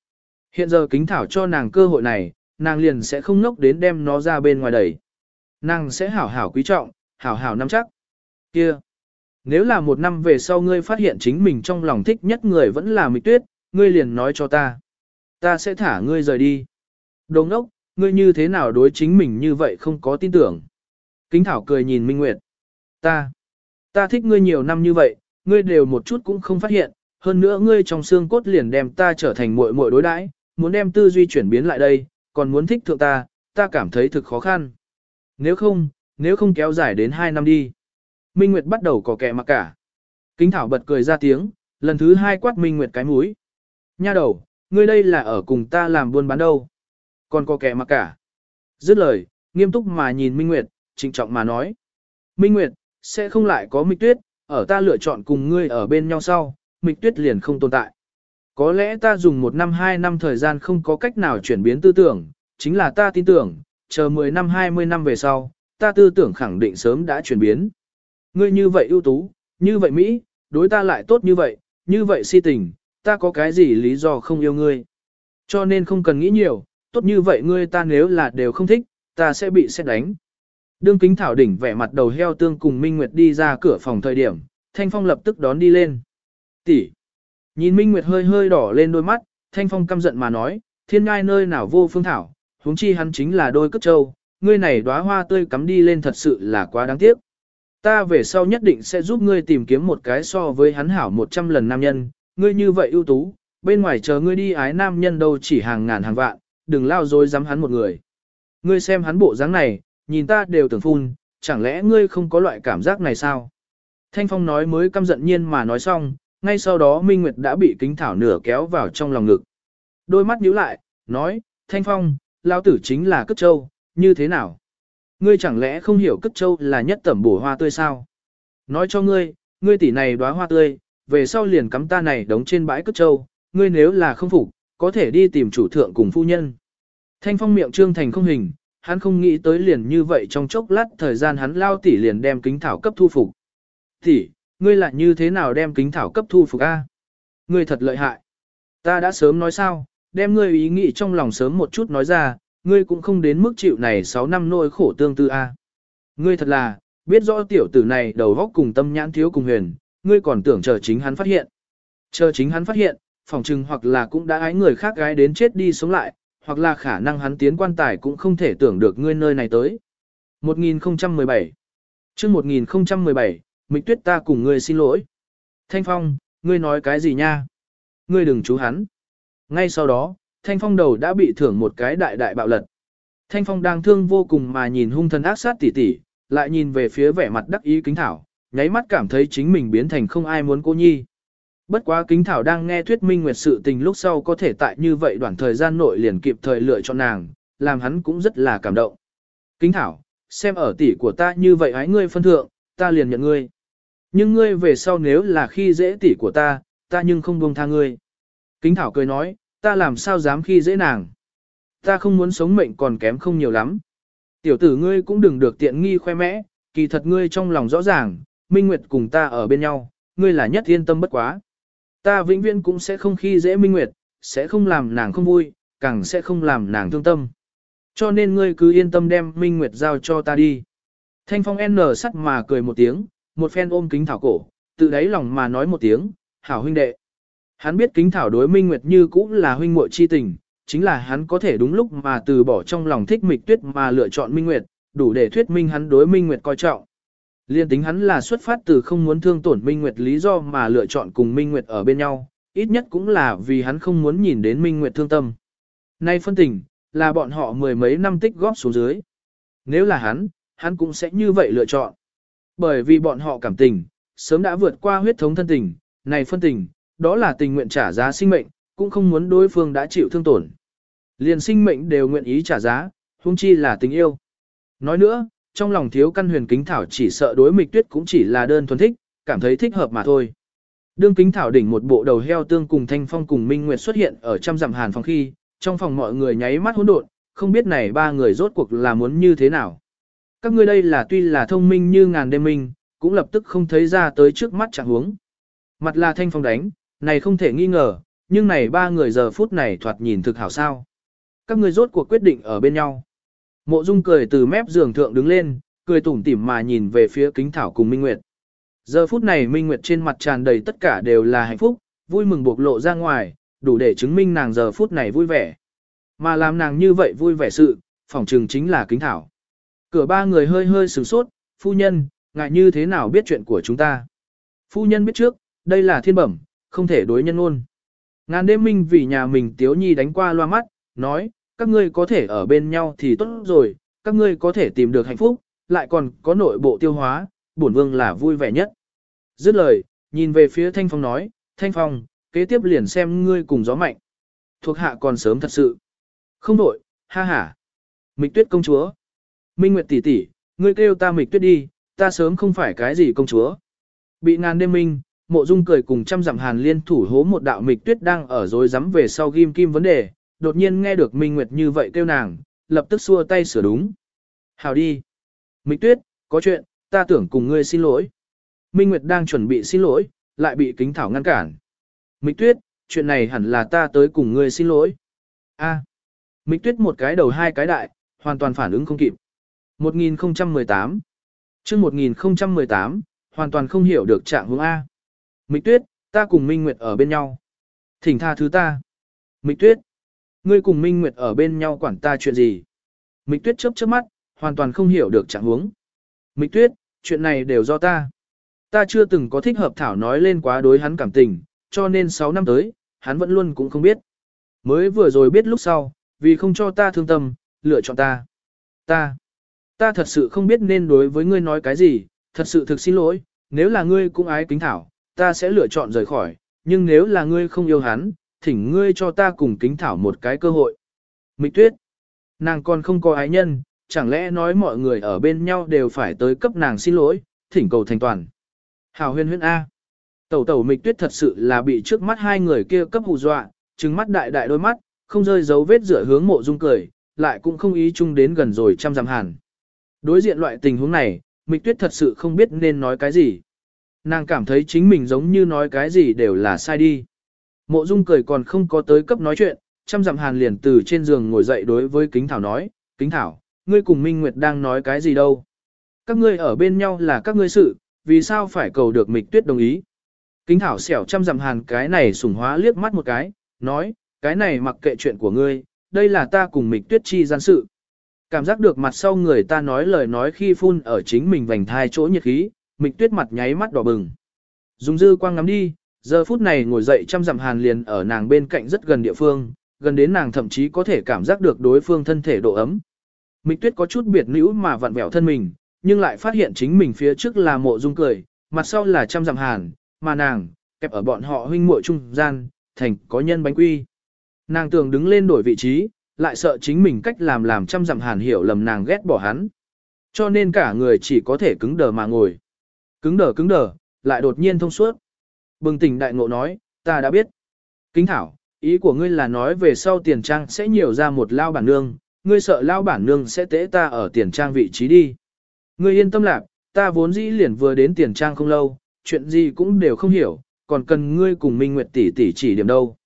Hiện giờ kính thảo cho nàng cơ hội này, nàng liền sẽ không nốc đến đem nó ra bên ngoài đẩy. Nàng sẽ hảo hảo quý trọng, hảo hảo nắm chắc. Kia! Nếu là một năm về sau ngươi phát hiện chính mình trong lòng thích nhất người vẫn là mịch tuyết, ngươi liền nói cho ta. Ta sẽ thả ngươi rời đi. Đồ ngốc, ngươi như thế nào đối chính mình như vậy không có tin tưởng. Kính Thảo cười nhìn Minh Nguyệt. Ta, ta thích ngươi nhiều năm như vậy, ngươi đều một chút cũng không phát hiện, hơn nữa ngươi trong xương cốt liền đem ta trở thành muội muội đối đãi, muốn đem tư duy chuyển biến lại đây, còn muốn thích thượng ta, ta cảm thấy thực khó khăn. Nếu không, nếu không kéo dài đến 2 năm đi. Minh Nguyệt bắt đầu có kẻ mặc cả. Kính Thảo bật cười ra tiếng, lần thứ hai quát Minh Nguyệt cái mũi. Nha đầu, ngươi đây là ở cùng ta làm buôn bán đâu. Còn có kẻ mặc cả. Dứt lời, nghiêm túc mà nhìn Minh Nguyệt, trịnh trọng mà nói. Minh Nguyệt, sẽ không lại có Mịch Tuyết, ở ta lựa chọn cùng ngươi ở bên nhau sau, Mịch Tuyết liền không tồn tại. Có lẽ ta dùng một năm hai năm thời gian không có cách nào chuyển biến tư tưởng, chính là ta tin tưởng, chờ 10 năm 20 năm về sau, ta tư tưởng khẳng định sớm đã chuyển biến. Ngươi như vậy ưu tú, như vậy Mỹ, đối ta lại tốt như vậy, như vậy si tình, ta có cái gì lý do không yêu ngươi. Cho nên không cần nghĩ nhiều, tốt như vậy ngươi ta nếu là đều không thích, ta sẽ bị xét đánh. Đương kính thảo đỉnh vẻ mặt đầu heo tương cùng Minh Nguyệt đi ra cửa phòng thời điểm, Thanh Phong lập tức đón đi lên. Tỷ. Nhìn Minh Nguyệt hơi hơi đỏ lên đôi mắt, Thanh Phong căm giận mà nói, thiên ngai nơi nào vô phương thảo, huống chi hắn chính là đôi cất trâu, ngươi này đóa hoa tươi cắm đi lên thật sự là quá đáng tiếc. Ta về sau nhất định sẽ giúp ngươi tìm kiếm một cái so với hắn hảo 100 lần nam nhân, ngươi như vậy ưu tú, bên ngoài chờ ngươi đi ái nam nhân đâu chỉ hàng ngàn hàng vạn, đừng lao dối dám hắn một người. Ngươi xem hắn bộ dáng này, nhìn ta đều tưởng phun, chẳng lẽ ngươi không có loại cảm giác này sao? Thanh Phong nói mới căm giận nhiên mà nói xong, ngay sau đó Minh Nguyệt đã bị kính thảo nửa kéo vào trong lòng ngực. Đôi mắt nhíu lại, nói, Thanh Phong, lao tử chính là cất châu, như thế nào? Ngươi chẳng lẽ không hiểu cất châu là nhất tẩm bổ hoa tươi sao? Nói cho ngươi, ngươi tỷ này đóa hoa tươi, về sau liền cắm ta này đóng trên bãi cất châu, ngươi nếu là không phục, có thể đi tìm chủ thượng cùng phu nhân. Thanh phong miệng trương thành không hình, hắn không nghĩ tới liền như vậy trong chốc lát thời gian hắn lao tỷ liền đem kính thảo cấp thu phục. Tỷ, ngươi lại như thế nào đem kính thảo cấp thu phục a? Ngươi thật lợi hại. Ta đã sớm nói sao, đem ngươi ý nghĩ trong lòng sớm một chút nói ra, ngươi cũng không đến mức chịu này 6 năm nỗi khổ tương tư a. Ngươi thật là, biết rõ tiểu tử này đầu góc cùng tâm nhãn thiếu cùng huyền, ngươi còn tưởng chờ chính hắn phát hiện. Chờ chính hắn phát hiện, phỏng chừng hoặc là cũng đã ái người khác gái đến chết đi sống lại, hoặc là khả năng hắn tiến quan tài cũng không thể tưởng được ngươi nơi này tới. 1017 chương 1017, Mịch Tuyết ta cùng ngươi xin lỗi. Thanh Phong, ngươi nói cái gì nha? Ngươi đừng chú hắn. Ngay sau đó, Thanh Phong đầu đã bị thưởng một cái đại đại bạo lật. Thanh Phong đang thương vô cùng mà nhìn hung thần ác sát tỉ tỉ, lại nhìn về phía vẻ mặt đắc ý kính thảo, nháy mắt cảm thấy chính mình biến thành không ai muốn cô nhi. Bất quá kính thảo đang nghe thuyết minh nguyệt sự tình lúc sau có thể tại như vậy đoạn thời gian nội liền kịp thời lựa chọn nàng, làm hắn cũng rất là cảm động. Kính thảo, xem ở tỷ của ta như vậy hái ngươi phân thượng, ta liền nhận ngươi. Nhưng ngươi về sau nếu là khi dễ tỷ của ta, ta nhưng không buông tha ngươi. Kính thảo cười nói, ta làm sao dám khi dễ nàng. Ta không muốn sống mệnh còn kém không nhiều lắm. Tiểu tử ngươi cũng đừng được tiện nghi khoe mẽ, kỳ thật ngươi trong lòng rõ ràng, Minh Nguyệt cùng ta ở bên nhau, ngươi là nhất yên tâm bất quá. Ta vĩnh viễn cũng sẽ không khi dễ Minh Nguyệt, sẽ không làm nàng không vui, càng sẽ không làm nàng thương tâm. Cho nên ngươi cứ yên tâm đem Minh Nguyệt giao cho ta đi. Thanh Phong N sắt mà cười một tiếng, một phen ôm kính thảo cổ, tự đáy lòng mà nói một tiếng, hảo huynh đệ. Hắn biết kính thảo đối Minh Nguyệt như cũng là huynh muội chi tình, chính là hắn có thể đúng lúc mà từ bỏ trong lòng thích mịch tuyết mà lựa chọn Minh Nguyệt, đủ để thuyết minh hắn đối Minh Nguyệt coi trọng. Liên tính hắn là xuất phát từ không muốn thương tổn Minh Nguyệt lý do mà lựa chọn cùng Minh Nguyệt ở bên nhau, ít nhất cũng là vì hắn không muốn nhìn đến Minh Nguyệt thương tâm. Nay phân tình, là bọn họ mười mấy năm tích góp xuống dưới. Nếu là hắn, hắn cũng sẽ như vậy lựa chọn. Bởi vì bọn họ cảm tình, sớm đã vượt qua huyết thống thân tình, này phân tình, đó là tình nguyện trả giá sinh mệnh, cũng không muốn đối phương đã chịu thương tổn. Liền sinh mệnh đều nguyện ý trả giá, huống chi là tình yêu. Nói nữa, trong lòng thiếu căn huyền kính thảo chỉ sợ đối mịch tuyết cũng chỉ là đơn thuần thích, cảm thấy thích hợp mà thôi. Đương kính thảo đỉnh một bộ đầu heo tương cùng thanh phong cùng minh nguyệt xuất hiện ở trăm dặm hàn phòng khi, trong phòng mọi người nháy mắt hỗn độn, không biết này ba người rốt cuộc là muốn như thế nào. Các ngươi đây là tuy là thông minh như ngàn đêm minh, cũng lập tức không thấy ra tới trước mắt chẳng huống. Mặt là thanh phong đánh, này không thể nghi ngờ, nhưng này ba người giờ phút này thoạt nhìn thực hảo sao. Các ngươi rốt cuộc quyết định ở bên nhau. Mộ Dung cười từ mép giường thượng đứng lên, cười tủm tỉm mà nhìn về phía kính thảo cùng Minh Nguyệt. Giờ phút này Minh Nguyệt trên mặt tràn đầy tất cả đều là hạnh phúc, vui mừng bộc lộ ra ngoài, đủ để chứng minh nàng giờ phút này vui vẻ. Mà làm nàng như vậy vui vẻ sự, phỏng trừng chính là kính thảo. Cửa ba người hơi hơi sửng sốt, phu nhân, ngại như thế nào biết chuyện của chúng ta. Phu nhân biết trước, đây là thiên bẩm, không thể đối nhân ôn. Ngàn đêm minh vì nhà mình tiếu nhi đánh qua loa mắt, nói, các ngươi có thể ở bên nhau thì tốt rồi, các ngươi có thể tìm được hạnh phúc, lại còn có nội bộ tiêu hóa, bổn vương là vui vẻ nhất. Dứt lời, nhìn về phía Thanh Phong nói, Thanh Phong, kế tiếp liền xem ngươi cùng gió mạnh. Thuộc hạ còn sớm thật sự. Không đổi, ha ha. Mịch tuyết công chúa. Minh Nguyệt tỷ tỷ, ngươi kêu ta mịch tuyết đi, ta sớm không phải cái gì công chúa. Bị ngàn đêm minh, mộ dung cười cùng trăm dặm hàn liên thủ hố một đạo mịch tuyết đang ở dối rắm về sau ghim kim vấn đề, đột nhiên nghe được Minh Nguyệt như vậy kêu nàng, lập tức xua tay sửa đúng. Hào đi. Mịch tuyết, có chuyện, ta tưởng cùng ngươi xin lỗi. Minh Nguyệt đang chuẩn bị xin lỗi, lại bị kính thảo ngăn cản. Mịch tuyết, chuyện này hẳn là ta tới cùng ngươi xin lỗi. A. À. Mịch tuyết một cái đầu hai cái đại, hoàn toàn phản ứng không kịp. 1018 chương 1018, hoàn toàn không hiểu được trạng hướng A. Mịch tuyết, ta cùng Minh Nguyệt ở bên nhau. Thỉnh tha thứ ta. Mịch tuyết, ngươi cùng Minh Nguyệt ở bên nhau quản ta chuyện gì? Mịch tuyết chớp chớp mắt, hoàn toàn không hiểu được trạng hướng. Mịch tuyết, chuyện này đều do ta. Ta chưa từng có thích hợp thảo nói lên quá đối hắn cảm tình, cho nên 6 năm tới, hắn vẫn luôn cũng không biết. Mới vừa rồi biết lúc sau, vì không cho ta thương tâm, lựa chọn ta. Ta, ta thật sự không biết nên đối với ngươi nói cái gì, thật sự thực xin lỗi, nếu là ngươi cũng ái kính thảo, ta sẽ lựa chọn rời khỏi, nhưng nếu là ngươi không yêu hắn, thỉnh ngươi cho ta cùng kính thảo một cái cơ hội. Mịch tuyết, nàng còn không có ái nhân, chẳng lẽ nói mọi người ở bên nhau đều phải tới cấp nàng xin lỗi, thỉnh cầu thành toàn. Hảo huyên huyên A. Tẩu tẩu mịch tuyết thật sự là bị trước mắt hai người kia cấp hù dọa, trừng mắt đại đại đôi mắt, không rơi dấu vết rửa hướng mộ dung cười, lại cũng không ý chung đến gần rồi trăm dặm hàn. Đối diện loại tình huống này, mịch tuyết thật sự không biết nên nói cái gì. Nàng cảm thấy chính mình giống như nói cái gì đều là sai đi. Mộ dung cười còn không có tới cấp nói chuyện, chăm dặm hàn liền từ trên giường ngồi dậy đối với kính thảo nói, kính thảo, ngươi cùng Minh Nguyệt đang nói cái gì đâu. Các ngươi ở bên nhau là các ngươi sự, vì sao phải cầu được mịch tuyết đồng ý. Kính thảo xẻo chăm dặm hàn cái này sủng hóa liếc mắt một cái, nói, cái này mặc kệ chuyện của ngươi, đây là ta cùng mịch tuyết chi gian sự. Cảm giác được mặt sau người ta nói lời nói khi phun ở chính mình vành thai chỗ nhiệt khí, mịch tuyết mặt nháy mắt đỏ bừng. Dùng dư quang ngắm đi, giờ phút này ngồi dậy chăm dặm hàn liền ở nàng bên cạnh rất gần địa phương, gần đến nàng thậm chí có thể cảm giác được đối phương thân thể độ ấm. Mịch tuyết có chút biệt nữ mà vặn vẹo thân mình, nhưng lại phát hiện chính mình phía trước là mộ dung cười, mặt sau là chăm dặm hàn, mà nàng, kẹp ở bọn họ huynh muội trung gian, thành có nhân bánh quy. Nàng tưởng đứng lên đổi vị trí, lại sợ chính mình cách làm làm trăm dặm hàn hiểu lầm nàng ghét bỏ hắn. Cho nên cả người chỉ có thể cứng đờ mà ngồi. Cứng đờ cứng đờ, lại đột nhiên thông suốt. Bừng tỉnh đại ngộ nói, ta đã biết. Kính thảo, ý của ngươi là nói về sau tiền trang sẽ nhiều ra một lao bản nương, ngươi sợ lao bản nương sẽ tế ta ở tiền trang vị trí đi. Ngươi yên tâm lạc, ta vốn dĩ liền vừa đến tiền trang không lâu, chuyện gì cũng đều không hiểu, còn cần ngươi cùng Minh Nguyệt tỷ tỷ chỉ điểm đâu.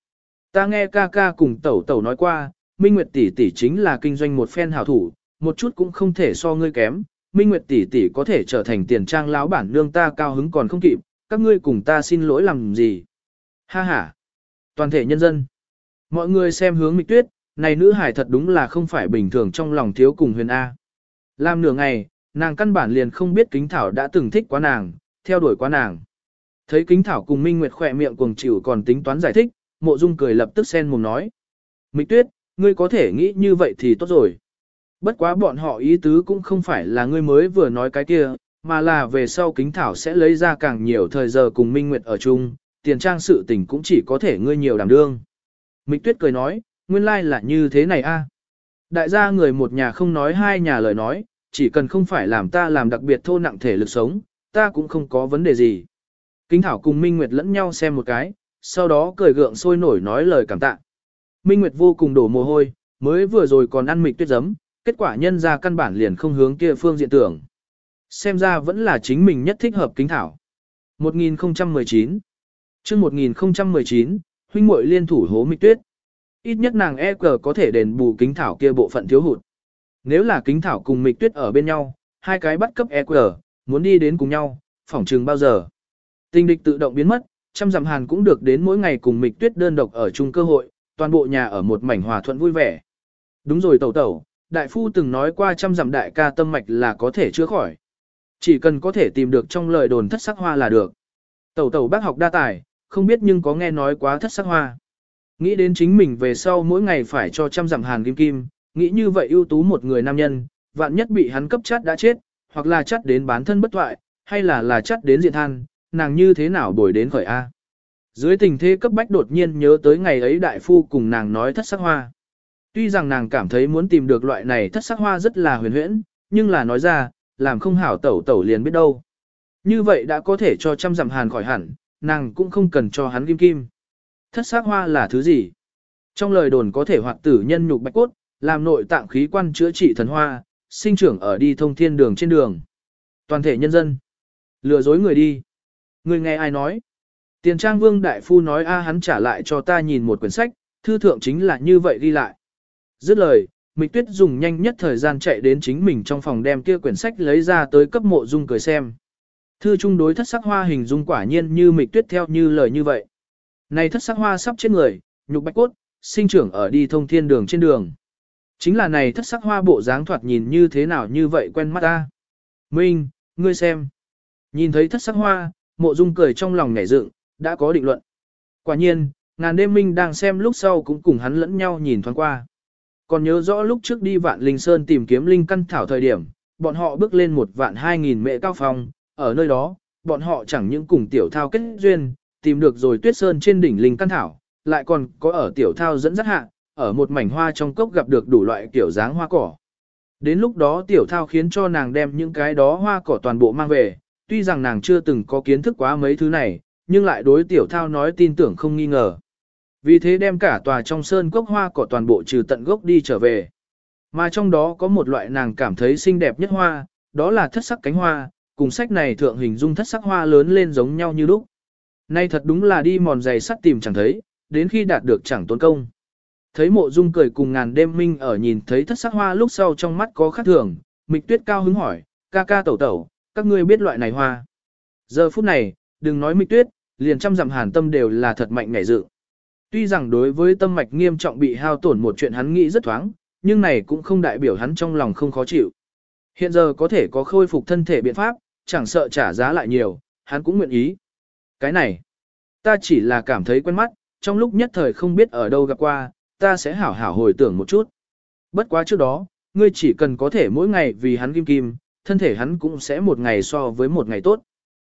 Ta nghe ca ca cùng tẩu tẩu nói qua, Minh Nguyệt tỷ tỷ chính là kinh doanh một phen hảo thủ, một chút cũng không thể so ngươi kém. Minh Nguyệt tỷ tỷ có thể trở thành tiền trang lão bản nương ta cao hứng còn không kịp, các ngươi cùng ta xin lỗi làm gì. Ha ha. Toàn thể nhân dân. Mọi người xem hướng mịch tuyết, này nữ hải thật đúng là không phải bình thường trong lòng thiếu cùng huyền A. Làm nửa ngày, nàng căn bản liền không biết kính thảo đã từng thích quá nàng, theo đuổi quá nàng. Thấy kính thảo cùng Minh Nguyệt khỏe miệng cuồng chịu còn tính toán giải thích, mộ dung cười lập tức sen mồm nói. Mịch tuyết, ngươi có thể nghĩ như vậy thì tốt rồi. Bất quá bọn họ ý tứ cũng không phải là ngươi mới vừa nói cái kia, mà là về sau kính thảo sẽ lấy ra càng nhiều thời giờ cùng Minh Nguyệt ở chung, tiền trang sự tình cũng chỉ có thể ngươi nhiều đảm đương. Mịch tuyết cười nói, nguyên lai like là như thế này a. Đại gia người một nhà không nói hai nhà lời nói, chỉ cần không phải làm ta làm đặc biệt thô nặng thể lực sống, ta cũng không có vấn đề gì. Kính Thảo cùng Minh Nguyệt lẫn nhau xem một cái, sau đó cười gượng sôi nổi nói lời cảm tạ. Minh Nguyệt vô cùng đổ mồ hôi, mới vừa rồi còn ăn mịch tuyết giấm, kết quả nhân ra căn bản liền không hướng kia phương diện tưởng. Xem ra vẫn là chính mình nhất thích hợp Kính Thảo. 1019 chương 1019, huynh muội liên thủ hố mịch tuyết. Ít nhất nàng e cờ có thể đền bù Kính Thảo kia bộ phận thiếu hụt. Nếu là Kính Thảo cùng mịch tuyết ở bên nhau, hai cái bắt cấp e cờ, muốn đi đến cùng nhau, phỏng chừng bao giờ. Tình địch tự động biến mất, trăm dặm hàn cũng được đến mỗi ngày cùng mịch tuyết đơn độc ở chung cơ hội, toàn bộ nhà ở một mảnh hòa thuận vui vẻ. Đúng rồi tẩu tẩu, đại phu từng nói qua trăm dặm đại ca tâm mạch là có thể chữa khỏi. Chỉ cần có thể tìm được trong lời đồn thất sắc hoa là được. Tẩu tẩu bác học đa tài, không biết nhưng có nghe nói quá thất sắc hoa. Nghĩ đến chính mình về sau mỗi ngày phải cho trăm dặm hàn kim kim, nghĩ như vậy ưu tú một người nam nhân, vạn nhất bị hắn cấp chát đã chết, hoặc là chát đến bán thân bất thoại, hay là là chát đến diện than, nàng như thế nào bồi đến khởi A. Dưới tình thế cấp bách đột nhiên nhớ tới ngày ấy đại phu cùng nàng nói thất sắc hoa. Tuy rằng nàng cảm thấy muốn tìm được loại này thất sắc hoa rất là huyền huyễn, nhưng là nói ra, làm không hảo tẩu tẩu liền biết đâu. Như vậy đã có thể cho trăm dặm hàn khỏi hẳn, nàng cũng không cần cho hắn kim kim. Thất sắc hoa là thứ gì? Trong lời đồn có thể hoạt tử nhân nhục bạch cốt, làm nội tạng khí quan chữa trị thần hoa, sinh trưởng ở đi thông thiên đường trên đường. Toàn thể nhân dân. Lừa dối người đi. Người nghe ai nói? Tiền trang vương đại phu nói a hắn trả lại cho ta nhìn một quyển sách, thư thượng chính là như vậy đi lại. Dứt lời, Mịch Tuyết dùng nhanh nhất thời gian chạy đến chính mình trong phòng đem kia quyển sách lấy ra tới cấp mộ dung cười xem. Thư trung đối thất sắc hoa hình dung quả nhiên như Mịch Tuyết theo như lời như vậy. Này thất sắc hoa sắp chết người, nhục bạch cốt, sinh trưởng ở đi thông thiên đường trên đường. Chính là này thất sắc hoa bộ dáng thoạt nhìn như thế nào như vậy quen mắt ta. Minh, ngươi xem. Nhìn thấy thất sắc hoa, mộ dung cười trong lòng nhảy dựng, đã có định luận. Quả nhiên, ngàn đêm minh đang xem lúc sau cũng cùng hắn lẫn nhau nhìn thoáng qua. Còn nhớ rõ lúc trước đi vạn linh sơn tìm kiếm linh căn thảo thời điểm, bọn họ bước lên một vạn hai nghìn mệ cao phòng. ở nơi đó, bọn họ chẳng những cùng tiểu thao kết duyên, tìm được rồi tuyết sơn trên đỉnh linh căn thảo, lại còn có ở tiểu thao dẫn dắt hạ, ở một mảnh hoa trong cốc gặp được đủ loại kiểu dáng hoa cỏ. Đến lúc đó tiểu thao khiến cho nàng đem những cái đó hoa cỏ toàn bộ mang về, tuy rằng nàng chưa từng có kiến thức quá mấy thứ này, nhưng lại đối tiểu thao nói tin tưởng không nghi ngờ. Vì thế đem cả tòa trong sơn cốc hoa cỏ toàn bộ trừ tận gốc đi trở về. Mà trong đó có một loại nàng cảm thấy xinh đẹp nhất hoa, đó là thất sắc cánh hoa, cùng sách này thượng hình dung thất sắc hoa lớn lên giống nhau như lúc. Nay thật đúng là đi mòn giày sắt tìm chẳng thấy, đến khi đạt được chẳng tốn công. Thấy mộ dung cười cùng ngàn đêm minh ở nhìn thấy thất sắc hoa lúc sau trong mắt có khác thường, mịch tuyết cao hứng hỏi, ca ca tẩu tẩu, các ngươi biết loại này hoa. Giờ phút này, đừng nói mịch tuyết, liền trăm dặm hàn tâm đều là thật mạnh ngảy dự. Tuy rằng đối với tâm mạch nghiêm trọng bị hao tổn một chuyện hắn nghĩ rất thoáng, nhưng này cũng không đại biểu hắn trong lòng không khó chịu. Hiện giờ có thể có khôi phục thân thể biện pháp, chẳng sợ trả giá lại nhiều, hắn cũng nguyện ý. Cái này, ta chỉ là cảm thấy quen mắt, trong lúc nhất thời không biết ở đâu gặp qua, ta sẽ hảo hảo hồi tưởng một chút. Bất quá trước đó, ngươi chỉ cần có thể mỗi ngày vì hắn kim kim, thân thể hắn cũng sẽ một ngày so với một ngày tốt.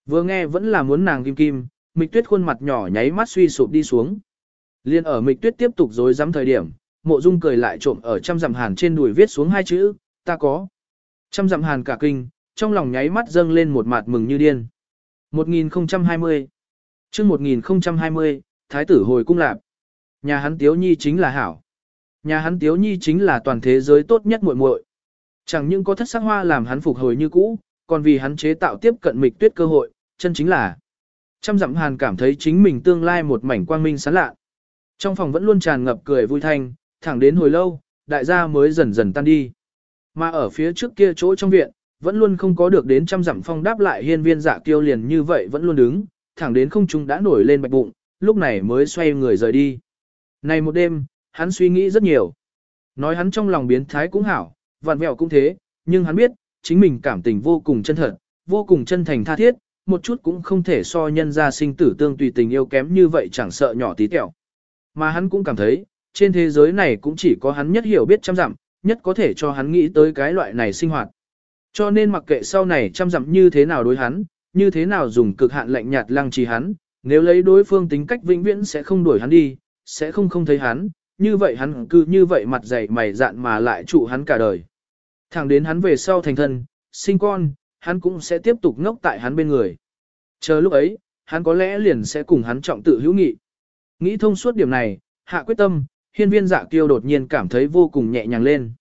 Vừa nghe vẫn là muốn nàng kim kim, mịch tuyết khuôn mặt nhỏ nháy mắt suy sụp đi xuống. Liên ở mịch tuyết tiếp tục dối dám thời điểm, mộ dung cười lại trộm ở trăm dặm hàn trên đùi viết xuống hai chữ, ta có. Trăm dặm hàn cả kinh, trong lòng nháy mắt dâng lên một mặt mừng như điên. 1020 chương 1020, Thái tử hồi cung lạp. Nhà hắn Tiếu Nhi chính là hảo. Nhà hắn Tiếu Nhi chính là toàn thế giới tốt nhất muội muội. Chẳng những có thất sắc hoa làm hắn phục hồi như cũ, còn vì hắn chế tạo tiếp cận mịch tuyết cơ hội, chân chính là. Trăm dặm hàn cảm thấy chính mình tương lai một mảnh quang minh sáng lạ. Trong phòng vẫn luôn tràn ngập cười vui thanh, thẳng đến hồi lâu, đại gia mới dần dần tan đi. Mà ở phía trước kia chỗ trong viện, vẫn luôn không có được đến trăm dặm phong đáp lại hiên viên dạ kiêu liền như vậy vẫn luôn đứng, thẳng đến không trung đã nổi lên bạch bụng, lúc này mới xoay người rời đi. Này một đêm, hắn suy nghĩ rất nhiều. Nói hắn trong lòng biến thái cũng hảo, vạn vẹo cũng thế, nhưng hắn biết, chính mình cảm tình vô cùng chân thật, vô cùng chân thành tha thiết, một chút cũng không thể so nhân ra sinh tử tương tùy tình yêu kém như vậy chẳng sợ nhỏ tí tẹo. Mà hắn cũng cảm thấy, trên thế giới này cũng chỉ có hắn nhất hiểu biết trăm dặm, nhất có thể cho hắn nghĩ tới cái loại này sinh hoạt. Cho nên mặc kệ sau này trăm dặm như thế nào đối hắn, như thế nào dùng cực hạn lạnh nhạt lăng trì hắn, nếu lấy đối phương tính cách vĩnh viễn sẽ không đuổi hắn đi, sẽ không không thấy hắn, như vậy hắn cứ như vậy mặt dày mày dạn mà lại trụ hắn cả đời. Thẳng đến hắn về sau thành thân, sinh con, hắn cũng sẽ tiếp tục ngốc tại hắn bên người. Chờ lúc ấy, hắn có lẽ liền sẽ cùng hắn trọng tự hữu nghị. Nghĩ thông suốt điểm này, hạ quyết tâm, hiên viên dạ kiêu đột nhiên cảm thấy vô cùng nhẹ nhàng lên.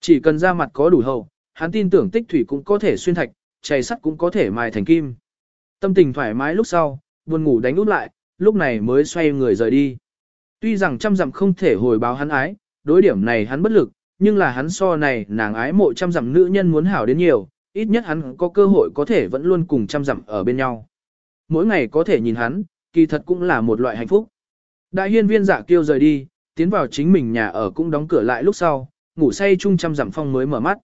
Chỉ cần ra mặt có đủ hậu, hắn tin tưởng tích thủy cũng có thể xuyên thạch, chày sắt cũng có thể mài thành kim. Tâm tình thoải mái lúc sau, buồn ngủ đánh út lại, lúc này mới xoay người rời đi. Tuy rằng trăm dặm không thể hồi báo hắn ái, đối điểm này hắn bất lực, nhưng là hắn so này nàng ái mộ trăm dặm nữ nhân muốn hảo đến nhiều, ít nhất hắn có cơ hội có thể vẫn luôn cùng trăm dặm ở bên nhau. Mỗi ngày có thể nhìn hắn, kỳ thật cũng là một loại hạnh phúc. Đại hiên viên giả kiêu rời đi, tiến vào chính mình nhà ở cũng đóng cửa lại lúc sau, ngủ say chung trăm dặm phong mới mở mắt.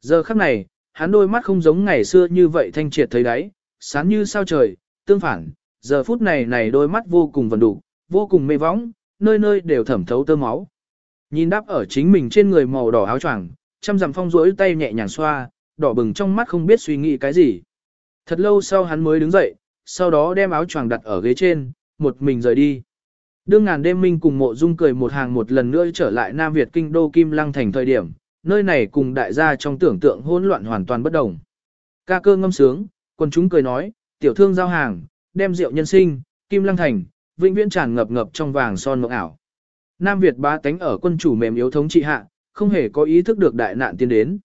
Giờ khắc này, hắn đôi mắt không giống ngày xưa như vậy thanh triệt thấy đáy, sáng như sao trời, tương phản, giờ phút này này đôi mắt vô cùng vần đủ, vô cùng mê võng, nơi nơi đều thẩm thấu tơ máu. Nhìn đắp ở chính mình trên người màu đỏ áo choàng, trăm dặm phong rỗi tay nhẹ nhàng xoa, đỏ bừng trong mắt không biết suy nghĩ cái gì. Thật lâu sau hắn mới đứng dậy, sau đó đem áo choàng đặt ở ghế trên, một mình rời đi. Đương ngàn đêm minh cùng mộ dung cười một hàng một lần nữa trở lại Nam Việt kinh đô Kim Lăng thành thời điểm, nơi này cùng đại gia trong tưởng tượng hỗn loạn hoàn toàn bất đồng. Ca cơ ngâm sướng, quân chúng cười nói, tiểu thương giao hàng, đem rượu nhân sinh, Kim Lăng thành, vĩnh viễn tràn ngập ngập trong vàng son mộng ảo. Nam Việt ba tánh ở quân chủ mềm yếu thống trị hạ, không hề có ý thức được đại nạn tiến đến.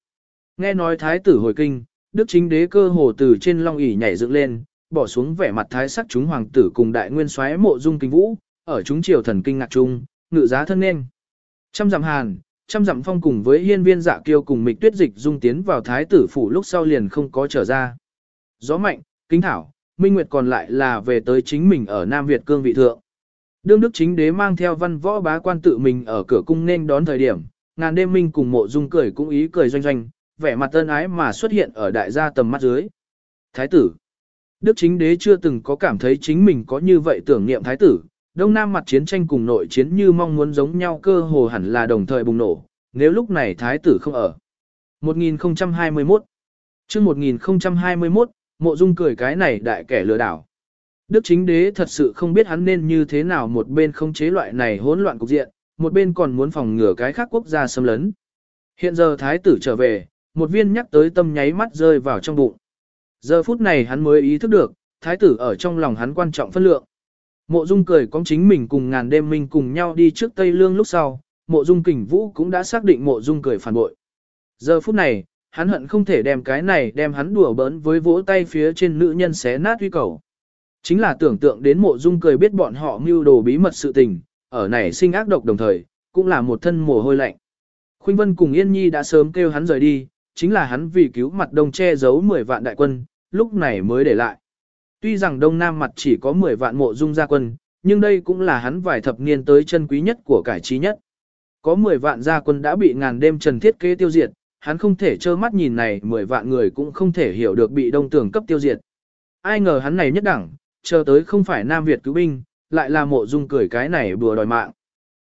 Nghe nói thái tử hồi kinh, đức chính đế cơ hồ từ trên long ỷ nhảy dựng lên, bỏ xuống vẻ mặt thái sắc chúng hoàng tử cùng đại nguyên soái mộ dung kinh vũ, ở chúng triều thần kinh ngạc trung, ngự giá thân nên. Trăm dặm hàn, trăm dặm phong cùng với hiên viên dạ kiêu cùng mịch tuyết dịch dung tiến vào thái tử phủ lúc sau liền không có trở ra. Gió mạnh, kính thảo, minh nguyệt còn lại là về tới chính mình ở Nam Việt cương vị thượng. Đương đức chính đế mang theo văn võ bá quan tự mình ở cửa cung nên đón thời điểm, ngàn đêm minh cùng mộ dung cười cũng ý cười doanh doanh, vẻ mặt tân ái mà xuất hiện ở đại gia tầm mắt dưới. Thái tử Đức chính đế chưa từng có cảm thấy chính mình có như vậy tưởng niệm thái tử, Đông Nam mặt chiến tranh cùng nội chiến như mong muốn giống nhau cơ hồ hẳn là đồng thời bùng nổ, nếu lúc này thái tử không ở. 1021 chương 1021, mộ dung cười cái này đại kẻ lừa đảo. Đức chính đế thật sự không biết hắn nên như thế nào một bên không chế loại này hỗn loạn cục diện, một bên còn muốn phòng ngừa cái khác quốc gia xâm lấn. Hiện giờ thái tử trở về, một viên nhắc tới tâm nháy mắt rơi vào trong bụng. Giờ phút này hắn mới ý thức được, thái tử ở trong lòng hắn quan trọng phân lượng. Mộ Dung cười có chính mình cùng ngàn đêm minh cùng nhau đi trước Tây Lương lúc sau, Mộ Dung Kình Vũ cũng đã xác định Mộ Dung cười phản bội. Giờ phút này, hắn hận không thể đem cái này đem hắn đùa bỡn với vỗ tay phía trên nữ nhân xé nát uy cầu. Chính là tưởng tượng đến Mộ Dung cười biết bọn họ mưu đồ bí mật sự tình, ở này sinh ác độc đồng thời, cũng là một thân mồ hôi lạnh. Khuynh Vân cùng Yên Nhi đã sớm kêu hắn rời đi, chính là hắn vì cứu mặt đông che giấu 10 vạn đại quân, lúc này mới để lại. Tuy rằng Đông Nam mặt chỉ có 10 vạn mộ dung gia quân, nhưng đây cũng là hắn vài thập niên tới chân quý nhất của cải trí nhất. Có 10 vạn gia quân đã bị ngàn đêm trần thiết kế tiêu diệt, hắn không thể trơ mắt nhìn này 10 vạn người cũng không thể hiểu được bị đông tường cấp tiêu diệt. Ai ngờ hắn này nhất đẳng, chờ tới không phải Nam Việt cứu binh, lại là mộ dung cười cái này bừa đòi mạng.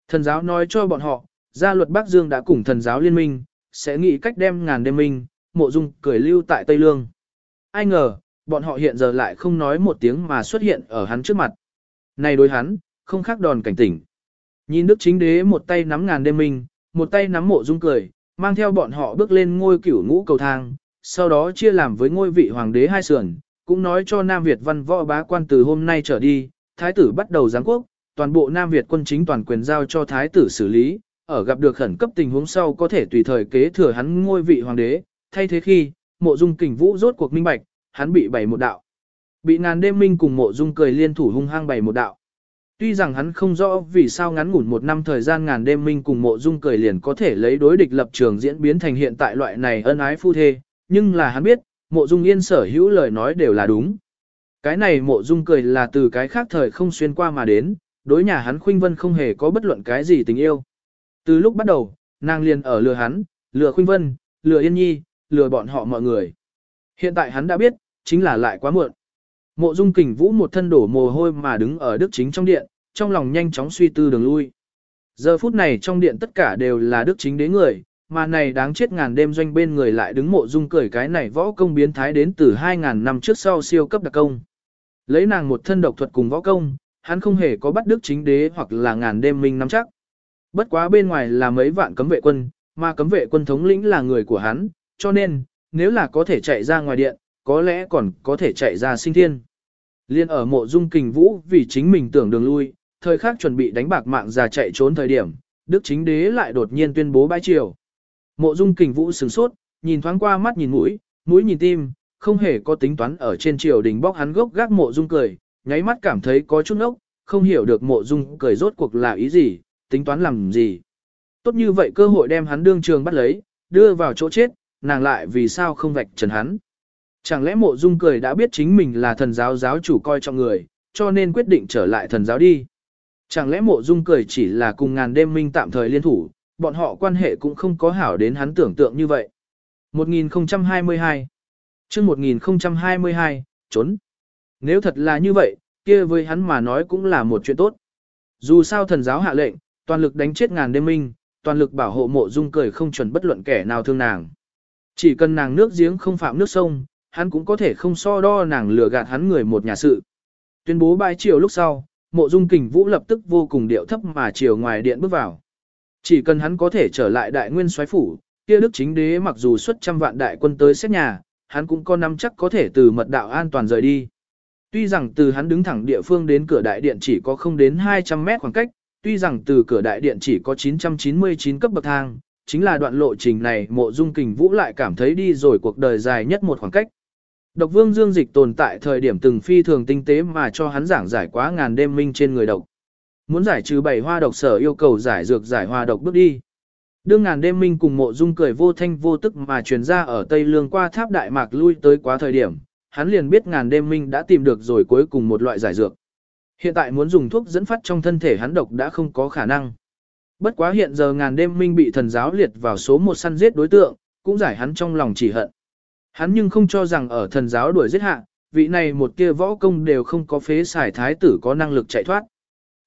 Thần giáo nói cho bọn họ, gia luật Bắc Dương đã cùng thần giáo liên minh, sẽ nghĩ cách đem ngàn đêm minh, mộ dung cười lưu tại Tây Lương. Ai ngờ, bọn họ hiện giờ lại không nói một tiếng mà xuất hiện ở hắn trước mặt. Này đối hắn, không khác đòn cảnh tỉnh. Nhìn Đức Chính Đế một tay nắm ngàn đêm minh, một tay nắm mộ dung cười, mang theo bọn họ bước lên ngôi cửu ngũ cầu thang, sau đó chia làm với ngôi vị hoàng đế hai sườn, cũng nói cho Nam Việt văn võ bá quan từ hôm nay trở đi, thái tử bắt đầu giáng quốc, toàn bộ Nam Việt quân chính toàn quyền giao cho thái tử xử lý, ở gặp được khẩn cấp tình huống sau có thể tùy thời kế thừa hắn ngôi vị hoàng đế, thay thế khi, mộ dung kình vũ rốt cuộc minh bạch, hắn bị bày một đạo. Bị ngàn đêm minh cùng mộ dung cười liên thủ hung hăng bày một đạo. Tuy rằng hắn không rõ vì sao ngắn ngủn một năm thời gian ngàn đêm minh cùng mộ dung cười liền có thể lấy đối địch lập trường diễn biến thành hiện tại loại này ân ái phu thê, nhưng là hắn biết, mộ dung yên sở hữu lời nói đều là đúng. Cái này mộ dung cười là từ cái khác thời không xuyên qua mà đến, đối nhà hắn khuynh vân không hề có bất luận cái gì tình yêu. Từ lúc bắt đầu, nàng liền ở lừa hắn, lừa khuynh vân, lừa yên nhi, lừa bọn họ mọi người. Hiện tại hắn đã biết, chính là lại quá muộn. Mộ dung kình vũ một thân đổ mồ hôi mà đứng ở đức chính trong điện, trong lòng nhanh chóng suy tư đường lui. Giờ phút này trong điện tất cả đều là đức chính đế người, mà này đáng chết ngàn đêm doanh bên người lại đứng mộ dung cười cái này võ công biến thái đến từ 2.000 năm trước sau siêu cấp đặc công. Lấy nàng một thân độc thuật cùng võ công, hắn không hề có bắt đức chính đế hoặc là ngàn đêm minh nắm chắc. Bất quá bên ngoài là mấy vạn cấm vệ quân, mà cấm vệ quân thống lĩnh là người của hắn, cho nên, nếu là có thể chạy ra ngoài điện, có lẽ còn có thể chạy ra sinh thiên. Liên ở mộ dung kình vũ vì chính mình tưởng đường lui, thời khắc chuẩn bị đánh bạc mạng già chạy trốn thời điểm, đức chính đế lại đột nhiên tuyên bố bãi triều. Mộ dung kình vũ sửng sốt, nhìn thoáng qua mắt nhìn mũi, mũi nhìn tim, không hề có tính toán ở trên triều đình bóc hắn gốc gác mộ dung cười, nháy mắt cảm thấy có chút ốc, không hiểu được mộ dung cười rốt cuộc là ý gì, tính toán làm gì. Tốt như vậy cơ hội đem hắn đương trường bắt lấy, đưa vào chỗ chết, nàng lại vì sao không vạch trần hắn. Chẳng lẽ mộ dung cười đã biết chính mình là thần giáo giáo chủ coi trọng người, cho nên quyết định trở lại thần giáo đi. Chẳng lẽ mộ dung cười chỉ là cùng ngàn đêm minh tạm thời liên thủ, bọn họ quan hệ cũng không có hảo đến hắn tưởng tượng như vậy. 1022 chương 1022, trốn. Nếu thật là như vậy, kia với hắn mà nói cũng là một chuyện tốt. Dù sao thần giáo hạ lệnh, toàn lực đánh chết ngàn đêm minh, toàn lực bảo hộ mộ dung cười không chuẩn bất luận kẻ nào thương nàng. Chỉ cần nàng nước giếng không phạm nước sông, hắn cũng có thể không so đo nàng lừa gạt hắn người một nhà sự. Tuyên bố bãi chiều lúc sau, mộ dung kình vũ lập tức vô cùng điệu thấp mà chiều ngoài điện bước vào. Chỉ cần hắn có thể trở lại đại nguyên soái phủ, kia đức chính đế mặc dù xuất trăm vạn đại quân tới xét nhà, hắn cũng có nắm chắc có thể từ mật đạo an toàn rời đi. Tuy rằng từ hắn đứng thẳng địa phương đến cửa đại điện chỉ có không đến 200 mét khoảng cách, tuy rằng từ cửa đại điện chỉ có 999 cấp bậc thang, chính là đoạn lộ trình này mộ dung kình vũ lại cảm thấy đi rồi cuộc đời dài nhất một khoảng cách. Độc vương dương dịch tồn tại thời điểm từng phi thường tinh tế mà cho hắn giảng giải quá ngàn đêm minh trên người độc. Muốn giải trừ bảy hoa độc sở yêu cầu giải dược giải hoa độc bước đi. Đương ngàn đêm minh cùng mộ dung cười vô thanh vô tức mà truyền ra ở Tây Lương qua tháp Đại Mạc lui tới quá thời điểm, hắn liền biết ngàn đêm minh đã tìm được rồi cuối cùng một loại giải dược. Hiện tại muốn dùng thuốc dẫn phát trong thân thể hắn độc đã không có khả năng. Bất quá hiện giờ ngàn đêm minh bị thần giáo liệt vào số một săn giết đối tượng, cũng giải hắn trong lòng chỉ hận. Hắn nhưng không cho rằng ở thần giáo đuổi giết hạ, vị này một kia võ công đều không có phế xài thái tử có năng lực chạy thoát.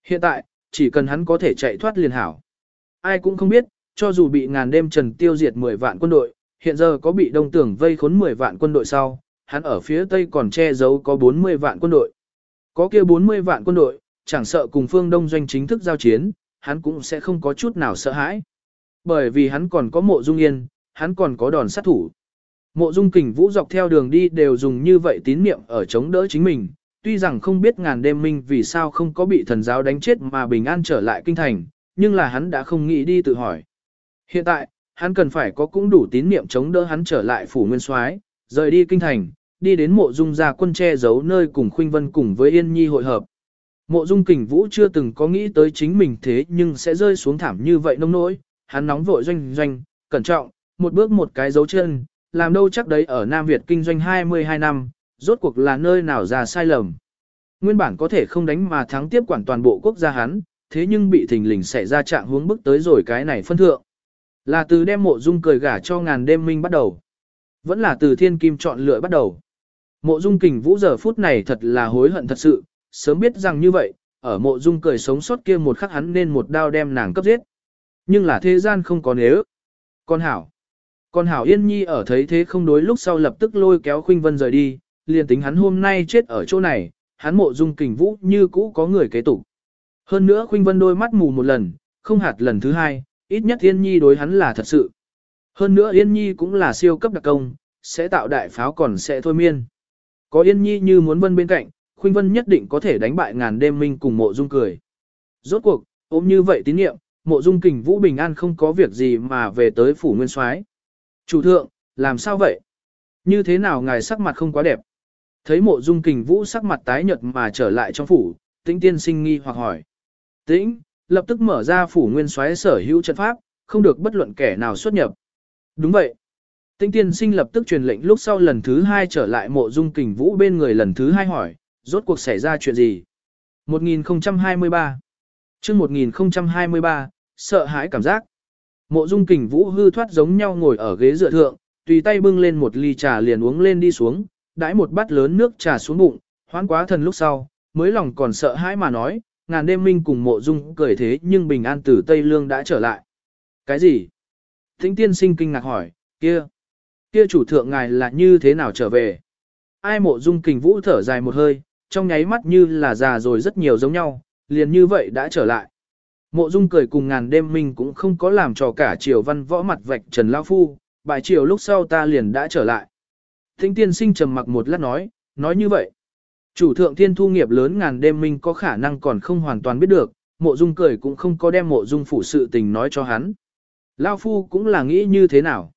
Hiện tại, chỉ cần hắn có thể chạy thoát liền hảo. Ai cũng không biết, cho dù bị ngàn đêm trần tiêu diệt 10 vạn quân đội, hiện giờ có bị đông tưởng vây khốn 10 vạn quân đội sau, hắn ở phía tây còn che giấu có 40 vạn quân đội. Có kia 40 vạn quân đội, chẳng sợ cùng phương đông doanh chính thức giao chiến, hắn cũng sẽ không có chút nào sợ hãi. Bởi vì hắn còn có mộ dung yên, hắn còn có đòn sát thủ. Mộ dung kình vũ dọc theo đường đi đều dùng như vậy tín niệm ở chống đỡ chính mình, tuy rằng không biết ngàn đêm minh vì sao không có bị thần giáo đánh chết mà bình an trở lại kinh thành, nhưng là hắn đã không nghĩ đi tự hỏi. Hiện tại, hắn cần phải có cũng đủ tín niệm chống đỡ hắn trở lại phủ nguyên soái, rời đi kinh thành, đi đến mộ dung ra quân che giấu nơi cùng khuynh vân cùng với yên nhi hội hợp. Mộ dung kình vũ chưa từng có nghĩ tới chính mình thế nhưng sẽ rơi xuống thảm như vậy nông nỗi, hắn nóng vội doanh doanh, cẩn trọng, một bước một cái dấu chân, làm đâu chắc đấy ở Nam Việt kinh doanh 22 năm, rốt cuộc là nơi nào ra sai lầm. Nguyên bản có thể không đánh mà thắng tiếp quản toàn bộ quốc gia hắn, thế nhưng bị thình lình xảy ra trạng hướng bức tới rồi cái này phân thượng. Là từ đem mộ dung cười gả cho ngàn đêm minh bắt đầu. Vẫn là từ thiên kim chọn lựa bắt đầu. Mộ dung kình vũ giờ phút này thật là hối hận thật sự, sớm biết rằng như vậy, ở mộ dung cười sống sót kia một khắc hắn nên một đao đem nàng cấp giết. Nhưng là thế gian không có nếu. Con hảo. Con hảo yên nhi ở thấy thế không đối lúc sau lập tức lôi kéo khuynh vân rời đi, liền tính hắn hôm nay chết ở chỗ này, hắn mộ dung kình vũ như cũ có người kế tục. Hơn nữa khuynh vân đôi mắt mù một lần, không hạt lần thứ hai, ít nhất yên nhi đối hắn là thật sự. Hơn nữa yên nhi cũng là siêu cấp đặc công, sẽ tạo đại pháo còn sẽ thôi miên. Có yên nhi như muốn vân bên cạnh, khuynh vân nhất định có thể đánh bại ngàn đêm minh cùng mộ dung cười. Rốt cuộc, ôm như vậy tín nhiệm, mộ dung kình vũ bình an không có việc gì mà về tới phủ nguyên soái. Chủ thượng, làm sao vậy? Như thế nào ngài sắc mặt không quá đẹp? Thấy mộ dung kình vũ sắc mặt tái nhợt mà trở lại trong phủ, tĩnh tiên sinh nghi hoặc hỏi. Tĩnh, lập tức mở ra phủ nguyên soái sở hữu trận pháp, không được bất luận kẻ nào xuất nhập. Đúng vậy. Tĩnh tiên sinh lập tức truyền lệnh lúc sau lần thứ hai trở lại mộ dung kình vũ bên người lần thứ hai hỏi, rốt cuộc xảy ra chuyện gì? 1023 chương 1023, sợ hãi cảm giác. Mộ dung kình vũ hư thoát giống nhau ngồi ở ghế dựa thượng, tùy tay bưng lên một ly trà liền uống lên đi xuống, đãi một bát lớn nước trà xuống bụng, hoán quá thần lúc sau, mới lòng còn sợ hãi mà nói, ngàn đêm minh cùng mộ dung cười thế nhưng bình an từ Tây Lương đã trở lại. Cái gì? Thính tiên sinh kinh ngạc hỏi, kia, kia chủ thượng ngài là như thế nào trở về? Ai mộ dung kình vũ thở dài một hơi, trong nháy mắt như là già rồi rất nhiều giống nhau, liền như vậy đã trở lại. Mộ dung cười cùng ngàn đêm minh cũng không có làm trò cả triều văn võ mặt vạch trần lao phu, bài triều lúc sau ta liền đã trở lại. Thính tiên sinh trầm mặc một lát nói, nói như vậy. Chủ thượng thiên thu nghiệp lớn ngàn đêm minh có khả năng còn không hoàn toàn biết được, mộ dung cười cũng không có đem mộ dung phủ sự tình nói cho hắn. Lao phu cũng là nghĩ như thế nào.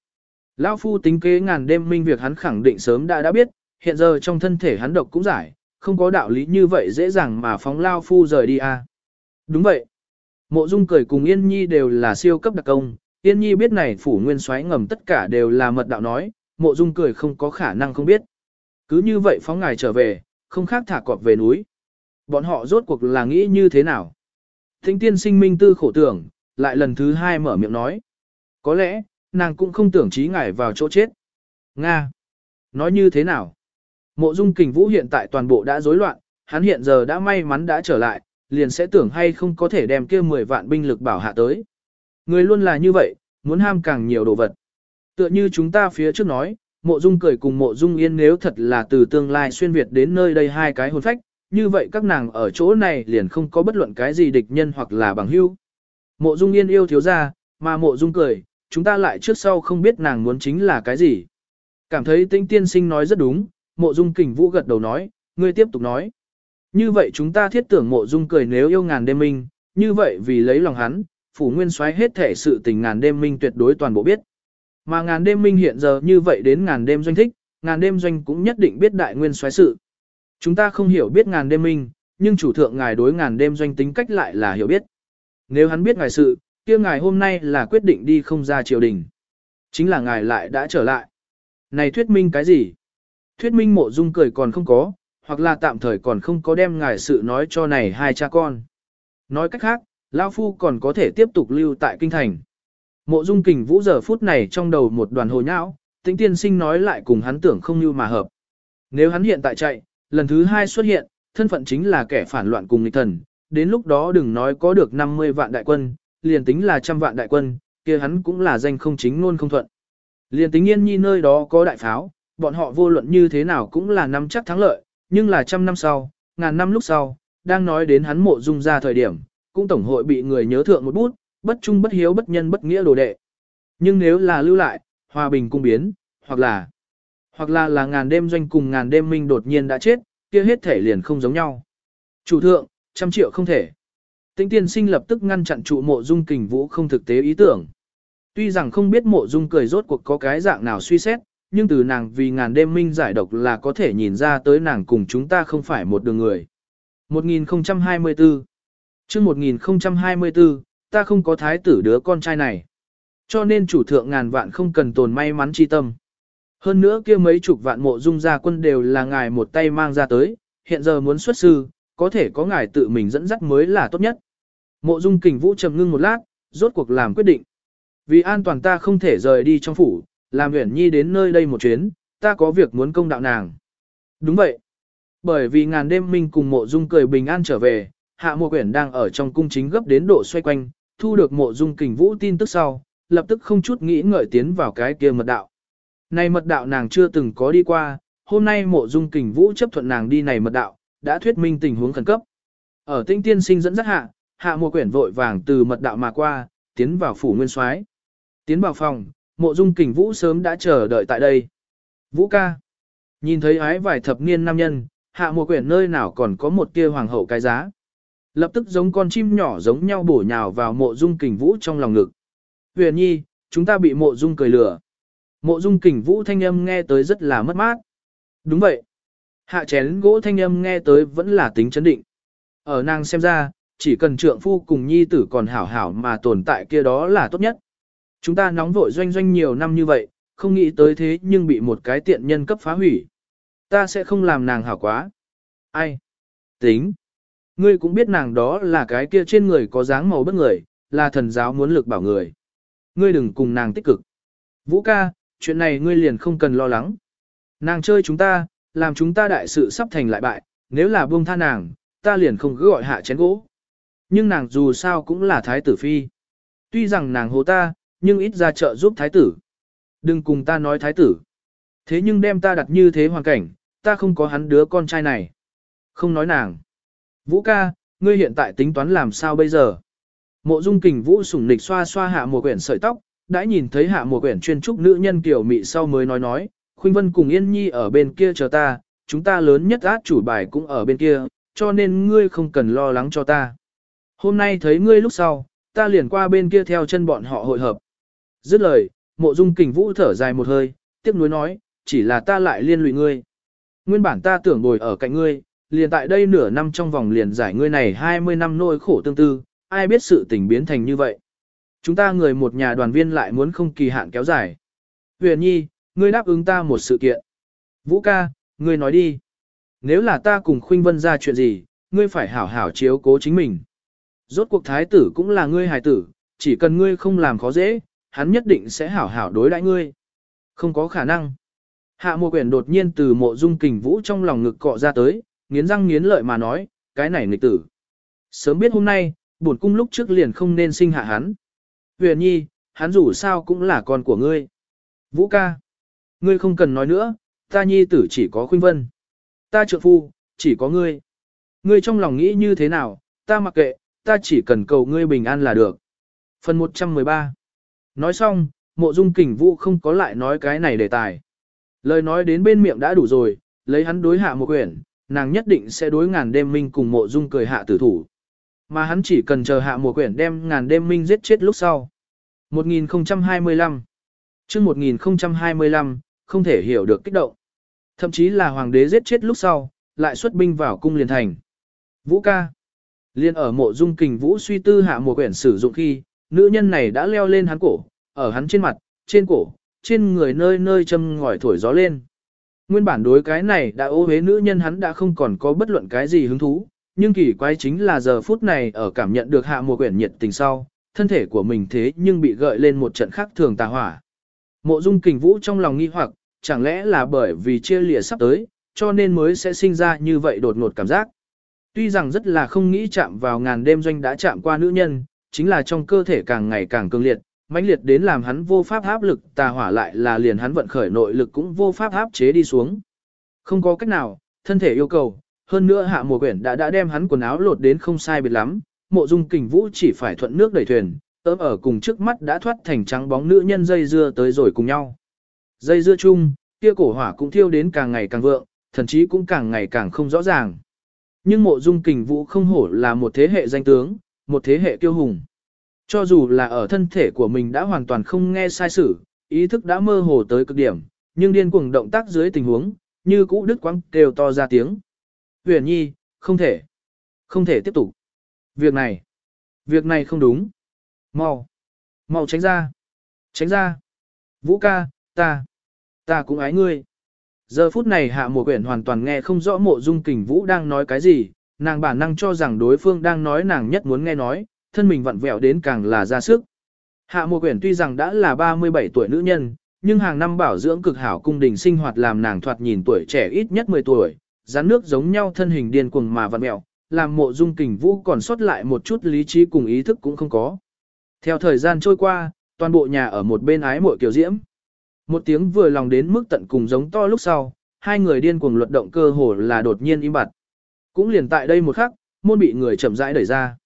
Lão phu tính kế ngàn đêm minh việc hắn khẳng định sớm đã đã biết, hiện giờ trong thân thể hắn độc cũng giải, không có đạo lý như vậy dễ dàng mà phóng Lao phu rời đi à. Đúng vậy. Mộ dung cười cùng Yên Nhi đều là siêu cấp đặc công, Yên Nhi biết này phủ nguyên xoáy ngầm tất cả đều là mật đạo nói, mộ dung cười không có khả năng không biết. Cứ như vậy phóng ngài trở về, không khác thả cọp về núi. Bọn họ rốt cuộc là nghĩ như thế nào? Thính tiên sinh minh tư khổ tưởng, lại lần thứ hai mở miệng nói. Có lẽ, nàng cũng không tưởng trí ngải vào chỗ chết. Nga! Nói như thế nào? Mộ dung kình vũ hiện tại toàn bộ đã rối loạn, hắn hiện giờ đã may mắn đã trở lại, liền sẽ tưởng hay không có thể đem kia 10 vạn binh lực bảo hạ tới. Người luôn là như vậy, muốn ham càng nhiều đồ vật. Tựa như chúng ta phía trước nói, mộ dung cười cùng mộ dung yên nếu thật là từ tương lai xuyên Việt đến nơi đây hai cái hồn phách, như vậy các nàng ở chỗ này liền không có bất luận cái gì địch nhân hoặc là bằng hữu. Mộ dung yên yêu thiếu ra, mà mộ dung cười, chúng ta lại trước sau không biết nàng muốn chính là cái gì. Cảm thấy tinh tiên sinh nói rất đúng, mộ dung kình vũ gật đầu nói, ngươi tiếp tục nói. Như vậy chúng ta thiết tưởng mộ dung cười nếu yêu ngàn đêm minh, như vậy vì lấy lòng hắn, phủ nguyên soái hết thể sự tình ngàn đêm minh tuyệt đối toàn bộ biết. Mà ngàn đêm minh hiện giờ như vậy đến ngàn đêm doanh thích, ngàn đêm doanh cũng nhất định biết đại nguyên soái sự. Chúng ta không hiểu biết ngàn đêm minh, nhưng chủ thượng ngài đối ngàn đêm doanh tính cách lại là hiểu biết. Nếu hắn biết ngài sự, kia ngài hôm nay là quyết định đi không ra triều đình. Chính là ngài lại đã trở lại. Này thuyết minh cái gì? Thuyết minh mộ dung cười còn không có, hoặc là tạm thời còn không có đem ngài sự nói cho này hai cha con. Nói cách khác, Lao Phu còn có thể tiếp tục lưu tại kinh thành. Mộ dung kình vũ giờ phút này trong đầu một đoàn hồ nhão, tĩnh tiên sinh nói lại cùng hắn tưởng không như mà hợp. Nếu hắn hiện tại chạy, lần thứ hai xuất hiện, thân phận chính là kẻ phản loạn cùng nghịch thần, đến lúc đó đừng nói có được 50 vạn đại quân, liền tính là trăm vạn đại quân, kia hắn cũng là danh không chính luôn không thuận. Liền tính yên nhi nơi đó có đại pháo, bọn họ vô luận như thế nào cũng là năm chắc thắng lợi, nhưng là trăm năm sau, ngàn năm lúc sau, đang nói đến hắn mộ dung ra thời điểm, cũng tổng hội bị người nhớ thượng một bút, bất trung bất hiếu bất nhân bất nghĩa đồ đệ. Nhưng nếu là lưu lại, hòa bình cung biến, hoặc là, hoặc là là ngàn đêm doanh cùng ngàn đêm minh đột nhiên đã chết, kia hết thể liền không giống nhau. Chủ thượng, trăm triệu không thể. Tĩnh tiên sinh lập tức ngăn chặn trụ mộ dung kình vũ không thực tế ý tưởng. Tuy rằng không biết mộ dung cười rốt cuộc có cái dạng nào suy xét, nhưng từ nàng vì ngàn đêm minh giải độc là có thể nhìn ra tới nàng cùng chúng ta không phải một đường người. 1024 chương 1024, ta không có thái tử đứa con trai này. Cho nên chủ thượng ngàn vạn không cần tồn may mắn chi tâm. Hơn nữa kia mấy chục vạn mộ dung gia quân đều là ngài một tay mang ra tới, hiện giờ muốn xuất sư, có thể có ngài tự mình dẫn dắt mới là tốt nhất. Mộ dung kình vũ trầm ngưng một lát, rốt cuộc làm quyết định. Vì an toàn ta không thể rời đi trong phủ, làm Uyển Nhi đến nơi đây một chuyến, ta có việc muốn công đạo nàng. Đúng vậy. Bởi vì ngàn đêm minh cùng mộ dung cười bình an trở về, hạ mộ quyển đang ở trong cung chính gấp đến độ xoay quanh, thu được mộ dung kình vũ tin tức sau, lập tức không chút nghĩ ngợi tiến vào cái kia mật đạo. Này mật đạo nàng chưa từng có đi qua, hôm nay mộ dung kình vũ chấp thuận nàng đi này mật đạo, đã thuyết minh tình huống khẩn cấp. Ở tinh tiên sinh dẫn dắt hạ, hạ mùa quyển vội vàng từ mật đạo mà qua, tiến vào phủ nguyên soái. Tiến vào phòng, mộ dung kình vũ sớm đã chờ đợi tại đây. Vũ ca. Nhìn thấy ái vài thập niên nam nhân, hạ mùa quyển nơi nào còn có một tia hoàng hậu cái giá. Lập tức giống con chim nhỏ giống nhau bổ nhào vào mộ dung kình vũ trong lòng ngực. Huyền nhi, chúng ta bị mộ dung cười lừa. Mộ dung kình vũ thanh âm nghe tới rất là mất mát. Đúng vậy. Hạ chén gỗ thanh âm nghe tới vẫn là tính chấn định. Ở nàng xem ra, chỉ cần trượng phu cùng nhi tử còn hảo hảo mà tồn tại kia đó là tốt nhất. Chúng ta nóng vội doanh doanh nhiều năm như vậy, không nghĩ tới thế nhưng bị một cái tiện nhân cấp phá hủy. Ta sẽ không làm nàng hảo quá. Ai? Tính. Ngươi cũng biết nàng đó là cái kia trên người có dáng màu bất người, là thần giáo muốn lực bảo người. Ngươi đừng cùng nàng tích cực. Vũ ca, chuyện này ngươi liền không cần lo lắng. Nàng chơi chúng ta, làm chúng ta đại sự sắp thành lại bại, nếu là buông tha nàng, ta liền không cứ gọi hạ chén gỗ. Nhưng nàng dù sao cũng là thái tử phi. Tuy rằng nàng hồ ta, nhưng ít ra trợ giúp thái tử. Đừng cùng ta nói thái tử. Thế nhưng đem ta đặt như thế hoàn cảnh, ta không có hắn đứa con trai này. Không nói nàng. Vũ ca, ngươi hiện tại tính toán làm sao bây giờ? Mộ dung kình vũ sủng nịch xoa xoa hạ mùa quyển sợi tóc, đã nhìn thấy hạ mùa quyển chuyên trúc nữ nhân kiểu mị sau mới nói nói, Khuynh Vân cùng Yên Nhi ở bên kia chờ ta, chúng ta lớn nhất át chủ bài cũng ở bên kia, cho nên ngươi không cần lo lắng cho ta. Hôm nay thấy ngươi lúc sau, ta liền qua bên kia theo chân bọn họ hội hợp. Dứt lời, mộ dung kình vũ thở dài một hơi, tiếc nuối nói, chỉ là ta lại liên lụy ngươi. Nguyên bản ta tưởng ngồi ở cạnh ngươi, liền tại đây nửa năm trong vòng liền giải ngươi này 20 năm nỗi khổ tương tư, ai biết sự tình biến thành như vậy. Chúng ta người một nhà đoàn viên lại muốn không kỳ hạn kéo dài. Huyền nhi, ngươi đáp ứng ta một sự kiện. Vũ ca, ngươi nói đi. Nếu là ta cùng Khuynh Vân ra chuyện gì, ngươi phải hảo hảo chiếu cố chính mình. Rốt cuộc thái tử cũng là ngươi hài tử, chỉ cần ngươi không làm khó dễ, hắn nhất định sẽ hảo hảo đối đãi ngươi. Không có khả năng. Hạ mùa quyển đột nhiên từ mộ dung kình vũ trong lòng ngực cọ ra tới, nghiến răng nghiến lợi mà nói, cái này nghịch tử. Sớm biết hôm nay, bổn cung lúc trước liền không nên sinh hạ hắn. Huyền nhi, hắn dù sao cũng là con của ngươi. Vũ ca. Ngươi không cần nói nữa, ta nhi tử chỉ có khuynh vân. Ta trượng phu, chỉ có ngươi. Ngươi trong lòng nghĩ như thế nào, ta mặc kệ, ta chỉ cần cầu ngươi bình an là được. Phần 113 Nói xong, mộ dung kình vũ không có lại nói cái này đề tài. Lời nói đến bên miệng đã đủ rồi, lấy hắn đối hạ một quyển, nàng nhất định sẽ đối ngàn đêm minh cùng mộ dung cười hạ tử thủ. Mà hắn chỉ cần chờ hạ một quyển đem ngàn đêm minh giết chết lúc sau. 1025 chương 1025, không thể hiểu được kích động. Thậm chí là hoàng đế giết chết lúc sau, lại xuất binh vào cung liền thành. Vũ ca. Liên ở mộ dung kình vũ suy tư hạ một quyển sử dụng khi, nữ nhân này đã leo lên hắn cổ, ở hắn trên mặt, trên cổ, trên người nơi nơi châm ngòi thổi gió lên. Nguyên bản đối cái này đã ô hế nữ nhân hắn đã không còn có bất luận cái gì hứng thú, nhưng kỳ quái chính là giờ phút này ở cảm nhận được hạ một quyển nhiệt tình sau, thân thể của mình thế nhưng bị gợi lên một trận khác thường tà hỏa. Mộ dung kình vũ trong lòng nghi hoặc, chẳng lẽ là bởi vì chia lìa sắp tới, cho nên mới sẽ sinh ra như vậy đột ngột cảm giác. Tuy rằng rất là không nghĩ chạm vào ngàn đêm doanh đã chạm qua nữ nhân, chính là trong cơ thể càng ngày càng cường liệt, mãnh liệt đến làm hắn vô pháp áp lực tà hỏa lại là liền hắn vận khởi nội lực cũng vô pháp áp chế đi xuống. Không có cách nào, thân thể yêu cầu, hơn nữa hạ mùa quyển đã đã đem hắn quần áo lột đến không sai biệt lắm, mộ dung kình vũ chỉ phải thuận nước đẩy thuyền, ớm ở cùng trước mắt đã thoát thành trắng bóng nữ nhân dây dưa tới rồi cùng nhau. Dây dưa chung, kia cổ hỏa cũng thiêu đến càng ngày càng vượng, thậm chí cũng càng ngày càng không rõ ràng. Nhưng mộ dung kình vũ không hổ là một thế hệ danh tướng, một thế hệ kiêu hùng. Cho dù là ở thân thể của mình đã hoàn toàn không nghe sai sử, ý thức đã mơ hồ tới cực điểm, nhưng điên cuồng động tác dưới tình huống, như cũ đứt quãng kêu to ra tiếng. Huyền nhi, không thể, không thể tiếp tục. Việc này, việc này không đúng. Mau, mau tránh ra, tránh ra. Vũ ca, ta, Ta cũng ái ngươi. Giờ phút này hạ mùa quyển hoàn toàn nghe không rõ mộ dung kình vũ đang nói cái gì, nàng bản năng cho rằng đối phương đang nói nàng nhất muốn nghe nói, thân mình vặn vẹo đến càng là ra sức. Hạ mùa quyển tuy rằng đã là 37 tuổi nữ nhân, nhưng hàng năm bảo dưỡng cực hảo cung đình sinh hoạt làm nàng thoạt nhìn tuổi trẻ ít nhất 10 tuổi, rắn nước giống nhau thân hình điên cuồng mà vặn mẹo, làm mộ dung kình vũ còn sót lại một chút lý trí cùng ý thức cũng không có. Theo thời gian trôi qua, toàn bộ nhà ở một bên ái mộ kiểu diễm. Một tiếng vừa lòng đến mức tận cùng giống to lúc sau, hai người điên cuồng luật động cơ hồ là đột nhiên im bặt. Cũng liền tại đây một khắc, môn bị người chậm rãi đẩy ra.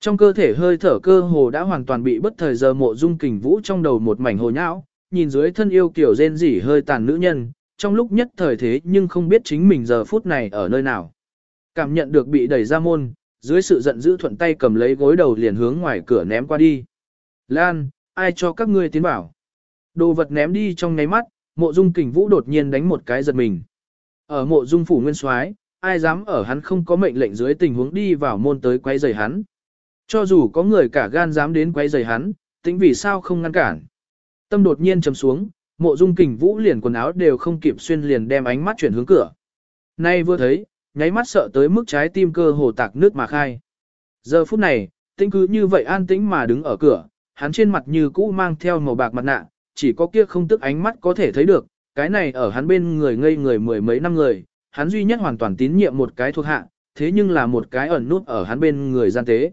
Trong cơ thể hơi thở cơ hồ đã hoàn toàn bị bất thời giờ mộ dung kình vũ trong đầu một mảnh hồ nhão, nhìn dưới thân yêu kiểu rên rỉ hơi tàn nữ nhân, trong lúc nhất thời thế nhưng không biết chính mình giờ phút này ở nơi nào. Cảm nhận được bị đẩy ra môn, dưới sự giận dữ thuận tay cầm lấy gối đầu liền hướng ngoài cửa ném qua đi. Lan, ai cho các ngươi tiến bảo? Đồ vật ném đi trong nháy mắt, mộ dung kình vũ đột nhiên đánh một cái giật mình. Ở mộ dung phủ nguyên soái, ai dám ở hắn không có mệnh lệnh dưới tình huống đi vào môn tới quay rầy hắn. Cho dù có người cả gan dám đến quay rầy hắn, tính vì sao không ngăn cản. Tâm đột nhiên trầm xuống, mộ dung kình vũ liền quần áo đều không kịp xuyên liền đem ánh mắt chuyển hướng cửa. Nay vừa thấy, nháy mắt sợ tới mức trái tim cơ hồ tạc nước mà khai. Giờ phút này, tĩnh cứ như vậy an tĩnh mà đứng ở cửa, hắn trên mặt như cũ mang theo màu bạc mặt nạ, chỉ có kia không tức ánh mắt có thể thấy được, cái này ở hắn bên người ngây người mười mấy năm người, hắn duy nhất hoàn toàn tín nhiệm một cái thuộc hạ, thế nhưng là một cái ẩn nút ở hắn bên người gian tế.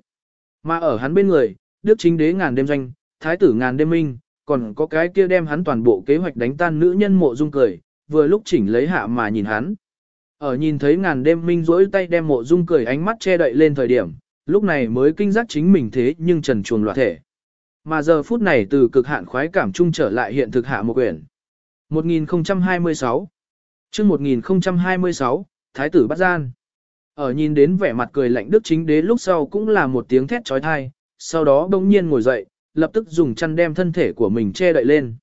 Mà ở hắn bên người, Đức chính đế ngàn đêm doanh, thái tử ngàn đêm minh, còn có cái kia đem hắn toàn bộ kế hoạch đánh tan nữ nhân mộ dung cười, vừa lúc chỉnh lấy hạ mà nhìn hắn. Ở nhìn thấy ngàn đêm minh rỗi tay đem mộ dung cười ánh mắt che đậy lên thời điểm, lúc này mới kinh giác chính mình thế nhưng trần chuồng loạt thể. Mà giờ phút này từ cực hạn khoái cảm trung trở lại hiện thực hạ một quyển. 1026 chương 1026, Thái tử bắt gian. Ở nhìn đến vẻ mặt cười lạnh đức chính đế lúc sau cũng là một tiếng thét trói thai, sau đó bỗng nhiên ngồi dậy, lập tức dùng chăn đem thân thể của mình che đậy lên.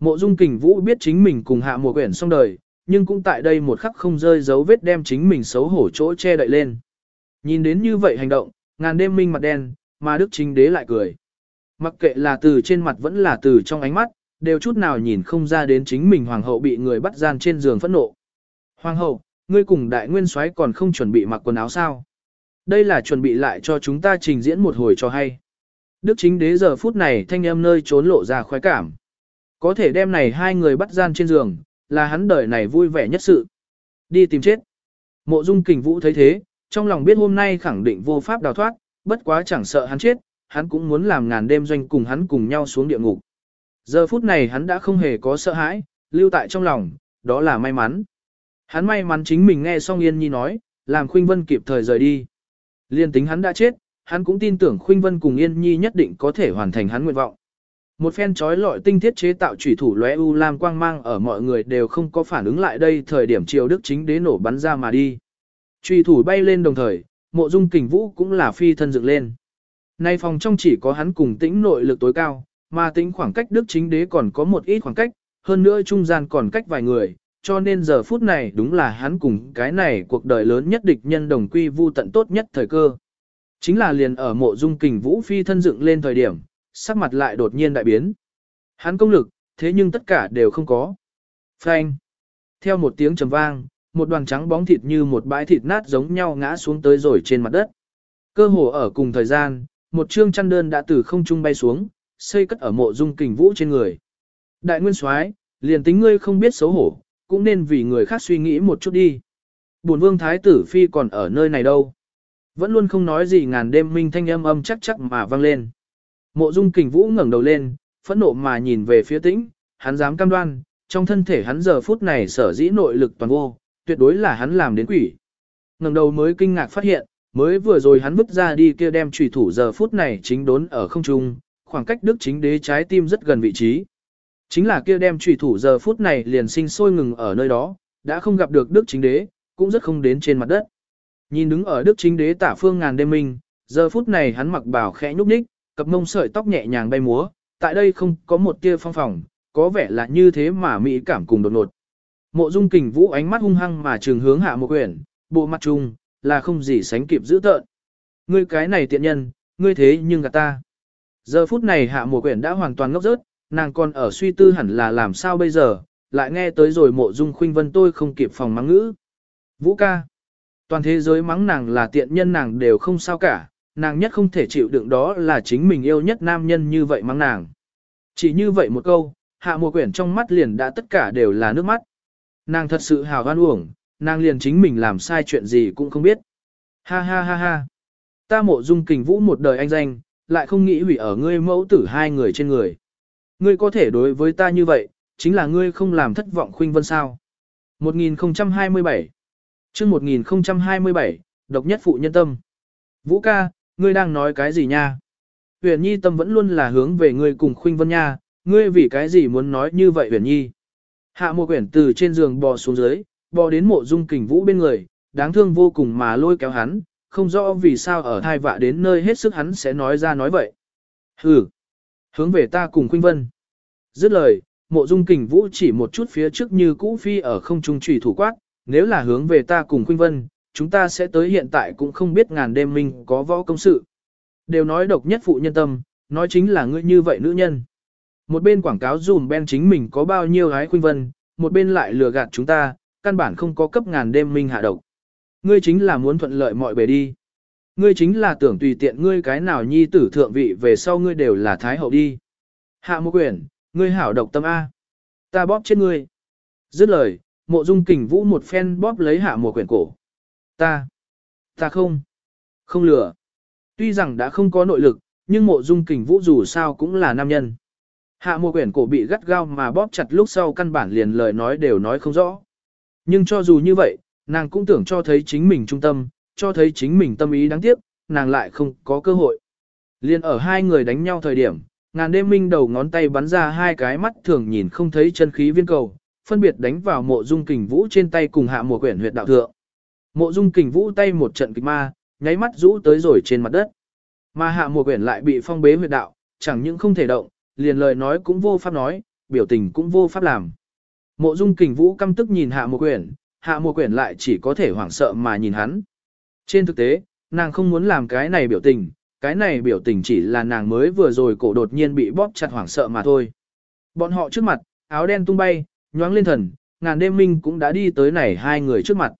Mộ dung kình vũ biết chính mình cùng hạ một quyển xong đời, nhưng cũng tại đây một khắc không rơi dấu vết đem chính mình xấu hổ chỗ che đậy lên. Nhìn đến như vậy hành động, ngàn đêm minh mặt đen, mà đức chính đế lại cười. Mặc kệ là từ trên mặt vẫn là từ trong ánh mắt, đều chút nào nhìn không ra đến chính mình hoàng hậu bị người bắt gian trên giường phẫn nộ. Hoàng hậu, ngươi cùng đại nguyên soái còn không chuẩn bị mặc quần áo sao? Đây là chuẩn bị lại cho chúng ta trình diễn một hồi cho hay. Đức chính đế giờ phút này thanh âm nơi trốn lộ ra khoái cảm. Có thể đem này hai người bắt gian trên giường, là hắn đời này vui vẻ nhất sự. Đi tìm chết. Mộ dung kình vũ thấy thế, trong lòng biết hôm nay khẳng định vô pháp đào thoát, bất quá chẳng sợ hắn chết, hắn cũng muốn làm ngàn đêm doanh cùng hắn cùng nhau xuống địa ngục. Giờ phút này hắn đã không hề có sợ hãi, lưu tại trong lòng, đó là may mắn. Hắn may mắn chính mình nghe xong Yên Nhi nói, làm Khuynh Vân kịp thời rời đi. Liên tính hắn đã chết, hắn cũng tin tưởng Khuynh Vân cùng Yên Nhi nhất định có thể hoàn thành hắn nguyện vọng. Một phen chói lọi tinh thiết chế tạo chủy thủ lóe u lam quang mang ở mọi người đều không có phản ứng lại đây thời điểm triều đức chính đế nổ bắn ra mà đi. Chủy thủ bay lên đồng thời, mộ dung kình vũ cũng là phi thân dựng lên. Nay phòng trong chỉ có hắn cùng tĩnh nội lực tối cao, mà tĩnh khoảng cách đức chính đế còn có một ít khoảng cách, hơn nữa trung gian còn cách vài người, cho nên giờ phút này đúng là hắn cùng cái này cuộc đời lớn nhất địch nhân đồng quy vu tận tốt nhất thời cơ. Chính là liền ở mộ dung kình vũ phi thân dựng lên thời điểm, sắc mặt lại đột nhiên đại biến. Hắn công lực, thế nhưng tất cả đều không có. Phanh. Theo một tiếng trầm vang, một đoàn trắng bóng thịt như một bãi thịt nát giống nhau ngã xuống tới rồi trên mặt đất. Cơ hồ ở cùng thời gian, một chương chăn đơn đã từ không trung bay xuống, xây cất ở mộ dung kình vũ trên người. Đại nguyên soái, liền tính ngươi không biết xấu hổ, cũng nên vì người khác suy nghĩ một chút đi. Bổn vương thái tử phi còn ở nơi này đâu. Vẫn luôn không nói gì ngàn đêm minh thanh âm âm chắc chắc mà vang lên. Mộ dung kình vũ ngẩng đầu lên, phẫn nộ mà nhìn về phía tĩnh, hắn dám cam đoan, trong thân thể hắn giờ phút này sở dĩ nội lực toàn vô, tuyệt đối là hắn làm đến quỷ. ngẩng đầu mới kinh ngạc phát hiện, mới vừa rồi hắn vứt ra đi kia đem trùy thủ giờ phút này chính đốn ở không trung, khoảng cách đức chính đế trái tim rất gần vị trí. Chính là kia đem trùy thủ giờ phút này liền sinh sôi ngừng ở nơi đó, đã không gặp được đức chính đế, cũng rất không đến trên mặt đất. Nhìn đứng ở đức chính đế tả phương ngàn đêm minh, giờ phút này hắn mặc bào khẽ nhúc nhích, cặp mông sợi tóc nhẹ nhàng bay múa, tại đây không có một tia phong phòng, có vẻ là như thế mà mỹ cảm cùng đột ngột. Mộ Dung Kình Vũ ánh mắt hung hăng mà trường hướng hạ một quyển, bộ mặt trung là không gì sánh kịp giữ tợn. Ngươi cái này tiện nhân, ngươi thế nhưng gạt ta. Giờ phút này hạ Mùa quyển đã hoàn toàn ngốc rớt, nàng còn ở suy tư hẳn là làm sao bây giờ, lại nghe tới rồi mộ dung khuynh vân tôi không kịp phòng mắng ngữ. Vũ ca. Toàn thế giới mắng nàng là tiện nhân nàng đều không sao cả, nàng nhất không thể chịu đựng đó là chính mình yêu nhất nam nhân như vậy mắng nàng. Chỉ như vậy một câu, hạ mùa quyển trong mắt liền đã tất cả đều là nước mắt. Nàng thật sự hào hoan uổng, nàng liền chính mình làm sai chuyện gì cũng không biết. Ha ha ha ha. Ta mộ dung kình vũ một đời anh danh, lại không nghĩ hủy ở ngươi mẫu tử hai người trên người. Ngươi có thể đối với ta như vậy, chính là ngươi không làm thất vọng khuynh vân sao. 1027 chương 1027, độc nhất phụ nhân tâm. Vũ ca, ngươi đang nói cái gì nha? Huyền Nhi tâm vẫn luôn là hướng về ngươi cùng khuynh vân nha, ngươi vì cái gì muốn nói như vậy Huyền Nhi? Hạ một quyển từ trên giường bò xuống dưới, bò đến mộ dung kình vũ bên người, đáng thương vô cùng mà lôi kéo hắn, không rõ vì sao ở thai vạ đến nơi hết sức hắn sẽ nói ra nói vậy. Hừ, hướng về ta cùng khuynh vân. Dứt lời, mộ dung kình vũ chỉ một chút phía trước như cũ phi ở không trung trùy thủ quát, nếu là hướng về ta cùng khuynh vân, chúng ta sẽ tới hiện tại cũng không biết ngàn đêm mình có võ công sự. Đều nói độc nhất phụ nhân tâm, nói chính là ngươi như vậy nữ nhân. Một bên quảng cáo dùm ben chính mình có bao nhiêu gái khuynh vân, một bên lại lừa gạt chúng ta, căn bản không có cấp ngàn đêm minh hạ độc. Ngươi chính là muốn thuận lợi mọi bề đi. Ngươi chính là tưởng tùy tiện ngươi cái nào nhi tử thượng vị về sau ngươi đều là thái hậu đi. Hạ một quyển, ngươi hảo độc tâm A. Ta bóp chết ngươi. Dứt lời, mộ dung kình vũ một phen bóp lấy hạ một quyển cổ. Ta. Ta không. Không lừa. Tuy rằng đã không có nội lực, nhưng mộ dung kình vũ dù sao cũng là nam nhân. Hạ một quyển cổ bị gắt gao mà bóp chặt lúc sau căn bản liền lời nói đều nói không rõ. Nhưng cho dù như vậy, nàng cũng tưởng cho thấy chính mình trung tâm, cho thấy chính mình tâm ý đáng tiếc, nàng lại không có cơ hội. Liên ở hai người đánh nhau thời điểm, ngàn đêm minh đầu ngón tay bắn ra hai cái mắt thường nhìn không thấy chân khí viên cầu, phân biệt đánh vào mộ dung kình vũ trên tay cùng hạ mùa quyển huyệt đạo thượng. Mộ dung kình vũ tay một trận kịch ma, nháy mắt rũ tới rồi trên mặt đất. Mà hạ mùa quyển lại bị phong bế huyệt đạo, chẳng những không thể động, liền lời nói cũng vô pháp nói, biểu tình cũng vô pháp làm. Mộ dung kình vũ căm tức nhìn hạ Mộ quyển, hạ Mộ quyển lại chỉ có thể hoảng sợ mà nhìn hắn. Trên thực tế, nàng không muốn làm cái này biểu tình, cái này biểu tình chỉ là nàng mới vừa rồi cổ đột nhiên bị bóp chặt hoảng sợ mà thôi. Bọn họ trước mặt, áo đen tung bay, nhoáng lên thần, ngàn đêm minh cũng đã đi tới này hai người trước mặt.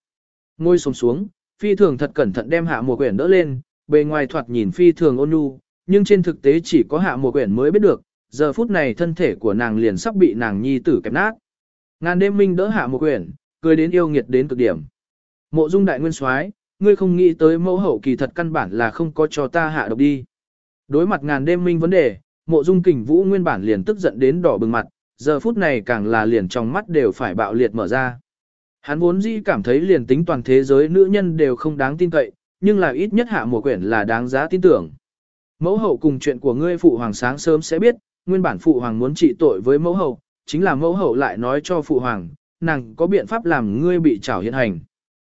Ngôi xuống xuống, phi thường thật cẩn thận đem hạ Mộ quyển đỡ lên, bề ngoài thoạt nhìn phi thường ôn nhu, nhưng trên thực tế chỉ có hạ Mộ quyển mới biết được, giờ phút này thân thể của nàng liền sắp bị nàng nhi tử kẹp nát. Ngàn đêm minh đỡ hạ một quyển, cười đến yêu nghiệt đến cực điểm. Mộ dung đại nguyên soái ngươi không nghĩ tới mẫu hậu kỳ thật căn bản là không có cho ta hạ độc đi. Đối mặt ngàn đêm minh vấn đề, mộ dung kình vũ nguyên bản liền tức giận đến đỏ bừng mặt, giờ phút này càng là liền trong mắt đều phải bạo liệt mở ra. Hắn vốn dĩ cảm thấy liền tính toàn thế giới nữ nhân đều không đáng tin cậy, nhưng là ít nhất hạ mùa quyển là đáng giá tin tưởng. Mẫu hậu cùng chuyện của ngươi phụ hoàng sáng sớm sẽ biết, nguyên bản phụ hoàng muốn trị tội với mẫu hậu, chính là mẫu hậu lại nói cho phụ hoàng, nàng có biện pháp làm ngươi bị trảo hiện hành.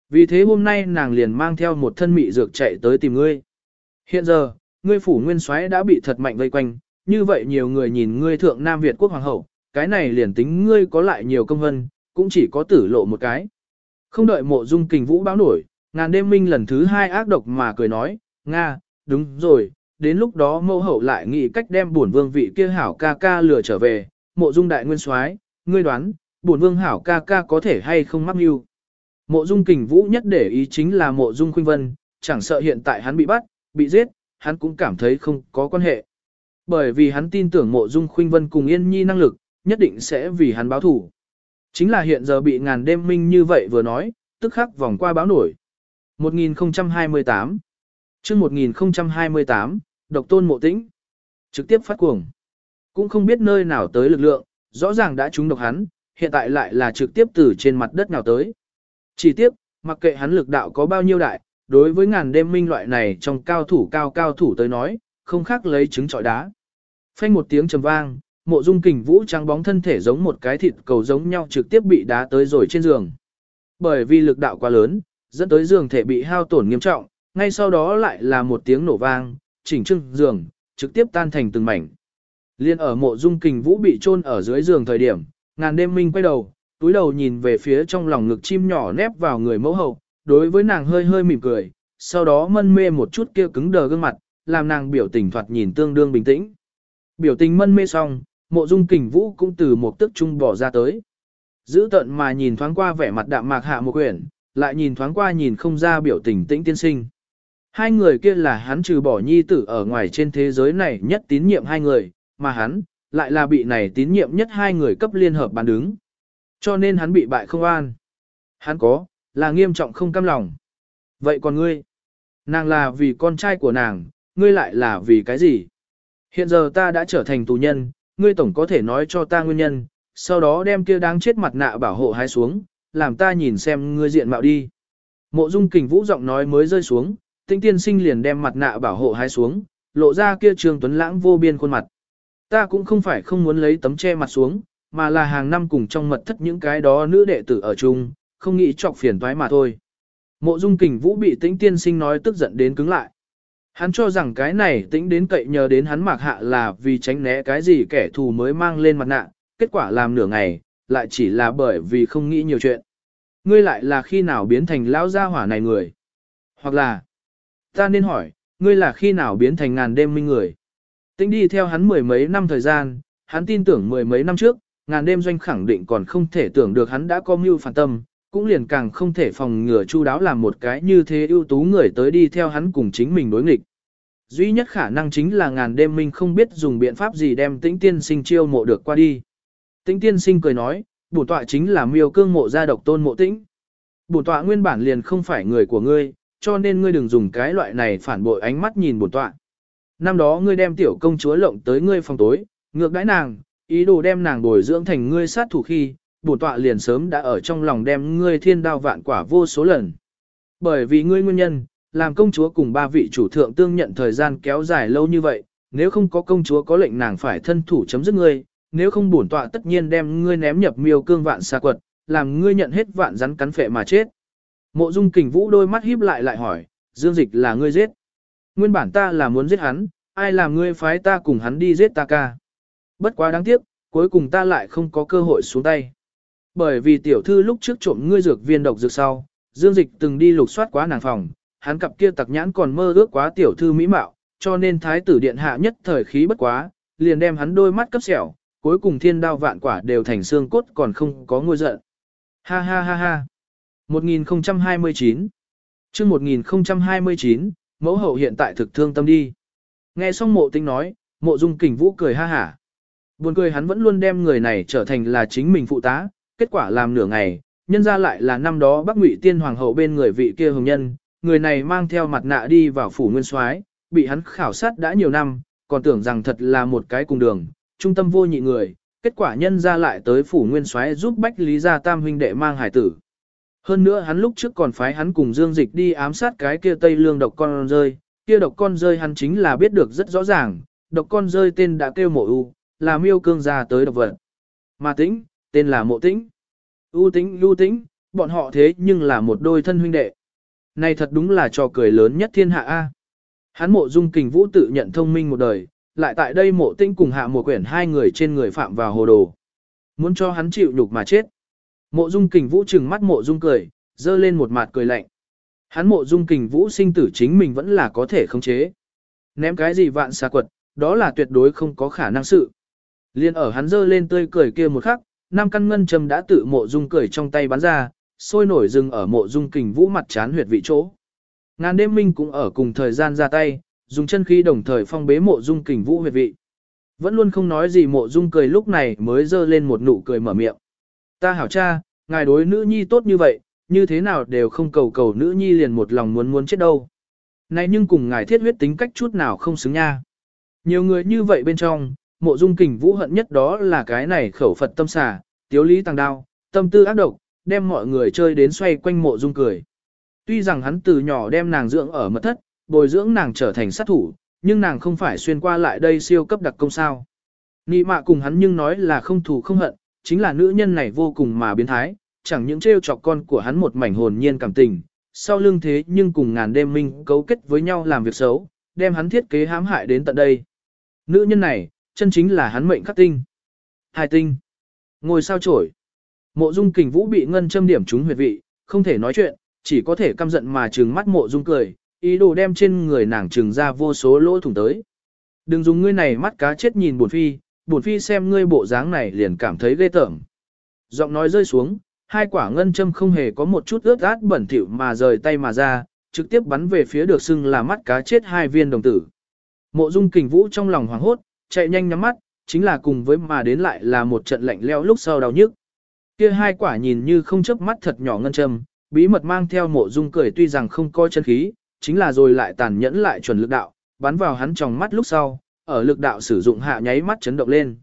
Vì thế hôm nay nàng liền mang theo một thân mị dược chạy tới tìm ngươi. Hiện giờ, ngươi phủ nguyên soái đã bị thật mạnh vây quanh, như vậy nhiều người nhìn ngươi thượng Nam Việt quốc hoàng hậu, cái này liền tính ngươi có lại nhiều công vân, cũng chỉ có tử lộ một cái. Không đợi mộ dung kình vũ báo nổi, ngàn đêm minh lần thứ hai ác độc mà cười nói, Nga, đúng rồi, đến lúc đó mẫu hậu lại nghĩ cách đem buồn vương vị kia hảo ca ca lừa trở về, mộ dung đại nguyên soái, ngươi đoán, bổn vương hảo ca ca có thể hay không mắc mưu. Mộ dung kình vũ nhất để ý chính là mộ dung khuynh vân, chẳng sợ hiện tại hắn bị bắt, bị giết, hắn cũng cảm thấy không có quan hệ. Bởi vì hắn tin tưởng mộ dung khuynh vân cùng yên nhi năng lực, nhất định sẽ vì hắn báo thủ. Chính là hiện giờ bị ngàn đêm minh như vậy vừa nói, tức khắc vòng qua báo nổi. 1028 chương 1028, độc tôn mộ tĩnh. Trực tiếp phát cuồng. Cũng không biết nơi nào tới lực lượng, rõ ràng đã trúng độc hắn, hiện tại lại là trực tiếp từ trên mặt đất nào tới. Chỉ tiếp, mặc kệ hắn lực đạo có bao nhiêu đại, đối với ngàn đêm minh loại này trong cao thủ cao cao thủ tới nói, không khác lấy trứng trọi đá. Phanh một tiếng trầm vang, mộ dung kình vũ trắng bóng thân thể giống một cái thịt cầu giống nhau trực tiếp bị đá tới rồi trên giường. Bởi vì lực đạo quá lớn, dẫn tới giường thể bị hao tổn nghiêm trọng, ngay sau đó lại là một tiếng nổ vang, chỉnh trưng giường, trực tiếp tan thành từng mảnh. Liên ở mộ dung kình vũ bị chôn ở dưới giường thời điểm, ngàn đêm minh quay đầu, túi đầu nhìn về phía trong lòng ngực chim nhỏ nép vào người mẫu hậu, đối với nàng hơi hơi mỉm cười, sau đó mân mê một chút kia cứng đờ gương mặt, làm nàng biểu tình thoạt nhìn tương đương bình tĩnh. Biểu tình mân mê xong, mộ dung kình vũ cũng từ một tức trung bỏ ra tới. Giữ tận mà nhìn thoáng qua vẻ mặt đạm mạc hạ một quyển, lại nhìn thoáng qua nhìn không ra biểu tình tĩnh tiên sinh. Hai người kia là hắn trừ bỏ nhi tử ở ngoài trên thế giới này nhất tín nhiệm hai người, mà hắn, lại là bị này tín nhiệm nhất hai người cấp liên hợp bàn đứng. Cho nên hắn bị bại không an. Hắn có, là nghiêm trọng không cam lòng. Vậy còn ngươi? Nàng là vì con trai của nàng, ngươi lại là vì cái gì? Hiện giờ ta đã trở thành tù nhân, ngươi tổng có thể nói cho ta nguyên nhân, sau đó đem kia đáng chết mặt nạ bảo hộ hai xuống, làm ta nhìn xem ngươi diện mạo đi. Mộ dung kình vũ giọng nói mới rơi xuống, tinh tiên sinh liền đem mặt nạ bảo hộ hai xuống, lộ ra kia trường tuấn lãng vô biên khuôn mặt. Ta cũng không phải không muốn lấy tấm che mặt xuống, mà là hàng năm cùng trong mật thất những cái đó nữ đệ tử ở chung, không nghĩ chọc phiền toái mà thôi. Mộ dung kình vũ bị tĩnh tiên sinh nói tức giận đến cứng lại. Hắn cho rằng cái này tĩnh đến cậy nhờ đến hắn mạc hạ là vì tránh né cái gì kẻ thù mới mang lên mặt nạ, kết quả làm nửa ngày, lại chỉ là bởi vì không nghĩ nhiều chuyện. Ngươi lại là khi nào biến thành lão gia hỏa này người? Hoặc là, ta nên hỏi, ngươi là khi nào biến thành ngàn đêm minh người? Tĩnh đi theo hắn mười mấy năm thời gian, hắn tin tưởng mười mấy năm trước, ngàn đêm doanh khẳng định còn không thể tưởng được hắn đã có mưu phản tâm, cũng liền càng không thể phòng ngừa chu đáo làm một cái như thế ưu tú người tới đi theo hắn cùng chính mình đối nghịch. Duy nhất khả năng chính là ngàn đêm minh không biết dùng biện pháp gì đem tĩnh tiên sinh chiêu mộ được qua đi. Tĩnh tiên sinh cười nói, bổn tọa chính là miêu cương mộ gia độc tôn mộ tĩnh. Bổn tọa nguyên bản liền không phải người của ngươi, cho nên ngươi đừng dùng cái loại này phản bội ánh mắt nhìn bổn tọa. Năm đó ngươi đem tiểu công chúa lộng tới ngươi phòng tối, ngược đãi nàng, ý đồ đem nàng bồi dưỡng thành ngươi sát thủ khi, bổn tọa liền sớm đã ở trong lòng đem ngươi thiên đao vạn quả vô số lần. Bởi vì ngươi nguyên nhân, làm công chúa cùng ba vị chủ thượng tương nhận thời gian kéo dài lâu như vậy, nếu không có công chúa có lệnh nàng phải thân thủ chấm dứt ngươi, nếu không bổn tọa tất nhiên đem ngươi ném nhập miêu cương vạn xa quật, làm ngươi nhận hết vạn rắn cắn phệ mà chết. Mộ Dung Kình Vũ đôi mắt híp lại lại hỏi, Dương Dịch là ngươi giết? Nguyên bản ta là muốn giết hắn, ai làm ngươi phái ta cùng hắn đi giết ta ca? Bất quá đáng tiếc, cuối cùng ta lại không có cơ hội xuống tay. Bởi vì tiểu thư lúc trước trộm ngươi dược viên độc dược sau, Dương Dịch từng đi lục soát quá nàng phòng, hắn cặp kia tặc nhãn còn mơ ước quá tiểu thư mỹ mạo, cho nên thái tử điện hạ nhất thời khí bất quá, liền đem hắn đôi mắt cấp sẹo, cuối cùng thiên đao vạn quả đều thành xương cốt còn không có ngôi giận. Ha ha ha ha. 1029 chương 1029, mẫu hậu hiện tại thực thương tâm đi. Nghe xong mộ tinh nói, mộ dung kình vũ cười ha hả. Buồn cười hắn vẫn luôn đem người này trở thành là chính mình phụ tá, kết quả làm nửa ngày, nhân ra lại là năm đó Bắc Ngụy Tiên hoàng hậu bên người vị kia hồng nhân, người này mang theo mặt nạ đi vào phủ Nguyên Soái, bị hắn khảo sát đã nhiều năm, còn tưởng rằng thật là một cái cùng đường, trung tâm vô nhị người, kết quả nhân ra lại tới phủ Nguyên Soái giúp Bách Lý gia tam huynh đệ mang hải tử. Hơn nữa hắn lúc trước còn phái hắn cùng Dương Dịch đi ám sát cái kia Tây Lương độc con rơi, kia độc con rơi hắn chính là biết được rất rõ ràng, độc con rơi tên đã kêu mộ u, là miêu cương gia tới độc vật. Mà tĩnh, tên là mộ tĩnh. U tĩnh, lưu tĩnh, bọn họ thế nhưng là một đôi thân huynh đệ. Này thật đúng là trò cười lớn nhất thiên hạ A. Hắn mộ dung kình vũ tự nhận thông minh một đời, lại tại đây mộ tĩnh cùng hạ một quyển hai người trên người phạm vào hồ đồ. Muốn cho hắn chịu nhục mà chết. Mộ dung kình vũ trừng mắt mộ dung cười, dơ lên một mặt cười lạnh. Hắn mộ dung kình vũ sinh tử chính mình vẫn là có thể khống chế. Ném cái gì vạn xa quật, đó là tuyệt đối không có khả năng sự. Liên ở hắn dơ lên tươi cười kia một khắc, năm căn ngân châm đã tự mộ dung cười trong tay bắn ra, sôi nổi dừng ở mộ dung kình vũ mặt chán huyệt vị chỗ. Ngàn đêm minh cũng ở cùng thời gian ra tay, dùng chân khí đồng thời phong bế mộ dung kình vũ huyệt vị. Vẫn luôn không nói gì mộ dung cười lúc này mới dơ lên một nụ cười mở miệng. Ta hảo cha, ngài đối nữ nhi tốt như vậy, như thế nào đều không cầu cầu nữ nhi liền một lòng muốn muốn chết đâu. Này nhưng cùng ngài thiết huyết tính cách chút nào không xứng nha. Nhiều người như vậy bên trong, mộ dung kình vũ hận nhất đó là cái này khẩu Phật tâm xà, tiếu lý tăng đao, tâm tư ác độc, đem mọi người chơi đến xoay quanh mộ dung cười. Tuy rằng hắn từ nhỏ đem nàng dưỡng ở mật thất, bồi dưỡng nàng trở thành sát thủ, nhưng nàng không phải xuyên qua lại đây siêu cấp đặc công sao. Nị mạ cùng hắn nhưng nói là không thù không hận, chính là nữ nhân này vô cùng mà biến thái, chẳng những trêu chọc con của hắn một mảnh hồn nhiên cảm tình, sau lưng thế nhưng cùng ngàn đêm minh cấu kết với nhau làm việc xấu, đem hắn thiết kế hãm hại đến tận đây. Nữ nhân này, chân chính là hắn mệnh khắc tinh. Hai tinh. Ngồi sao chổi. Mộ dung kình vũ bị ngân châm điểm trúng huyệt vị, không thể nói chuyện, chỉ có thể căm giận mà trừng mắt mộ dung cười, ý đồ đem trên người nàng trừng ra vô số lỗ thủng tới. Đừng dùng ngươi này mắt cá chết nhìn buồn phi, bổn phi xem ngươi bộ dáng này liền cảm thấy ghê tởm. Giọng nói rơi xuống, hai quả ngân châm không hề có một chút ướt át bẩn thỉu mà rời tay mà ra, trực tiếp bắn về phía được xưng là mắt cá chết hai viên đồng tử. Mộ Dung Kình Vũ trong lòng hoảng hốt, chạy nhanh nhắm mắt, chính là cùng với mà đến lại là một trận lạnh leo lúc sau đau nhức. Kia hai quả nhìn như không chớp mắt thật nhỏ ngân châm, bí mật mang theo Mộ Dung cười tuy rằng không coi chân khí, chính là rồi lại tàn nhẫn lại chuẩn lực đạo, bắn vào hắn trong mắt lúc sau, ở lực đạo sử dụng hạ nháy mắt chấn động lên.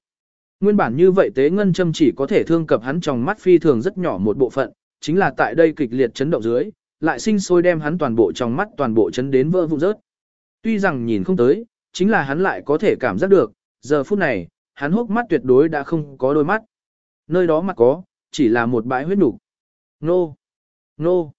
Nguyên bản như vậy tế ngân châm chỉ có thể thương cập hắn trong mắt phi thường rất nhỏ một bộ phận, chính là tại đây kịch liệt chấn động dưới, lại sinh sôi đem hắn toàn bộ trong mắt toàn bộ chấn đến vỡ vụn rớt. Tuy rằng nhìn không tới, chính là hắn lại có thể cảm giác được, giờ phút này, hắn hốc mắt tuyệt đối đã không có đôi mắt. Nơi đó mặt có, chỉ là một bãi huyết nục. Nô! Nô!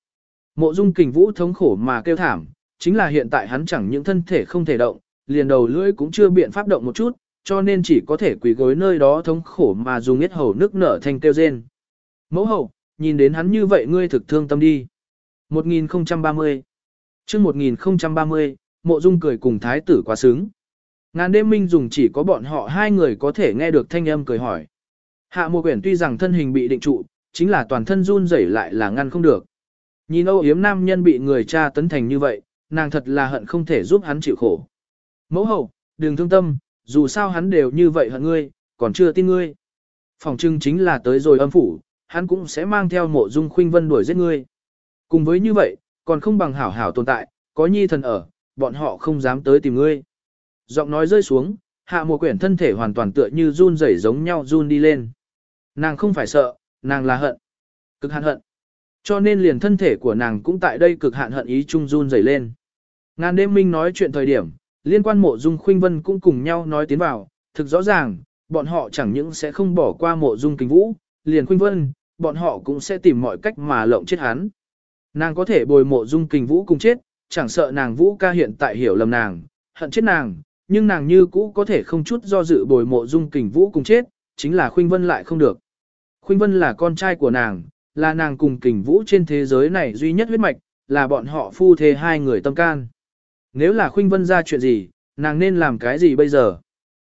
Mộ dung kình vũ thống khổ mà kêu thảm, chính là hiện tại hắn chẳng những thân thể không thể động, liền đầu lưỡi cũng chưa biện pháp động một chút, cho nên chỉ có thể quỳ gối nơi đó thống khổ mà dùng yết hầu nước nở thành kêu rên. Mẫu hậu, nhìn đến hắn như vậy ngươi thực thương tâm đi. 1030 chương 1030, mộ dung cười cùng thái tử quá sướng. Ngàn đêm minh dùng chỉ có bọn họ hai người có thể nghe được thanh âm cười hỏi. Hạ mộ quyển tuy rằng thân hình bị định trụ, chính là toàn thân run rẩy lại là ngăn không được. Nhìn âu yếm nam nhân bị người cha tấn thành như vậy, nàng thật là hận không thể giúp hắn chịu khổ. Mẫu hậu, đừng thương tâm, dù sao hắn đều như vậy hận ngươi, còn chưa tin ngươi. Phòng trưng chính là tới rồi âm phủ, hắn cũng sẽ mang theo mộ dung khuynh vân đuổi giết ngươi. Cùng với như vậy, còn không bằng hảo hảo tồn tại, có nhi thần ở, bọn họ không dám tới tìm ngươi. Giọng nói rơi xuống, hạ mùa quyển thân thể hoàn toàn tựa như run rẩy giống nhau run đi lên. Nàng không phải sợ, nàng là hận. Cực hạn hận. Cho nên liền thân thể của nàng cũng tại đây cực hạn hận ý chung run rẩy lên. Ngàn đêm minh nói chuyện thời điểm, liên quan mộ dung khuynh vân cũng cùng nhau nói tiến vào, thực rõ ràng, bọn họ chẳng những sẽ không bỏ qua mộ dung kính vũ, liền khuynh vân, bọn họ cũng sẽ tìm mọi cách mà lộng chết hắn. Nàng có thể bồi mộ dung kình vũ cùng chết, chẳng sợ nàng vũ ca hiện tại hiểu lầm nàng, hận chết nàng, nhưng nàng như cũ có thể không chút do dự bồi mộ dung kình vũ cùng chết, chính là khuynh vân lại không được. Khuynh vân là con trai của nàng, là nàng cùng kình vũ trên thế giới này duy nhất huyết mạch, là bọn họ phu thê hai người tâm can. Nếu là khuynh vân ra chuyện gì, nàng nên làm cái gì bây giờ?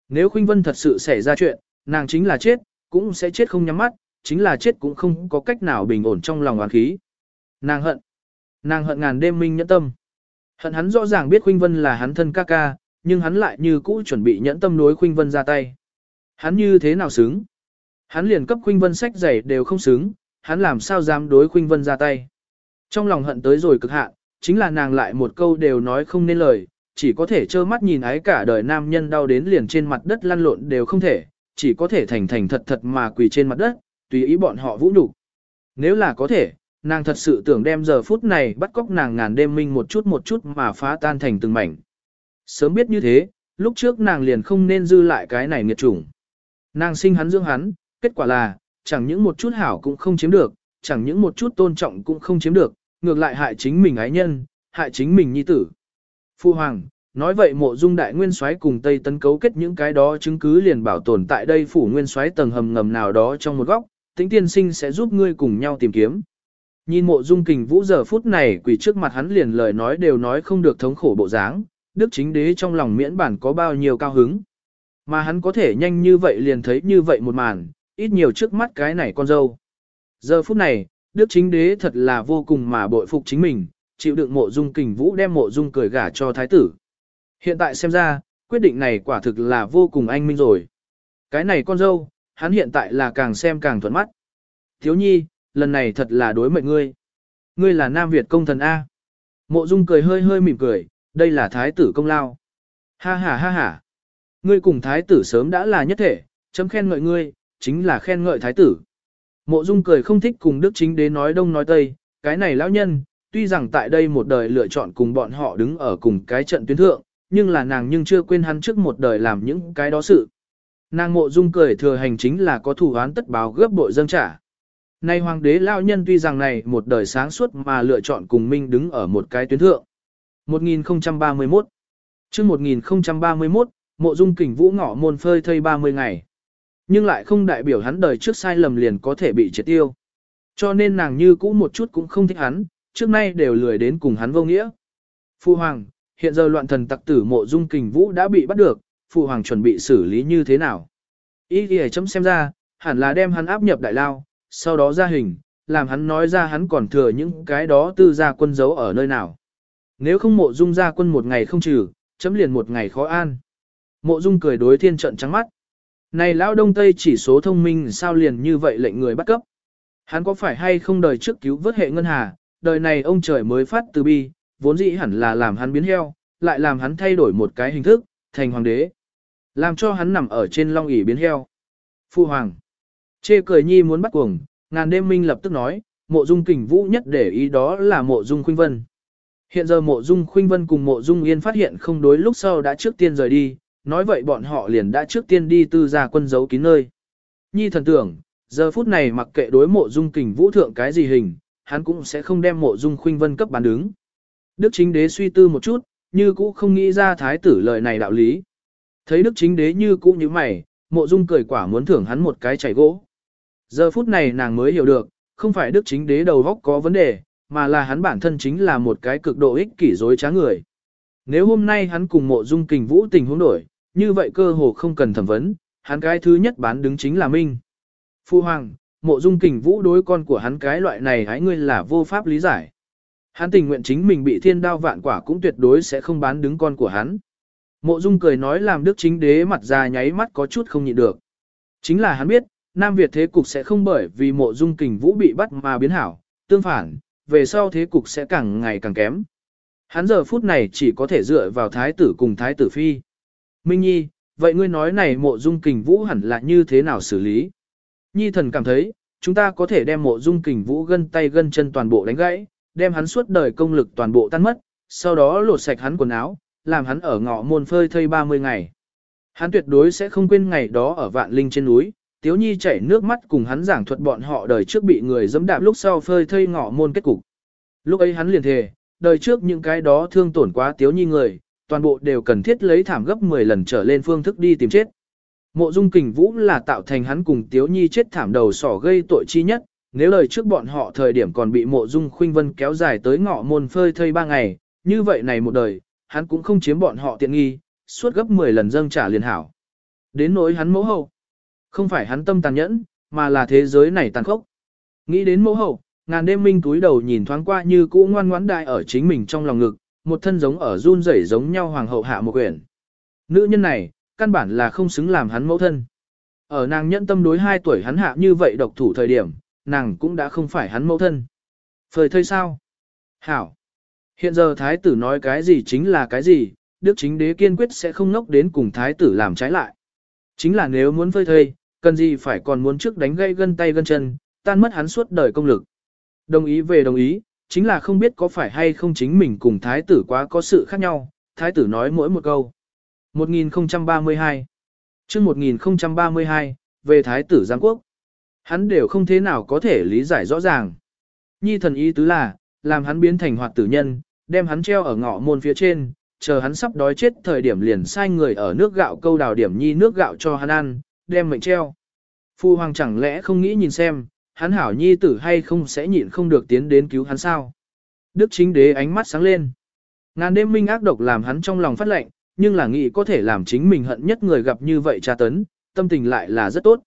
Nếu khuynh vân thật sự xảy ra chuyện, nàng chính là chết, cũng sẽ chết không nhắm mắt, chính là chết cũng không có cách nào bình ổn trong lòng oán khí. Nàng hận. Nàng hận ngàn đêm minh nhẫn tâm. Hận hắn rõ ràng biết Khuynh Vân là hắn thân ca ca, nhưng hắn lại như cũ chuẩn bị nhẫn tâm đối Khuynh Vân ra tay. Hắn như thế nào xứng? Hắn liền cấp Khuynh Vân sách giày đều không xứng, hắn làm sao dám đối Khuynh Vân ra tay? Trong lòng hận tới rồi cực hạn, chính là nàng lại một câu đều nói không nên lời, chỉ có thể trơ mắt nhìn ái cả đời nam nhân đau đến liền trên mặt đất lăn lộn đều không thể, chỉ có thể thành thành thật thật mà quỳ trên mặt đất, tùy ý bọn họ vũ nhục. Nếu là có thể, nàng thật sự tưởng đem giờ phút này bắt cóc nàng ngàn đêm minh một chút một chút mà phá tan thành từng mảnh. Sớm biết như thế, lúc trước nàng liền không nên dư lại cái này nghiệt chủng. Nàng sinh hắn dưỡng hắn, kết quả là, chẳng những một chút hảo cũng không chiếm được, chẳng những một chút tôn trọng cũng không chiếm được, ngược lại hại chính mình ái nhân, hại chính mình nhi tử. Phu Hoàng, nói vậy mộ dung đại nguyên soái cùng Tây Tấn cấu kết những cái đó chứng cứ liền bảo tồn tại đây phủ nguyên soái tầng hầm ngầm nào đó trong một góc, tĩnh tiên sinh sẽ giúp ngươi cùng nhau tìm kiếm. Nhìn mộ dung kình vũ giờ phút này quỳ trước mặt hắn liền lời nói đều nói không được thống khổ bộ dáng, đức chính đế trong lòng miễn bản có bao nhiêu cao hứng. Mà hắn có thể nhanh như vậy liền thấy như vậy một màn, ít nhiều trước mắt cái này con dâu. Giờ phút này, đức chính đế thật là vô cùng mà bội phục chính mình, chịu đựng mộ dung kình vũ đem mộ dung cười gả cho thái tử. Hiện tại xem ra, quyết định này quả thực là vô cùng anh minh rồi. Cái này con dâu, hắn hiện tại là càng xem càng thuận mắt. Thiếu nhi, lần này thật là đối mệnh ngươi. Ngươi là Nam Việt công thần A. Mộ Dung cười hơi hơi mỉm cười, đây là thái tử công lao. Ha ha ha ha. Ngươi cùng thái tử sớm đã là nhất thể, chấm khen ngợi ngươi, chính là khen ngợi thái tử. Mộ Dung cười không thích cùng Đức Chính Đế nói đông nói tây, cái này lão nhân, tuy rằng tại đây một đời lựa chọn cùng bọn họ đứng ở cùng cái trận tuyến thượng, nhưng là nàng nhưng chưa quên hắn trước một đời làm những cái đó sự. Nàng mộ dung cười thừa hành chính là có thủ án tất báo gấp bội dâng trả. Nay hoàng đế lão nhân tuy rằng này một đời sáng suốt mà lựa chọn cùng minh đứng ở một cái tuyến thượng. 1031 trước 1031, mộ dung kình vũ ngọ môn phơi thây 30 ngày. Nhưng lại không đại biểu hắn đời trước sai lầm liền có thể bị triệt tiêu. Cho nên nàng như cũ một chút cũng không thích hắn, trước nay đều lười đến cùng hắn vô nghĩa. Phu hoàng, hiện giờ loạn thần tặc tử mộ dung kình vũ đã bị bắt được, Phu hoàng chuẩn bị xử lý như thế nào? Ý thì chấm xem ra, hẳn là đem hắn áp nhập đại lao, sau đó ra hình, làm hắn nói ra hắn còn thừa những cái đó tư gia quân giấu ở nơi nào. Nếu không mộ dung gia quân một ngày không trừ, chấm liền một ngày khó an. Mộ dung cười đối thiên trận trắng mắt. Này lão đông tây chỉ số thông minh sao liền như vậy lệnh người bắt cấp. Hắn có phải hay không đời trước cứu vớt hệ ngân hà, đời này ông trời mới phát từ bi, vốn dĩ hẳn là làm hắn biến heo, lại làm hắn thay đổi một cái hình thức, thành hoàng đế. Làm cho hắn nằm ở trên long ỷ biến heo. Phu hoàng. Chê cười nhi muốn bắt cuồng, ngàn đêm minh lập tức nói, mộ dung kình vũ nhất để ý đó là mộ dung khuynh vân. Hiện giờ mộ dung khuynh vân cùng mộ dung yên phát hiện không đối lúc sau đã trước tiên rời đi, nói vậy bọn họ liền đã trước tiên đi tư gia quân giấu kín nơi. Nhi thần tưởng, giờ phút này mặc kệ đối mộ dung kình vũ thượng cái gì hình, hắn cũng sẽ không đem mộ dung khuynh vân cấp bán đứng. Đức chính đế suy tư một chút, như cũ không nghĩ ra thái tử lời này đạo lý. Thấy đức chính đế như cũ như mày, mộ dung cười quả muốn thưởng hắn một cái chảy gỗ. Giờ phút này nàng mới hiểu được, không phải đức chính đế đầu vóc có vấn đề, mà là hắn bản thân chính là một cái cực độ ích kỷ dối trá người. Nếu hôm nay hắn cùng mộ dung kình vũ tình huống đổi, như vậy cơ hồ không cần thẩm vấn, hắn cái thứ nhất bán đứng chính là Minh. Phu Hoàng, mộ dung kình vũ đối con của hắn cái loại này hãy ngươi là vô pháp lý giải. Hắn tình nguyện chính mình bị thiên đao vạn quả cũng tuyệt đối sẽ không bán đứng con của hắn. Mộ dung cười nói làm đức chính đế mặt ra nháy mắt có chút không nhịn được. Chính là hắn biết, Nam Việt thế cục sẽ không bởi vì mộ dung kình vũ bị bắt mà biến hảo, tương phản, về sau thế cục sẽ càng ngày càng kém. Hắn giờ phút này chỉ có thể dựa vào thái tử cùng thái tử phi. Minh Nhi, vậy ngươi nói này mộ dung kình vũ hẳn là như thế nào xử lý? Nhi thần cảm thấy, chúng ta có thể đem mộ dung kình vũ gân tay gân chân toàn bộ đánh gãy, đem hắn suốt đời công lực toàn bộ tan mất, sau đó lột sạch hắn quần áo, làm hắn ở ngõ môn phơi thây 30 ngày. Hắn tuyệt đối sẽ không quên ngày đó ở vạn linh trên núi, Tiếu Nhi chảy nước mắt cùng hắn giảng thuật bọn họ đời trước bị người dẫm đạp lúc sau phơi thây ngọ môn kết cục. Lúc ấy hắn liền thề, đời trước những cái đó thương tổn quá Tiếu Nhi người, toàn bộ đều cần thiết lấy thảm gấp 10 lần trở lên phương thức đi tìm chết. Mộ Dung Kình Vũ là tạo thành hắn cùng Tiếu Nhi chết thảm đầu sỏ gây tội chi nhất, nếu lời trước bọn họ thời điểm còn bị Mộ Dung Khuynh Vân kéo dài tới ngọ môn phơi thây ba ngày, như vậy này một đời, hắn cũng không chiếm bọn họ tiện nghi, suốt gấp 10 lần dâng trả liền hảo. Đến nỗi hắn mẫu hậu, không phải hắn tâm tàn nhẫn, mà là thế giới này tàn khốc. Nghĩ đến mẫu hậu, ngàn đêm minh túi đầu nhìn thoáng qua như cũ ngoan ngoãn đại ở chính mình trong lòng ngực, một thân giống ở run rẩy giống nhau hoàng hậu hạ một quyển. Nữ nhân này, căn bản là không xứng làm hắn mẫu thân. Ở nàng nhẫn tâm đối hai tuổi hắn hạ như vậy độc thủ thời điểm, nàng cũng đã không phải hắn mẫu thân. Phời thơi sao? Hảo. Hiện giờ thái tử nói cái gì chính là cái gì, đức chính đế kiên quyết sẽ không ngốc đến cùng thái tử làm trái lại. Chính là nếu muốn phơi thơi, cần gì phải còn muốn trước đánh gây gân tay gân chân, tan mất hắn suốt đời công lực. Đồng ý về đồng ý, chính là không biết có phải hay không chính mình cùng thái tử quá có sự khác nhau, thái tử nói mỗi một câu. 1032 chương 1032, về thái tử Giang Quốc. Hắn đều không thế nào có thể lý giải rõ ràng. Nhi thần ý tứ là, làm hắn biến thành hoạt tử nhân, đem hắn treo ở ngõ môn phía trên, chờ hắn sắp đói chết thời điểm liền sai người ở nước gạo câu đào điểm nhi nước gạo cho hắn ăn, đem mệnh treo. Phu hoàng chẳng lẽ không nghĩ nhìn xem, hắn hảo nhi tử hay không sẽ nhịn không được tiến đến cứu hắn sao. Đức chính đế ánh mắt sáng lên. Ngàn đêm minh ác độc làm hắn trong lòng phát lệnh, nhưng là nghĩ có thể làm chính mình hận nhất người gặp như vậy tra tấn, tâm tình lại là rất tốt.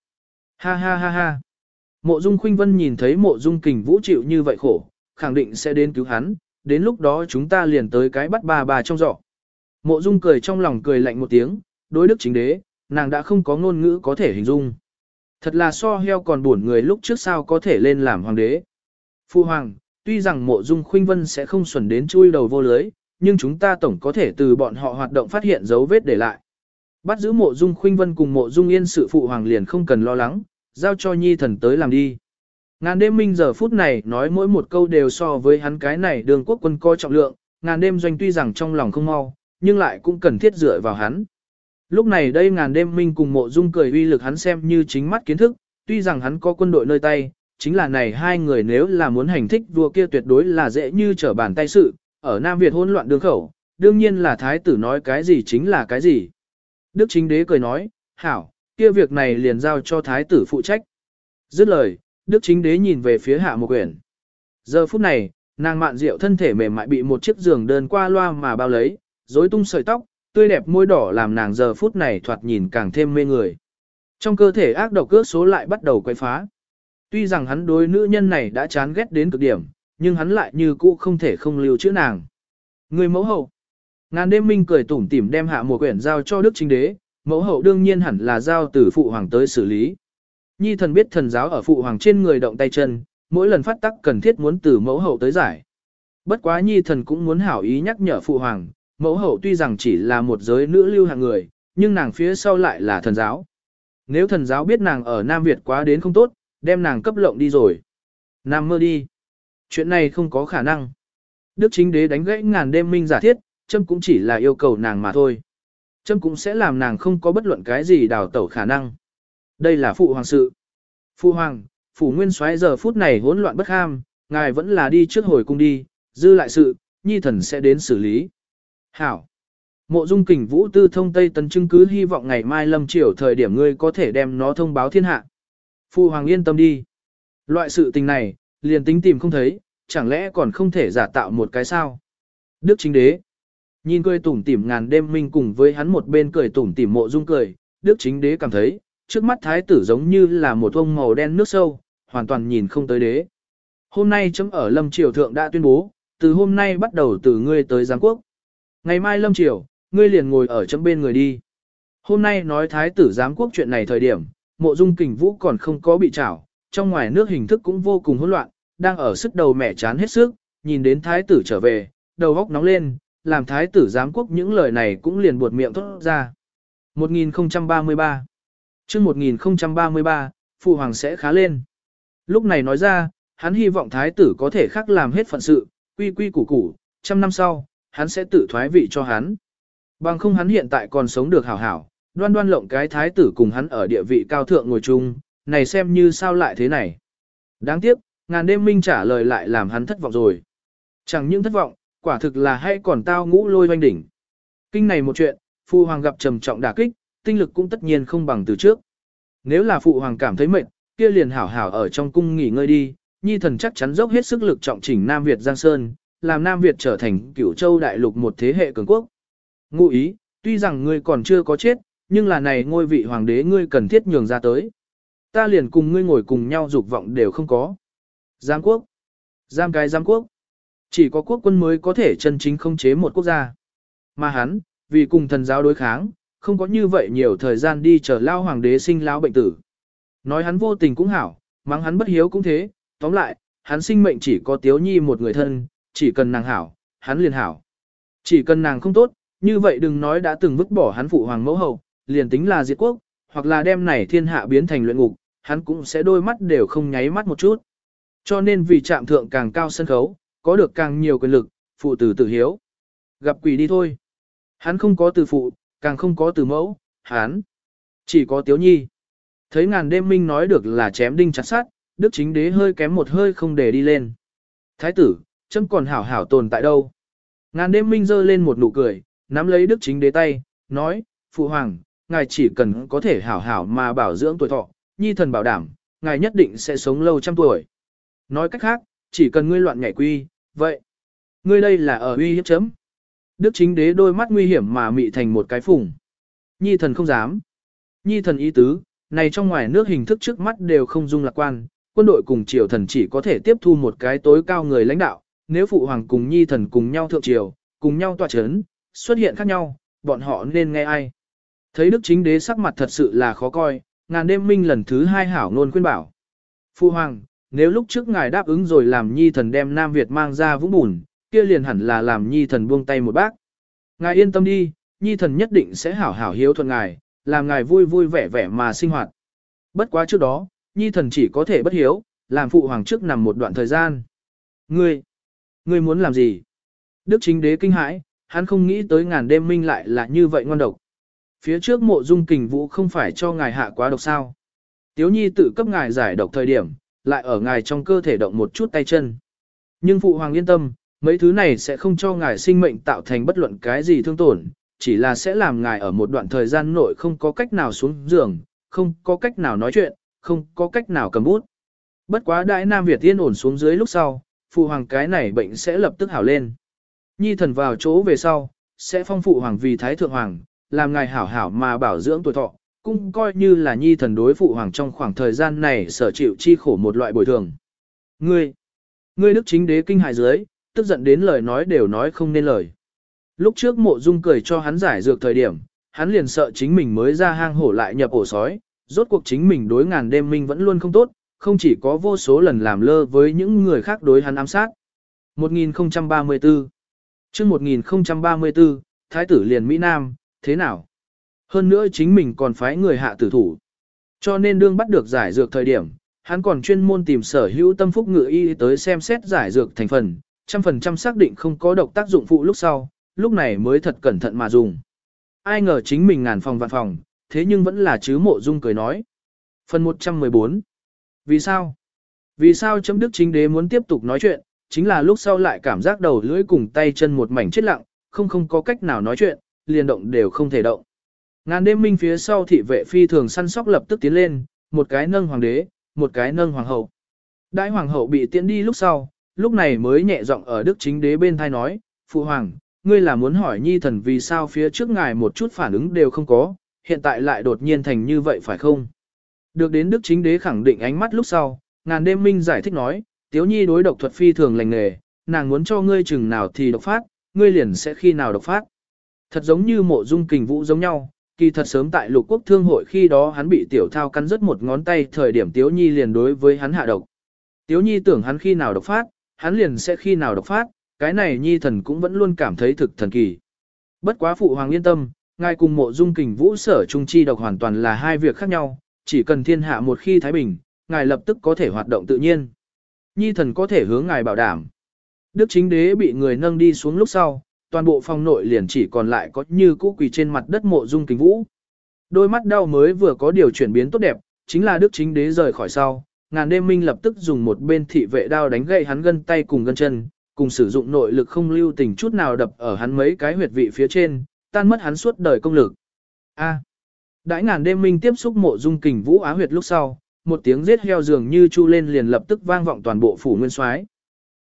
Ha ha ha ha. Mộ dung khuynh vân nhìn thấy mộ dung kình vũ chịu như vậy khổ, khẳng định sẽ đến cứu hắn, đến lúc đó chúng ta liền tới cái bắt bà bà trong giỏ. Mộ dung cười trong lòng cười lạnh một tiếng, đối đức chính đế, nàng đã không có ngôn ngữ có thể hình dung. Thật là so heo còn buồn người lúc trước sao có thể lên làm hoàng đế. Phu hoàng, tuy rằng mộ dung khuynh vân sẽ không xuẩn đến chui đầu vô lưới, nhưng chúng ta tổng có thể từ bọn họ hoạt động phát hiện dấu vết để lại. Bắt giữ mộ dung khuynh vân cùng mộ dung yên sự phụ hoàng liền không cần lo lắng, giao cho nhi thần tới làm đi. Ngàn đêm minh giờ phút này nói mỗi một câu đều so với hắn cái này đường quốc quân coi trọng lượng, ngàn đêm doanh tuy rằng trong lòng không mau, nhưng lại cũng cần thiết dựa vào hắn. Lúc này đây ngàn đêm minh cùng mộ dung cười uy lực hắn xem như chính mắt kiến thức, tuy rằng hắn có quân đội nơi tay, chính là này hai người nếu là muốn hành thích vua kia tuyệt đối là dễ như trở bàn tay sự, ở Nam Việt hỗn loạn đường khẩu, đương nhiên là thái tử nói cái gì chính là cái gì. Đức chính đế cười nói, hảo, kia việc này liền giao cho thái tử phụ trách. Dứt lời, Đức chính đế nhìn về phía hạ một quyển. Giờ phút này, nàng mạn rượu thân thể mềm mại bị một chiếc giường đơn qua loa mà bao lấy, rối tung sợi tóc, tươi đẹp môi đỏ làm nàng giờ phút này thoạt nhìn càng thêm mê người. Trong cơ thể ác độc cước số lại bắt đầu quay phá. Tuy rằng hắn đối nữ nhân này đã chán ghét đến cực điểm, nhưng hắn lại như cũ không thể không lưu chữ nàng. Người mẫu hậu. Ngàn đêm minh cười tủm tỉm đem hạ một quyển giao cho đức chính đế, mẫu hậu đương nhiên hẳn là giao từ phụ hoàng tới xử lý. Nhi thần biết thần giáo ở phụ hoàng trên người động tay chân, mỗi lần phát tắc cần thiết muốn từ mẫu hậu tới giải. Bất quá nhi thần cũng muốn hảo ý nhắc nhở phụ hoàng, mẫu hậu tuy rằng chỉ là một giới nữ lưu hạng người, nhưng nàng phía sau lại là thần giáo. Nếu thần giáo biết nàng ở Nam Việt quá đến không tốt, đem nàng cấp lộng đi rồi. Nam mơ đi. Chuyện này không có khả năng. Đức chính đế đánh gãy ngàn đêm minh giả thiết, châm cũng chỉ là yêu cầu nàng mà thôi. Châm cũng sẽ làm nàng không có bất luận cái gì đào tẩu khả năng. Đây là phụ hoàng sự. Phụ hoàng, phủ nguyên soái giờ phút này hỗn loạn bất ham, ngài vẫn là đi trước hồi cung đi, dư lại sự, nhi thần sẽ đến xử lý. Hảo. Mộ dung kình vũ tư thông Tây Tấn chứng cứ hy vọng ngày mai lâm triều thời điểm ngươi có thể đem nó thông báo thiên hạ. Phụ hoàng yên tâm đi. Loại sự tình này, liền tính tìm không thấy, chẳng lẽ còn không thể giả tạo một cái sao? Đức chính đế. Nhìn cười tủm tỉm ngàn đêm minh cùng với hắn một bên cười tủm tỉm mộ dung cười, Đức chính đế cảm thấy, trước mắt thái tử giống như là một ông màu đen nước sâu, hoàn toàn nhìn không tới đế. Hôm nay chấm ở Lâm Triều Thượng đã tuyên bố, từ hôm nay bắt đầu từ ngươi tới Giáng Quốc. Ngày mai Lâm Triều, ngươi liền ngồi ở chấm bên người đi. Hôm nay nói thái tử giám Quốc chuyện này thời điểm, mộ dung kình vũ còn không có bị trảo, trong ngoài nước hình thức cũng vô cùng hỗn loạn, đang ở sức đầu mẹ chán hết sức, nhìn đến thái tử trở về, đầu góc nóng lên, làm thái tử giám quốc những lời này cũng liền buột miệng thốt ra. 1033 chương 1033, Phụ Hoàng sẽ khá lên. Lúc này nói ra, hắn hy vọng thái tử có thể khắc làm hết phận sự, quy quy củ củ, trăm năm sau, hắn sẽ tự thoái vị cho hắn. Bằng không hắn hiện tại còn sống được hảo hảo, đoan đoan lộng cái thái tử cùng hắn ở địa vị cao thượng ngồi chung, này xem như sao lại thế này. Đáng tiếc, ngàn đêm minh trả lời lại làm hắn thất vọng rồi. Chẳng những thất vọng, quả thực là hay còn tao ngũ lôi doanh đỉnh. Kinh này một chuyện, phụ hoàng gặp trầm trọng đả kích, tinh lực cũng tất nhiên không bằng từ trước. Nếu là phụ hoàng cảm thấy mệt, kia liền hảo hảo ở trong cung nghỉ ngơi đi, nhi thần chắc chắn dốc hết sức lực trọng chỉnh Nam Việt Giang Sơn, làm Nam Việt trở thành cửu châu đại lục một thế hệ cường quốc. Ngụ ý, tuy rằng ngươi còn chưa có chết, nhưng là này ngôi vị hoàng đế ngươi cần thiết nhường ra tới. Ta liền cùng ngươi ngồi cùng nhau dục vọng đều không có. Giang quốc. Giam cái giam quốc. Chỉ có quốc quân mới có thể chân chính không chế một quốc gia. Mà hắn, vì cùng thần giáo đối kháng, không có như vậy nhiều thời gian đi chờ lao hoàng đế sinh lao bệnh tử. Nói hắn vô tình cũng hảo, mắng hắn bất hiếu cũng thế, tóm lại, hắn sinh mệnh chỉ có tiếu nhi một người thân, chỉ cần nàng hảo, hắn liền hảo. Chỉ cần nàng không tốt, như vậy đừng nói đã từng vứt bỏ hắn phụ hoàng mẫu hậu, liền tính là diệt quốc, hoặc là đem này thiên hạ biến thành luyện ngục, hắn cũng sẽ đôi mắt đều không nháy mắt một chút. Cho nên vì chạm thượng càng cao sân khấu, có được càng nhiều quyền lực, phụ tử tử hiếu. Gặp quỷ đi thôi. Hắn không có từ phụ, càng không có từ mẫu, hắn chỉ có tiếu nhi. Thấy ngàn đêm minh nói được là chém đinh chặt sát, đức chính đế hơi kém một hơi không để đi lên. Thái tử, chấm còn hảo hảo tồn tại đâu. Ngàn đêm minh giơ lên một nụ cười, nắm lấy đức chính đế tay, nói, phụ hoàng, ngài chỉ cần có thể hảo hảo mà bảo dưỡng tuổi thọ, nhi thần bảo đảm, ngài nhất định sẽ sống lâu trăm tuổi. Nói cách khác, chỉ cần ngươi loạn nhảy quy, vậy, ngươi đây là ở uy hiếp chấm. Đức chính đế đôi mắt nguy hiểm mà mị thành một cái phùng. Nhi thần không dám. Nhi thần ý tứ, này trong ngoài nước hình thức trước mắt đều không dung lạc quan, quân đội cùng triều thần chỉ có thể tiếp thu một cái tối cao người lãnh đạo, nếu phụ hoàng cùng nhi thần cùng nhau thượng triều, cùng nhau tọa chấn, xuất hiện khác nhau, bọn họ nên nghe ai. Thấy đức chính đế sắc mặt thật sự là khó coi, ngàn đêm minh lần thứ hai hảo luôn khuyên bảo. Phụ hoàng, nếu lúc trước ngài đáp ứng rồi làm nhi thần đem Nam Việt mang ra vũng bùn, kia liền hẳn là làm nhi thần buông tay một bác. Ngài yên tâm đi, nhi thần nhất định sẽ hảo hảo hiếu thuận ngài, làm ngài vui vui vẻ vẻ mà sinh hoạt. Bất quá trước đó, nhi thần chỉ có thể bất hiếu, làm phụ hoàng trước nằm một đoạn thời gian. Ngươi, ngươi muốn làm gì? Đức chính đế kinh hãi, hắn không nghĩ tới ngàn đêm minh lại là như vậy ngon độc. Phía trước mộ dung kình vũ không phải cho ngài hạ quá độc sao. Tiếu nhi tự cấp ngài giải độc thời điểm, lại ở ngài trong cơ thể động một chút tay chân. Nhưng phụ hoàng yên tâm, mấy thứ này sẽ không cho ngài sinh mệnh tạo thành bất luận cái gì thương tổn, chỉ là sẽ làm ngài ở một đoạn thời gian nội không có cách nào xuống giường, không có cách nào nói chuyện, không có cách nào cầm bút. Bất quá đại Nam Việt yên ổn xuống dưới lúc sau, phụ hoàng cái này bệnh sẽ lập tức hảo lên. Nhi thần vào chỗ về sau, sẽ phong phụ hoàng vì thái thượng hoàng, làm ngài hảo hảo mà bảo dưỡng tuổi thọ, cũng coi như là nhi thần đối phụ hoàng trong khoảng thời gian này sở chịu chi khổ một loại bồi thường. Ngươi, ngươi đức chính đế kinh hải dưới, tức giận đến lời nói đều nói không nên lời. Lúc trước mộ dung cười cho hắn giải dược thời điểm, hắn liền sợ chính mình mới ra hang hổ lại nhập ổ sói, rốt cuộc chính mình đối ngàn đêm minh vẫn luôn không tốt, không chỉ có vô số lần làm lơ với những người khác đối hắn ám sát. 1034 chương 1034, Thái tử liền Mỹ Nam, thế nào? Hơn nữa chính mình còn phái người hạ tử thủ. Cho nên đương bắt được giải dược thời điểm, hắn còn chuyên môn tìm sở hữu tâm phúc ngự y tới xem xét giải dược thành phần, trăm phần trăm xác định không có độc tác dụng phụ lúc sau, lúc này mới thật cẩn thận mà dùng. Ai ngờ chính mình ngàn phòng vạn phòng, thế nhưng vẫn là chứ mộ dung cười nói. Phần 114 vì sao? Vì sao chấm đức chính đế muốn tiếp tục nói chuyện, chính là lúc sau lại cảm giác đầu lưỡi cùng tay chân một mảnh chết lặng, không không có cách nào nói chuyện, liền động đều không thể động. Ngàn đêm minh phía sau thị vệ phi thường săn sóc lập tức tiến lên, một cái nâng hoàng đế, một cái nâng hoàng hậu. Đại hoàng hậu bị tiễn đi lúc sau, lúc này mới nhẹ giọng ở đức chính đế bên thai nói, Phụ hoàng, ngươi là muốn hỏi nhi thần vì sao phía trước ngài một chút phản ứng đều không có, hiện tại lại đột nhiên thành như vậy phải không? Được đến đức chính đế khẳng định ánh mắt lúc sau, ngàn đêm minh giải thích nói, tiếu nhi đối độc thuật phi thường lành nghề, nàng muốn cho ngươi chừng nào thì độc phát, ngươi liền sẽ khi nào độc phát. Thật giống như mộ dung kình vũ giống nhau, kỳ thật sớm tại lục quốc thương hội khi đó hắn bị tiểu thao cắn rứt một ngón tay thời điểm tiếu nhi liền đối với hắn hạ độc. Tiếu nhi tưởng hắn khi nào độc phát, hắn liền sẽ khi nào độc phát, cái này nhi thần cũng vẫn luôn cảm thấy thực thần kỳ. Bất quá phụ hoàng yên tâm, ngài cùng mộ dung kình vũ sở trung chi độc hoàn toàn là hai việc khác nhau, chỉ cần thiên hạ một khi thái bình, ngài lập tức có thể hoạt động tự nhiên. Nhi thần có thể hướng ngài bảo đảm. Đức chính đế bị người nâng đi xuống lúc sau, toàn bộ phòng nội liền chỉ còn lại có như cũ quỳ trên mặt đất mộ dung kính vũ. Đôi mắt đau mới vừa có điều chuyển biến tốt đẹp, chính là đức chính đế rời khỏi sau, ngàn đêm minh lập tức dùng một bên thị vệ đao đánh gậy hắn gân tay cùng gân chân, cùng sử dụng nội lực không lưu tình chút nào đập ở hắn mấy cái huyệt vị phía trên, tan mất hắn suốt đời công lực. A. À. Đãi ngàn đêm minh tiếp xúc mộ dung kình vũ á huyệt lúc sau, một tiếng giết heo dường như chu lên liền lập tức vang vọng toàn bộ phủ nguyên soái.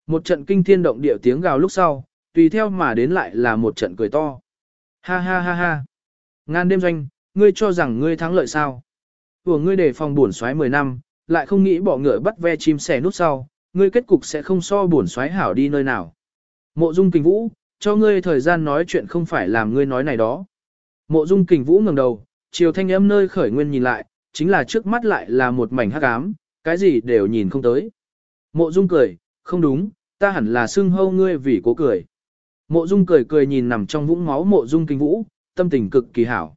Một trận kinh thiên động địa tiếng gào lúc sau, tùy theo mà đến lại là một trận cười to. Ha ha ha ha. Ngàn đêm doanh, ngươi cho rằng ngươi thắng lợi sao? Của ngươi để phòng bổn soái 10 năm, lại không nghĩ bỏ ngựa bắt ve chim sẻ nút sau, ngươi kết cục sẽ không so bổn soái hảo đi nơi nào. Mộ Dung Kình Vũ, cho ngươi thời gian nói chuyện không phải làm ngươi nói này đó. Mộ Dung Kình Vũ ngẩng đầu, chiều thanh âm nơi khởi nguyên nhìn lại, chính là trước mắt lại là một mảnh hắc ám, cái gì đều nhìn không tới. Mộ Dung cười, không đúng, ta hẳn là xưng hâu ngươi vì cố cười. Mộ Dung cười cười nhìn nằm trong vũng máu Mộ Dung kinh Vũ, tâm tình cực kỳ hảo.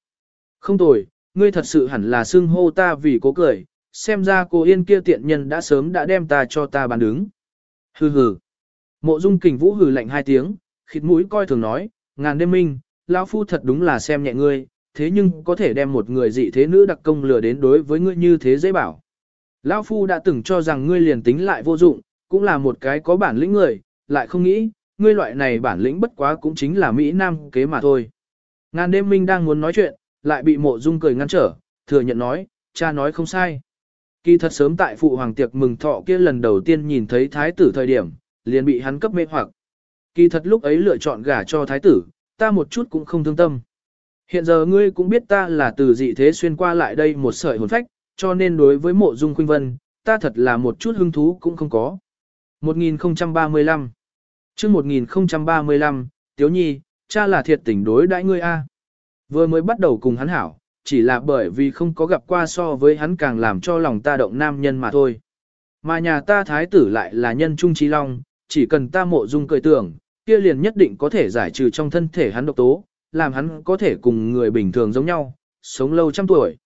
Không tồi, ngươi thật sự hẳn là xưng hô ta vì cố cười, xem ra cô yên kia tiện nhân đã sớm đã đem ta cho ta bán đứng. Hừ hừ. Mộ Dung Kình Vũ hừ lạnh hai tiếng, khịt mũi coi thường nói, ngàn đêm minh, lão phu thật đúng là xem nhẹ ngươi, thế nhưng có thể đem một người dị thế nữ đặc công lừa đến đối với ngươi như thế dễ bảo. Lão phu đã từng cho rằng ngươi liền tính lại vô dụng, cũng là một cái có bản lĩnh người, lại không nghĩ, ngươi loại này bản lĩnh bất quá cũng chính là Mỹ Nam kế mà thôi. Ngàn đêm minh đang muốn nói chuyện, lại bị mộ dung cười ngăn trở, thừa nhận nói, cha nói không sai. Kỳ thật sớm tại phụ hoàng tiệc mừng thọ kia lần đầu tiên nhìn thấy thái tử thời điểm, liền bị hắn cấp mê hoặc. Kỳ thật lúc ấy lựa chọn gả cho thái tử, ta một chút cũng không thương tâm. Hiện giờ ngươi cũng biết ta là từ dị thế xuyên qua lại đây một sợi hồn phách, cho nên đối với mộ dung khuynh vân, ta thật là một chút hứng thú cũng không có. 1035 chương 1035, Tiếu Nhi, cha là thiệt tình đối đãi ngươi A. Vừa mới bắt đầu cùng hắn hảo, chỉ là bởi vì không có gặp qua so với hắn càng làm cho lòng ta động nam nhân mà thôi. Mà nhà ta thái tử lại là nhân trung trí long, chỉ cần ta mộ dung cười tưởng, kia liền nhất định có thể giải trừ trong thân thể hắn độc tố, làm hắn có thể cùng người bình thường giống nhau, sống lâu trăm tuổi.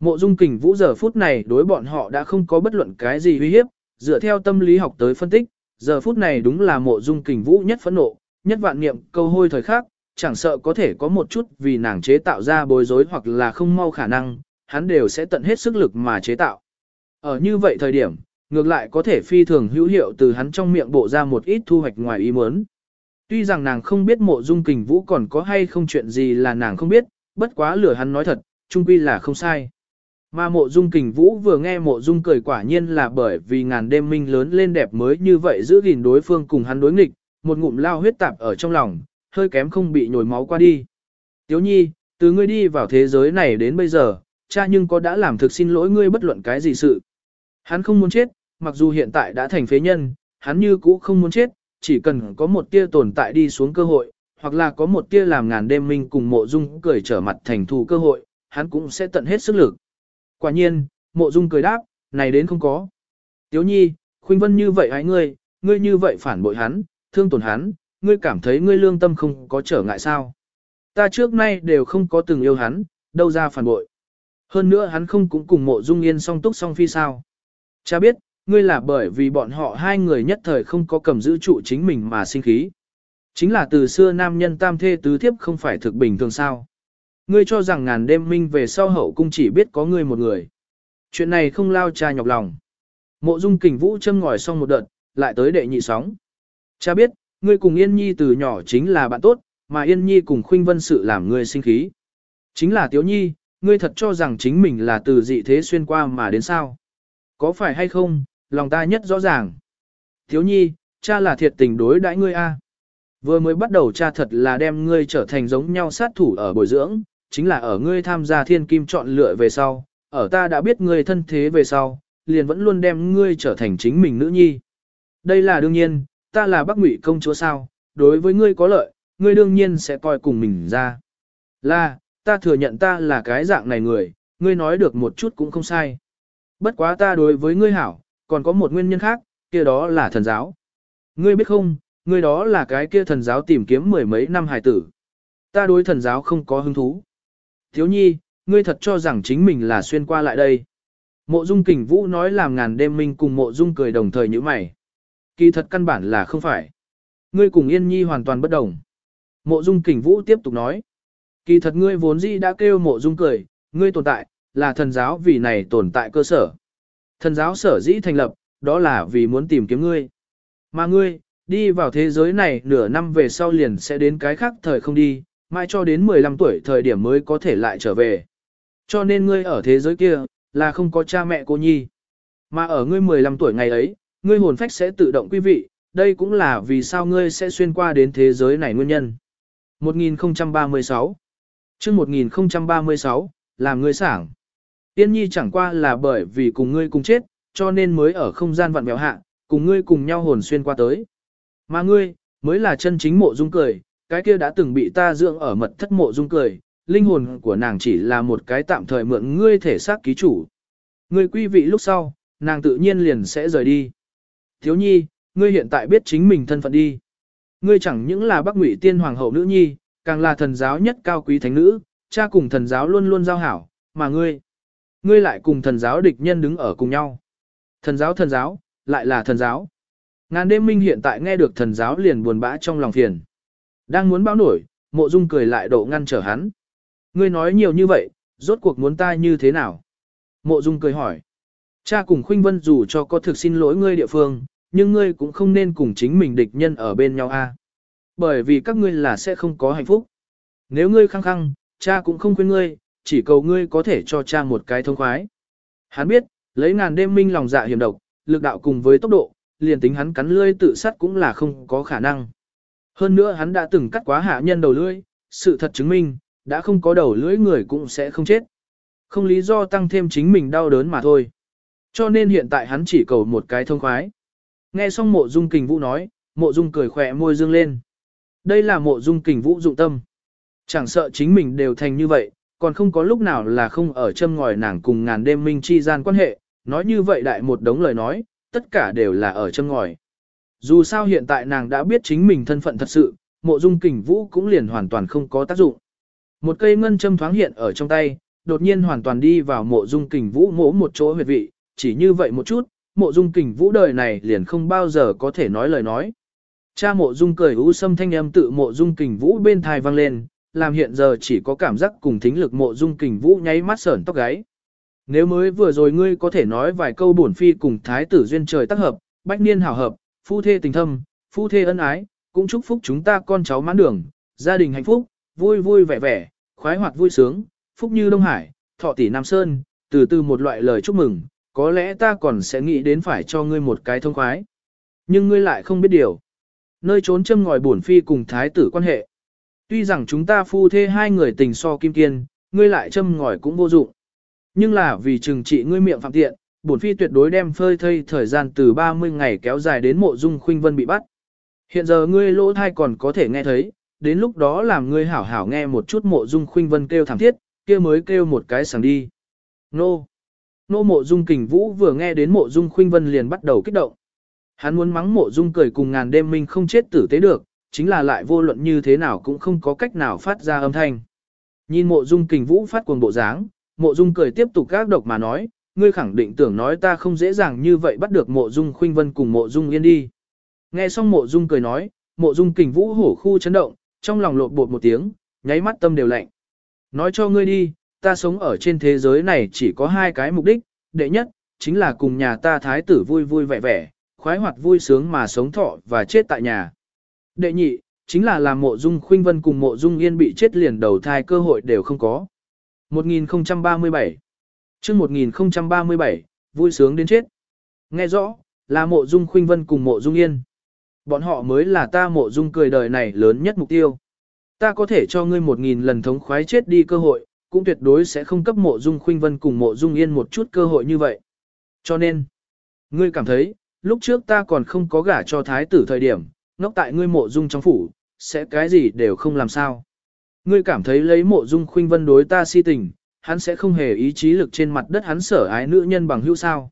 Mộ dung kình vũ giờ phút này đối bọn họ đã không có bất luận cái gì uy hiếp, dựa theo tâm lý học tới phân tích, giờ phút này đúng là mộ dung kình vũ nhất phẫn nộ, nhất vạn niệm câu hôi thời khắc, chẳng sợ có thể có một chút vì nàng chế tạo ra bối rối hoặc là không mau khả năng, hắn đều sẽ tận hết sức lực mà chế tạo. Ở như vậy thời điểm, ngược lại có thể phi thường hữu hiệu từ hắn trong miệng bộ ra một ít thu hoạch ngoài ý muốn. Tuy rằng nàng không biết mộ dung kình vũ còn có hay không chuyện gì là nàng không biết, bất quá lửa hắn nói thật, trung quy là không sai. Mà mộ dung kình vũ vừa nghe mộ dung cười quả nhiên là bởi vì ngàn đêm minh lớn lên đẹp mới như vậy giữ gìn đối phương cùng hắn đối nghịch, một ngụm lao huyết tạp ở trong lòng, hơi kém không bị nhồi máu qua đi. Tiếu nhi, từ ngươi đi vào thế giới này đến bây giờ, cha nhưng có đã làm thực xin lỗi ngươi bất luận cái gì sự. Hắn không muốn chết, mặc dù hiện tại đã thành phế nhân, hắn như cũ không muốn chết, chỉ cần có một tia tồn tại đi xuống cơ hội, hoặc là có một tia làm ngàn đêm minh cùng mộ dung cười trở mặt thành thù cơ hội, hắn cũng sẽ tận hết sức lực. Quả nhiên, mộ dung cười đáp, này đến không có. Tiếu nhi, khuynh vân như vậy hãy ngươi, ngươi như vậy phản bội hắn, thương tổn hắn, ngươi cảm thấy ngươi lương tâm không có trở ngại sao. Ta trước nay đều không có từng yêu hắn, đâu ra phản bội. Hơn nữa hắn không cũng cùng mộ dung yên song túc song phi sao. Cha biết, ngươi là bởi vì bọn họ hai người nhất thời không có cầm giữ trụ chính mình mà sinh khí. Chính là từ xưa nam nhân tam thê tứ thiếp không phải thực bình thường sao. Ngươi cho rằng ngàn đêm minh về sau hậu cung chỉ biết có ngươi một người. Chuyện này không lao cha nhọc lòng. Mộ dung kình vũ châm ngòi xong một đợt, lại tới đệ nhị sóng. Cha biết, ngươi cùng Yên Nhi từ nhỏ chính là bạn tốt, mà Yên Nhi cùng Khuynh Vân sự làm ngươi sinh khí. Chính là Tiếu Nhi, ngươi thật cho rằng chính mình là từ dị thế xuyên qua mà đến sao. Có phải hay không, lòng ta nhất rõ ràng. thiếu Nhi, cha là thiệt tình đối đãi ngươi a. Vừa mới bắt đầu cha thật là đem ngươi trở thành giống nhau sát thủ ở bồi dưỡng, chính là ở ngươi tham gia thiên kim chọn lựa về sau, ở ta đã biết ngươi thân thế về sau, liền vẫn luôn đem ngươi trở thành chính mình nữ nhi. Đây là đương nhiên, ta là bác ngụy công chúa sao, đối với ngươi có lợi, ngươi đương nhiên sẽ coi cùng mình ra. Là, ta thừa nhận ta là cái dạng này người, ngươi nói được một chút cũng không sai. Bất quá ta đối với ngươi hảo, còn có một nguyên nhân khác, kia đó là thần giáo. Ngươi biết không, ngươi đó là cái kia thần giáo tìm kiếm mười mấy năm hài tử. Ta đối thần giáo không có hứng thú. Thiếu nhi, ngươi thật cho rằng chính mình là xuyên qua lại đây. Mộ dung kình vũ nói làm ngàn đêm minh cùng mộ dung cười đồng thời như mày. Kỳ thật căn bản là không phải. Ngươi cùng yên nhi hoàn toàn bất đồng. Mộ dung kình vũ tiếp tục nói. Kỳ thật ngươi vốn dĩ đã kêu mộ dung cười, ngươi tồn tại, là thần giáo vì này tồn tại cơ sở. Thần giáo sở dĩ thành lập, đó là vì muốn tìm kiếm ngươi. Mà ngươi, đi vào thế giới này nửa năm về sau liền sẽ đến cái khác thời không đi, mai cho đến 15 tuổi thời điểm mới có thể lại trở về. Cho nên ngươi ở thế giới kia, là không có cha mẹ cô nhi. Mà ở ngươi 15 tuổi ngày ấy, ngươi hồn phách sẽ tự động quý vị, đây cũng là vì sao ngươi sẽ xuyên qua đến thế giới này nguyên nhân. 1036 chương 1036, làm ngươi sảng. Tiên nhi chẳng qua là bởi vì cùng ngươi cùng chết, cho nên mới ở không gian vặn mèo hạ, cùng ngươi cùng nhau hồn xuyên qua tới. Mà ngươi, mới là chân chính mộ dung cười, cái kia đã từng bị ta dưỡng ở mật thất mộ dung cười, linh hồn của nàng chỉ là một cái tạm thời mượn ngươi thể xác ký chủ. Ngươi quý vị lúc sau, nàng tự nhiên liền sẽ rời đi. Thiếu nhi, ngươi hiện tại biết chính mình thân phận đi. Ngươi chẳng những là bác ngụy tiên hoàng hậu nữ nhi, càng là thần giáo nhất cao quý thánh nữ, cha cùng thần giáo luôn luôn giao hảo, mà ngươi, ngươi lại cùng thần giáo địch nhân đứng ở cùng nhau. Thần giáo thần giáo, lại là thần giáo. Ngàn đêm minh hiện tại nghe được thần giáo liền buồn bã trong lòng phiền. Đang muốn báo nổi, mộ dung cười lại độ ngăn trở hắn. Ngươi nói nhiều như vậy, rốt cuộc muốn ta như thế nào? Mộ dung cười hỏi. Cha cùng Khuynh Vân dù cho có thực xin lỗi ngươi địa phương, nhưng ngươi cũng không nên cùng chính mình địch nhân ở bên nhau a. Bởi vì các ngươi là sẽ không có hạnh phúc. Nếu ngươi khăng khăng, cha cũng không khuyên ngươi, chỉ cầu ngươi có thể cho cha một cái thông khoái. Hắn biết, lấy ngàn đêm minh lòng dạ hiểm độc, lực đạo cùng với tốc độ, liền tính hắn cắn lưỡi tự sát cũng là không có khả năng. Hơn nữa hắn đã từng cắt quá hạ nhân đầu lưỡi, sự thật chứng minh, đã không có đầu lưỡi người cũng sẽ không chết. Không lý do tăng thêm chính mình đau đớn mà thôi. Cho nên hiện tại hắn chỉ cầu một cái thông khoái. Nghe xong mộ dung kình vũ nói, mộ dung cười khỏe môi dương lên. Đây là mộ dung kình vũ dụng tâm. Chẳng sợ chính mình đều thành như vậy, còn không có lúc nào là không ở châm ngòi nàng cùng ngàn đêm minh chi gian quan hệ, nói như vậy đại một đống lời nói, tất cả đều là ở châm ngòi. Dù sao hiện tại nàng đã biết chính mình thân phận thật sự, mộ dung kình vũ cũng liền hoàn toàn không có tác dụng. Một cây ngân châm thoáng hiện ở trong tay, đột nhiên hoàn toàn đi vào mộ dung kình vũ mỗ một chỗ huyệt vị, chỉ như vậy một chút, mộ dung kình vũ đời này liền không bao giờ có thể nói lời nói. Cha mộ dung cười u sâm thanh âm tự mộ dung kình vũ bên thai vang lên, làm hiện giờ chỉ có cảm giác cùng thính lực mộ dung kình vũ nháy mắt sởn tóc gáy. Nếu mới vừa rồi ngươi có thể nói vài câu bổn phi cùng thái tử duyên trời tác hợp, bách niên hảo hợp, phu thê tình thâm, phu thê ân ái, cũng chúc phúc chúng ta con cháu mãn đường, gia đình hạnh phúc, vui vui vẻ vẻ, khoái hoạt vui sướng, phúc như Đông Hải, thọ tỷ Nam Sơn, từ từ một loại lời chúc mừng, có lẽ ta còn sẽ nghĩ đến phải cho ngươi một cái thông khoái. Nhưng ngươi lại không biết điều. Nơi trốn châm ngòi bổn phi cùng thái tử quan hệ. Tuy rằng chúng ta phu thê hai người tình so kim kiên, ngươi lại châm ngòi cũng vô dụng. Nhưng là vì trừng trị ngươi miệng phạm tiện, bổn phi tuyệt đối đem phơi thây thời gian từ 30 ngày kéo dài đến mộ dung khuynh vân bị bắt. Hiện giờ ngươi lỗ thai còn có thể nghe thấy, đến lúc đó làm ngươi hảo hảo nghe một chút mộ dung khuynh vân kêu thảm thiết, kia mới kêu một cái sảng đi. Nô! Nô mộ dung kình vũ vừa nghe đến mộ dung khuynh vân liền bắt đầu kích động. Hắn muốn mắng mộ dung cười cùng ngàn đêm minh không chết tử tế được, chính là lại vô luận như thế nào cũng không có cách nào phát ra âm thanh. Nhìn mộ dung kình vũ phát cuồng bộ dáng, mộ dung cười tiếp tục gác độc mà nói, ngươi khẳng định tưởng nói ta không dễ dàng như vậy bắt được mộ dung khuynh vân cùng mộ dung yên đi. Nghe xong mộ dung cười nói, mộ dung kình vũ hổ khu chấn động, trong lòng lột bột một tiếng, nháy mắt tâm đều lạnh. Nói cho ngươi đi, ta sống ở trên thế giới này chỉ có hai cái mục đích, đệ nhất, chính là cùng nhà ta thái tử vui vui vẻ vẻ, khoái hoạt vui sướng mà sống thọ và chết tại nhà. Đệ nhị, chính là làm mộ dung khuynh vân cùng mộ dung yên bị chết liền đầu thai cơ hội đều không có. 1037 chương 1037, vui sướng đến chết. Nghe rõ, là mộ dung khuynh vân cùng mộ dung yên. Bọn họ mới là ta mộ dung cười đời này lớn nhất mục tiêu. Ta có thể cho ngươi một nghìn lần thống khoái chết đi cơ hội, cũng tuyệt đối sẽ không cấp mộ dung khuynh vân cùng mộ dung yên một chút cơ hội như vậy. Cho nên, ngươi cảm thấy, lúc trước ta còn không có gả cho thái tử thời điểm, ngốc tại ngươi mộ dung trong phủ, sẽ cái gì đều không làm sao. Ngươi cảm thấy lấy mộ dung khuynh vân đối ta si tình, hắn sẽ không hề ý chí lực trên mặt đất hắn sở ái nữ nhân bằng hữu sao.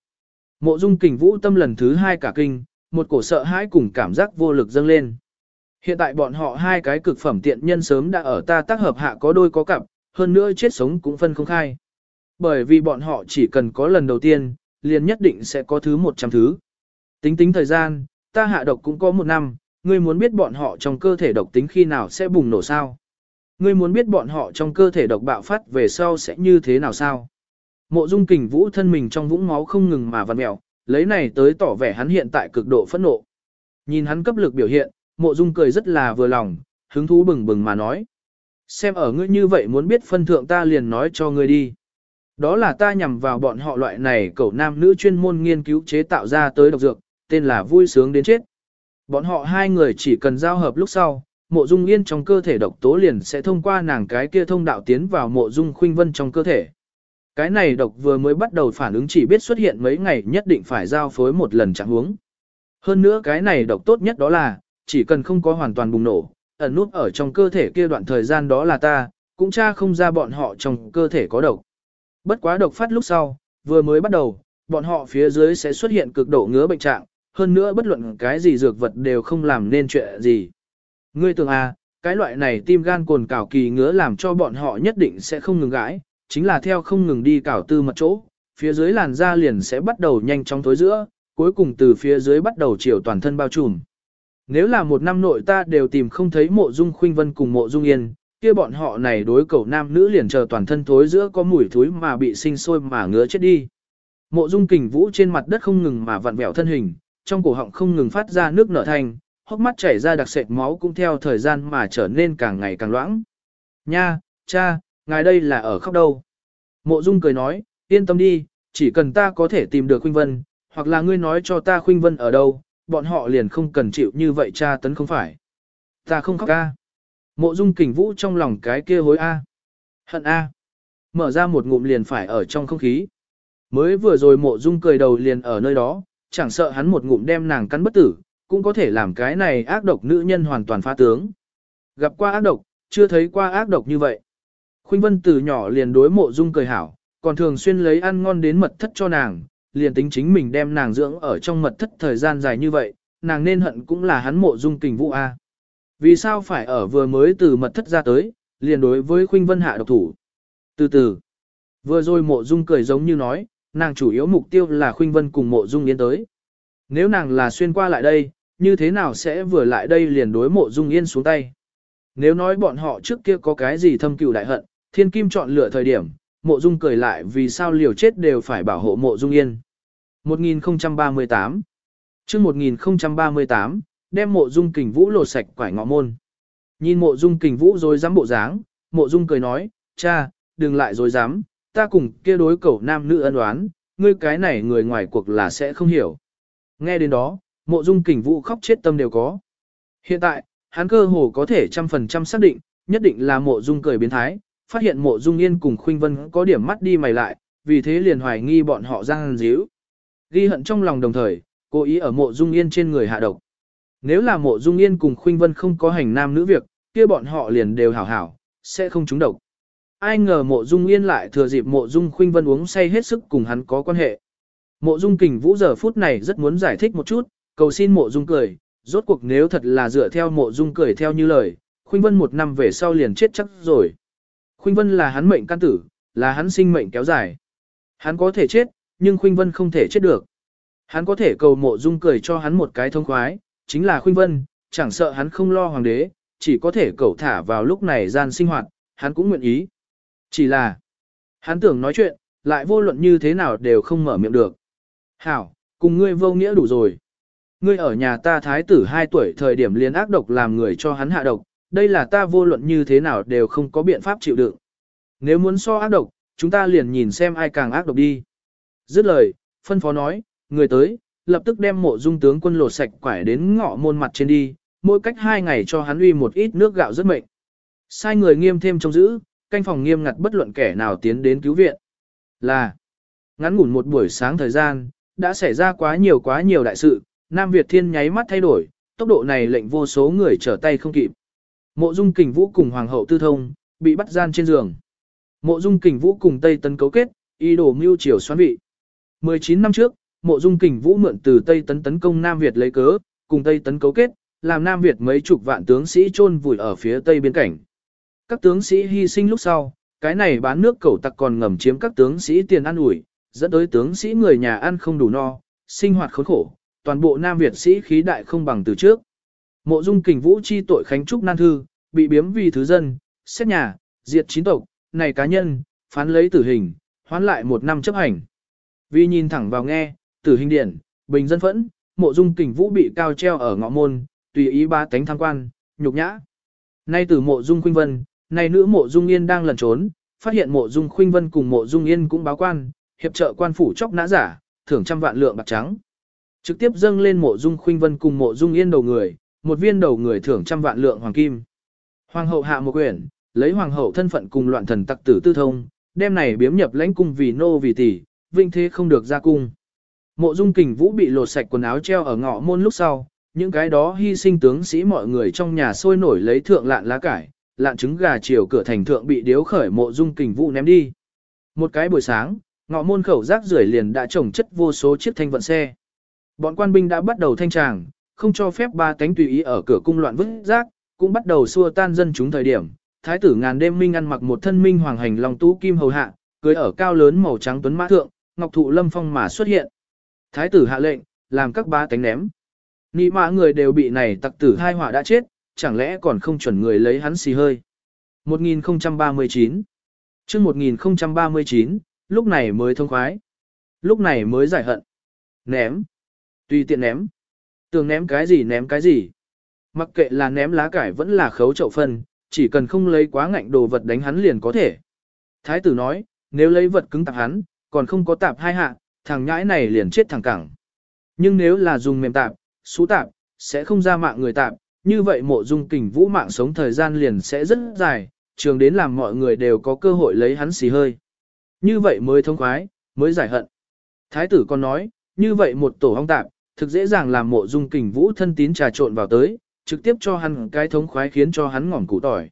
Mộ dung kình vũ tâm lần thứ hai cả kinh, một cổ sợ hãi cùng cảm giác vô lực dâng lên. Hiện tại bọn họ hai cái cực phẩm tiện nhân sớm đã ở ta tác hợp hạ có đôi có cặp, hơn nữa chết sống cũng phân không khai. Bởi vì bọn họ chỉ cần có lần đầu tiên, liền nhất định sẽ có thứ 100 thứ. Tính tính thời gian, ta hạ độc cũng có một năm, ngươi muốn biết bọn họ trong cơ thể độc tính khi nào sẽ bùng nổ sao? Ngươi muốn biết bọn họ trong cơ thể độc bạo phát về sau sẽ như thế nào sao? Mộ dung kình vũ thân mình trong vũng máu không ngừng mà vặn mèo, lấy này tới tỏ vẻ hắn hiện tại cực độ phẫn nộ. Nhìn hắn cấp lực biểu hiện, mộ dung cười rất là vừa lòng, hứng thú bừng bừng mà nói. Xem ở ngươi như vậy muốn biết phân thượng ta liền nói cho ngươi đi. Đó là ta nhằm vào bọn họ loại này cậu nam nữ chuyên môn nghiên cứu chế tạo ra tới độc dược, tên là vui sướng đến chết. Bọn họ hai người chỉ cần giao hợp lúc sau, mộ dung yên trong cơ thể độc tố liền sẽ thông qua nàng cái kia thông đạo tiến vào mộ dung khuynh vân trong cơ thể. Cái này độc vừa mới bắt đầu phản ứng chỉ biết xuất hiện mấy ngày nhất định phải giao phối một lần trạng huống. Hơn nữa cái này độc tốt nhất đó là, chỉ cần không có hoàn toàn bùng nổ, ẩn nút ở trong cơ thể kia đoạn thời gian đó là ta, cũng tra không ra bọn họ trong cơ thể có độc. Bất quá độc phát lúc sau, vừa mới bắt đầu, bọn họ phía dưới sẽ xuất hiện cực độ ngứa bệnh trạng, hơn nữa bất luận cái gì dược vật đều không làm nên chuyện gì. Ngươi tưởng à, cái loại này tim gan cồn cào kỳ ngứa làm cho bọn họ nhất định sẽ không ngừng gãi, chính là theo không ngừng đi cào tư mật chỗ, phía dưới làn da liền sẽ bắt đầu nhanh chóng thối giữa, cuối cùng từ phía dưới bắt đầu chiều toàn thân bao trùm. Nếu là một năm nội ta đều tìm không thấy mộ dung khuynh vân cùng mộ dung yên, kia bọn họ này đối cầu nam nữ liền chờ toàn thân thối giữa có mùi thối mà bị sinh sôi mà ngứa chết đi. Mộ dung kình vũ trên mặt đất không ngừng mà vặn vẹo thân hình, trong cổ họng không ngừng phát ra nước nở thành, hốc mắt chảy ra đặc sệt máu cũng theo thời gian mà trở nên càng ngày càng loãng. Nha, cha, ngài đây là ở khóc đâu? Mộ Dung cười nói, yên tâm đi, chỉ cần ta có thể tìm được Khuynh Vân, hoặc là ngươi nói cho ta Khuynh Vân ở đâu, bọn họ liền không cần chịu như vậy cha tấn không phải. Ta không khóc a. Mộ Dung kình vũ trong lòng cái kia hối a. Hận a. Mở ra một ngụm liền phải ở trong không khí. Mới vừa rồi mộ Dung cười đầu liền ở nơi đó, chẳng sợ hắn một ngụm đem nàng cắn bất tử, cũng có thể làm cái này ác độc nữ nhân hoàn toàn phá tướng. Gặp qua ác độc, chưa thấy qua ác độc như vậy. Khuynh Vân từ nhỏ liền đối mộ dung cười hảo, còn thường xuyên lấy ăn ngon đến mật thất cho nàng, liền tính chính mình đem nàng dưỡng ở trong mật thất thời gian dài như vậy, nàng nên hận cũng là hắn mộ dung kình vũ A. Vì sao phải ở vừa mới từ mật thất ra tới, liền đối với Khuynh Vân hạ độc thủ. Từ từ, vừa rồi mộ dung cười giống như nói, nàng chủ yếu mục tiêu là Khuynh Vân cùng mộ dung yên tới. Nếu nàng là xuyên qua lại đây, như thế nào sẽ vừa lại đây liền đối mộ dung yên xuống tay. Nếu nói bọn họ trước kia có cái gì thâm cừu đại hận, thiên kim chọn lựa thời điểm, mộ dung cười lại vì sao liều chết đều phải bảo hộ mộ dung yên. 1038 chương 1038, đem mộ dung kình vũ lột sạch quải ngọ môn. Nhìn mộ dung kình vũ rồi dám bộ dáng, mộ dung cười nói, cha, đừng lại rồi dám, ta cùng kia đối cậu nam nữ ân oán, ngươi cái này người ngoài cuộc là sẽ không hiểu. Nghe đến đó, mộ dung kình vũ khóc chết tâm đều có. Hiện tại, hắn cơ hồ có thể trăm phần trăm xác định, nhất định là mộ dung cười biến thái, phát hiện mộ dung yên cùng khuynh vân có điểm mắt đi mày lại, vì thế liền hoài nghi bọn họ giang díu. Ghi hận trong lòng đồng thời, cố ý ở mộ dung yên trên người hạ độc. Nếu là mộ dung yên cùng khuynh vân không có hành nam nữ việc, kia bọn họ liền đều hảo hảo, sẽ không trúng độc. Ai ngờ mộ dung yên lại thừa dịp mộ dung khuynh vân uống say hết sức cùng hắn có quan hệ. Mộ dung kình vũ giờ phút này rất muốn giải thích một chút, cầu xin mộ dung cười, rốt cuộc nếu thật là dựa theo mộ dung cười theo như lời, khuynh vân một năm về sau liền chết chắc rồi. Khuynh vân là hắn mệnh căn tử, là hắn sinh mệnh kéo dài. Hắn có thể chết, nhưng khuynh vân không thể chết được. Hắn có thể cầu mộ dung cười cho hắn một cái thông khoái, chính là khuynh vân, chẳng sợ hắn không lo hoàng đế, chỉ có thể cầu thả vào lúc này gian sinh hoạt, hắn cũng nguyện ý. Chỉ là, hắn tưởng nói chuyện, lại vô luận như thế nào đều không mở miệng được. Hảo, cùng ngươi vô nghĩa đủ rồi. Ngươi ở nhà ta thái tử 2 tuổi thời điểm liền ác độc làm người cho hắn hạ độc, đây là ta vô luận như thế nào đều không có biện pháp chịu đựng. Nếu muốn so ác độc, chúng ta liền nhìn xem ai càng ác độc đi. Dứt lời, phân phó nói, người tới, lập tức đem mộ dung tướng quân lột sạch quải đến ngõ môn mặt trên đi, mỗi cách hai ngày cho hắn uy một ít nước gạo rất mệnh. Sai người nghiêm thêm trông giữ, canh phòng nghiêm ngặt bất luận kẻ nào tiến đến cứu viện. Là, ngắn ngủn một buổi sáng thời gian, đã xảy ra quá nhiều quá nhiều đại sự, Nam Việt Thiên nháy mắt thay đổi, tốc độ này lệnh vô số người trở tay không kịp. Mộ Dung Kình Vũ cùng Hoàng hậu Tư Thông, bị bắt gian trên giường. Mộ Dung Kình Vũ cùng Tây Tấn cấu kết, ý đồ mưu triều xoán vị. 19 năm trước, Mộ Dung Kình Vũ mượn từ Tây Tấn tấn công Nam Việt lấy cớ, cùng Tây Tấn cấu kết, làm Nam Việt mấy chục vạn tướng sĩ chôn vùi ở phía Tây biên cảnh. Các tướng sĩ hy sinh lúc sau, cái này bán nước cẩu tặc còn ngầm chiếm các tướng sĩ tiền ăn ủi, dẫn tới tướng sĩ người nhà ăn không đủ no, sinh hoạt khốn khổ, toàn bộ Nam Việt sĩ khí đại không bằng từ trước. Mộ Dung Kình Vũ chi tội khánh trúc nan thư, bị biếm vì thứ dân, xét nhà, diệt chín tộc, này cá nhân, phán lấy tử hình, hoán lại một năm chấp hành. Vì nhìn thẳng vào nghe, tử hình điển, bình dân phẫn, mộ dung kình vũ bị cao treo ở ngõ môn, tùy ý ba tánh tham quan, nhục nhã. Nay tử mộ dung khuynh vân, nay nữ mộ dung yên đang lẩn trốn, phát hiện mộ dung khuynh vân cùng mộ dung yên cũng báo quan, hiệp trợ quan phủ chóc nã giả, thưởng trăm vạn lượng bạc trắng. Trực tiếp dâng lên mộ dung khuynh vân cùng mộ dung yên đầu người, một viên đầu người thưởng trăm vạn lượng hoàng kim. Hoàng hậu hạ một quyển, lấy hoàng hậu thân phận cùng loạn thần tặc tử tư thông, đem này biếm nhập lãnh cung vì nô vì tỷ, vinh thế không được ra cung. Mộ dung kình vũ bị lột sạch quần áo treo ở ngõ môn lúc sau, những cái đó hy sinh tướng sĩ mọi người trong nhà sôi nổi lấy thượng lạn lá cải, lạn trứng gà chiều cửa thành thượng bị điếu khởi mộ dung kình vũ ném đi. Một cái buổi sáng, ngọ môn khẩu rác rưởi liền đã trồng chất vô số chiếc thanh vận xe. Bọn quan binh đã bắt đầu thanh tràng, không cho phép ba tánh tùy ý ở cửa cung loạn vứt rác, cũng bắt đầu xua tan dân chúng thời điểm. Thái tử ngàn đêm minh ăn mặc một thân minh hoàng hành long tú kim hầu hạ, cưới ở cao lớn màu trắng tuấn mã thượng, ngọc thụ lâm phong mà xuất hiện. Thái tử hạ lệnh, làm các ba tánh ném. Nị mã người đều bị này tặc tử hai họa đã chết, chẳng lẽ còn không chuẩn người lấy hắn xì hơi. 1039 chương 1039, lúc này mới thông khoái. Lúc này mới giải hận. Ném. Tùy tiện ném. Tường ném cái gì ném cái gì. Mặc kệ là ném lá cải vẫn là khấu chậu phân, chỉ cần không lấy quá ngạnh đồ vật đánh hắn liền có thể. Thái tử nói, nếu lấy vật cứng tạp hắn, còn không có tạp hai hạ, thằng nhãi này liền chết thẳng cẳng. Nhưng nếu là dùng mềm tạp, xú tạp, sẽ không ra mạng người tạp, như vậy mộ dung kình vũ mạng sống thời gian liền sẽ rất dài, trường đến làm mọi người đều có cơ hội lấy hắn xì hơi. Như vậy mới thông khoái, mới giải hận. Thái tử còn nói, như vậy một tổ hong tạp, thực dễ dàng làm mộ dung kình vũ thân tín trà trộn vào tới, trực tiếp cho hắn cái thống khoái khiến cho hắn ngỏm củ tỏi.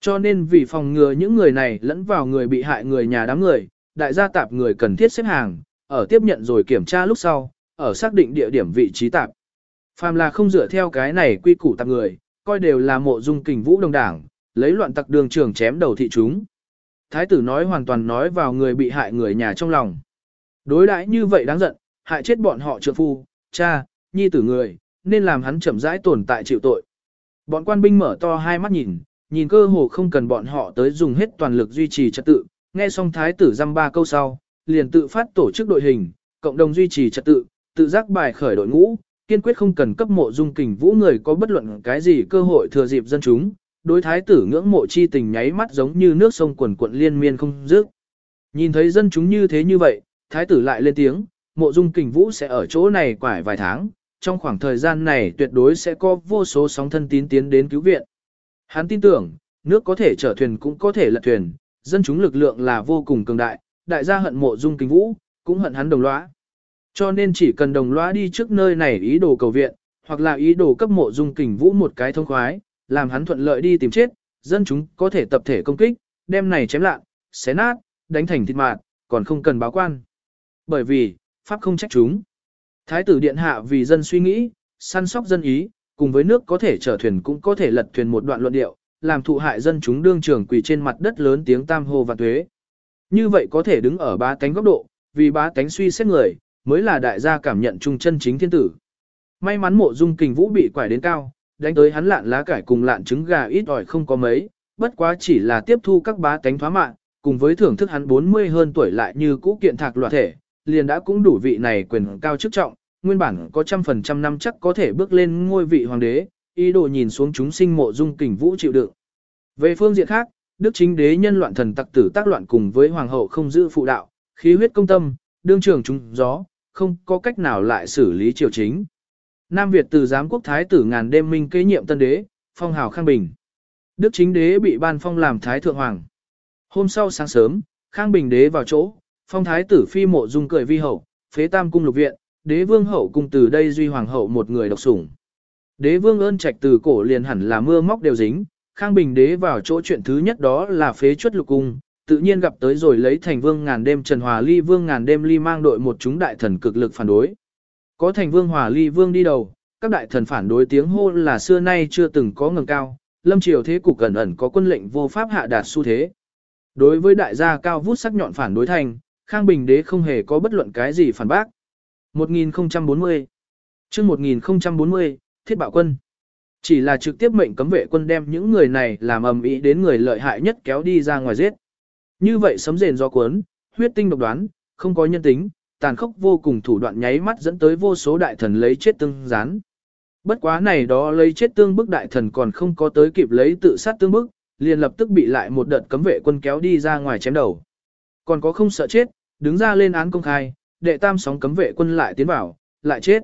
Cho nên vì phòng ngừa những người này lẫn vào người bị hại người nhà đám người, đại gia tạp người cần thiết xếp hàng, ở tiếp nhận rồi kiểm tra lúc sau, ở xác định địa điểm vị trí tạp. Phàm là không dựa theo cái này quy củ tạp người, coi đều là mộ dung kình vũ đồng đảng, lấy loạn tặc đường trường chém đầu thị chúng. Thái tử nói hoàn toàn nói vào người bị hại người nhà trong lòng. Đối đãi như vậy đáng giận, hại chết bọn họ trượng phu, cha, nhi tử người, nên làm hắn chậm rãi tồn tại chịu tội. Bọn quan binh mở to hai mắt nhìn, nhìn cơ hồ không cần bọn họ tới dùng hết toàn lực duy trì trật tự, nghe xong thái tử dăm ba câu sau, liền tự phát tổ chức đội hình, cộng đồng duy trì trật tự, tự giác bài khởi đội ngũ, kiên quyết không cần cấp mộ dung kình vũ người có bất luận cái gì cơ hội thừa dịp dân chúng, đối thái tử ngưỡng mộ chi tình nháy mắt giống như nước sông quần cuộn liên miên không dứt. Nhìn thấy dân chúng như thế như vậy, thái tử lại lên tiếng, mộ dung kình vũ sẽ ở chỗ này quải vài tháng, trong khoảng thời gian này tuyệt đối sẽ có vô số sóng thân tín tiến đến cứu viện. Hắn tin tưởng, nước có thể chở thuyền cũng có thể lật thuyền, dân chúng lực lượng là vô cùng cường đại, đại gia hận mộ dung kình vũ, cũng hận hắn đồng lõa. Cho nên chỉ cần đồng lõa đi trước nơi này ý đồ cầu viện, hoặc là ý đồ cấp mộ dung kình vũ một cái thông khoái, làm hắn thuận lợi đi tìm chết, dân chúng có thể tập thể công kích, đem này chém lạ, xé nát, đánh thành thịt mạt, còn không cần báo quan. Bởi vì, Pháp không trách chúng. Thái tử điện hạ vì dân suy nghĩ, săn sóc dân ý, cùng với nước có thể chở thuyền cũng có thể lật thuyền một đoạn luận điệu, làm thụ hại dân chúng đương trường quỳ trên mặt đất lớn tiếng tam hô và thuế. Như vậy có thể đứng ở ba tánh góc độ, vì ba tánh suy xét người, mới là đại gia cảm nhận trung chân chính thiên tử. May mắn mộ dung kình vũ bị quải đến cao, đánh tới hắn lạn lá cải cùng lạn trứng gà ít ỏi không có mấy, bất quá chỉ là tiếp thu các bá tánh thoá mạng, cùng với thưởng thức hắn 40 hơn tuổi lại như cũ kiện thạc loạt thể, liền đã cũng đủ vị này quyền cao chức trọng, nguyên bản có trăm phần trăm năm chắc có thể bước lên ngôi vị hoàng đế, ý đồ nhìn xuống chúng sinh mộ dung kình vũ chịu đựng. Về phương diện khác, đức chính đế nhân loạn thần tặc tử tác loạn cùng với hoàng hậu không giữ phụ đạo, khí huyết công tâm, đương trường chúng gió, không có cách nào lại xử lý triều chính. Nam Việt từ giám quốc thái tử ngàn đêm minh kế nhiệm tân đế, phong hào khang bình. Đức chính đế bị ban phong làm thái thượng hoàng. Hôm sau sáng sớm, khang bình đế vào chỗ, phong thái tử phi mộ dung cười vi hậu, phế tam cung lục viện, đế vương hậu cung từ đây duy hoàng hậu một người độc sủng. Đế vương ơn trạch từ cổ liền hẳn là mưa móc đều dính, khang bình đế vào chỗ chuyện thứ nhất đó là phế chuất lục cung, tự nhiên gặp tới rồi lấy thành vương ngàn đêm Trần Hòa Ly vương ngàn đêm ly mang đội một chúng đại thần cực lực phản đối. Có thành vương Hòa Ly vương đi đầu, các đại thần phản đối tiếng hô là xưa nay chưa từng có ngầm cao, lâm triều thế cục ẩn ẩn có quân lệnh vô pháp hạ đạt xu thế. Đối với đại gia cao vút sắc nhọn phản đối thành, Khang Bình đế không hề có bất luận cái gì phản bác. 1040 chương 1040, Thiết Bạo Quân Chỉ là trực tiếp mệnh cấm vệ quân đem những người này làm ầm ĩ đến người lợi hại nhất kéo đi ra ngoài giết. Như vậy sấm rền do cuốn, huyết tinh độc đoán, không có nhân tính, tàn khốc vô cùng thủ đoạn nháy mắt dẫn tới vô số đại thần lấy chết tương gián. Bất quá này đó lấy chết tương bức đại thần còn không có tới kịp lấy tự sát tương bức, liền lập tức bị lại một đợt cấm vệ quân kéo đi ra ngoài chém đầu. Còn có không sợ chết, đứng ra lên án công khai, đệ tam sóng cấm vệ quân lại tiến vào, lại chết.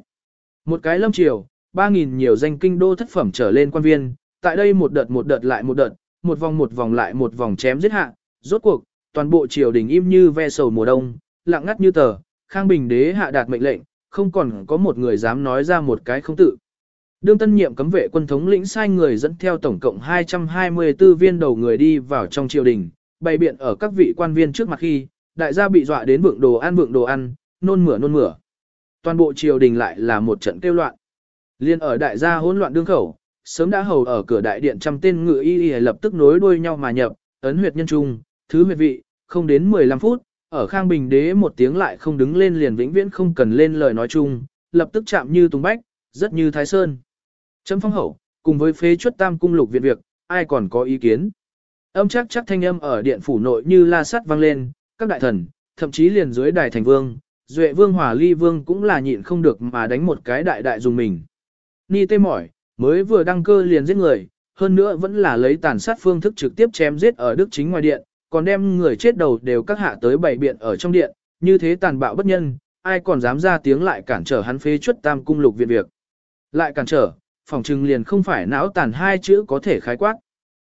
Một cái lâm triều, 3.000 nhiều danh kinh đô thất phẩm trở lên quan viên, tại đây một đợt một đợt lại một đợt, một vòng một vòng lại một vòng chém giết hạ, rốt cuộc, toàn bộ triều đình im như ve sầu mùa đông, lặng ngắt như tờ, Khang Bình đế hạ đạt mệnh lệnh, không còn có một người dám nói ra một cái không tự. Đương tân nhiệm cấm vệ quân thống lĩnh sai người dẫn theo tổng cộng 224 viên đầu người đi vào trong triều đình, bày biện ở các vị quan viên trước mặt khi, đại gia bị dọa đến vượng đồ ăn vượng đồ ăn, nôn mửa nôn mửa. Toàn bộ triều đình lại là một trận kêu loạn. Liên ở đại gia hỗn loạn đương khẩu, sớm đã hầu ở cửa đại điện trăm tên ngự y y lập tức nối đuôi nhau mà nhập, ấn huyệt nhân trung, thứ huyệt vị, không đến 15 phút, ở Khang Bình đế một tiếng lại không đứng lên liền vĩnh viễn không cần lên lời nói chung, lập tức chạm như tung bách, rất như thái sơn. Chấm phong hậu, cùng với phế chuất tam cung lục viện việc, ai còn có ý kiến. Âm chắc chắc thanh âm ở điện phủ nội như la sắt vang lên, các đại thần, thậm chí liền dưới đài thành vương, duệ vương hỏa ly vương cũng là nhịn không được mà đánh một cái đại đại dùng mình. Ni tê mỏi, mới vừa đăng cơ liền giết người, hơn nữa vẫn là lấy tàn sát phương thức trực tiếp chém giết ở đức chính ngoài điện, còn đem người chết đầu đều các hạ tới bảy biện ở trong điện, như thế tàn bạo bất nhân, ai còn dám ra tiếng lại cản trở hắn phế chuất tam cung lục viện việc. Lại cản trở, phòng trừng liền không phải não tàn hai chữ có thể khái quát.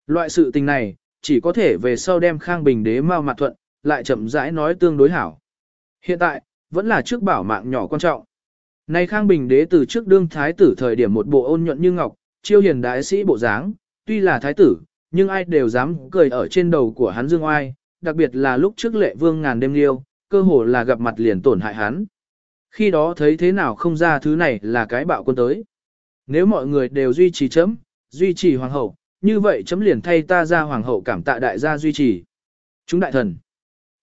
Loại sự tình này, chỉ có thể về sau đem Khang Bình đế mau mặt thuận, lại chậm rãi nói tương đối hảo. Hiện tại, vẫn là trước bảo mạng nhỏ quan trọng. Nay Khang Bình đế từ trước đương thái tử thời điểm một bộ ôn nhuận như ngọc, chiêu hiền đại sĩ bộ dáng, tuy là thái tử, nhưng ai đều dám cười ở trên đầu của hắn dương oai, đặc biệt là lúc trước lệ vương ngàn đêm liêu, cơ hồ là gặp mặt liền tổn hại hắn. Khi đó thấy thế nào không ra thứ này là cái bạo quân tới. Nếu mọi người đều duy trì chấm, duy trì hoàng hậu, như vậy chấm liền thay ta ra hoàng hậu cảm tạ đại gia duy trì. Chúng đại thần,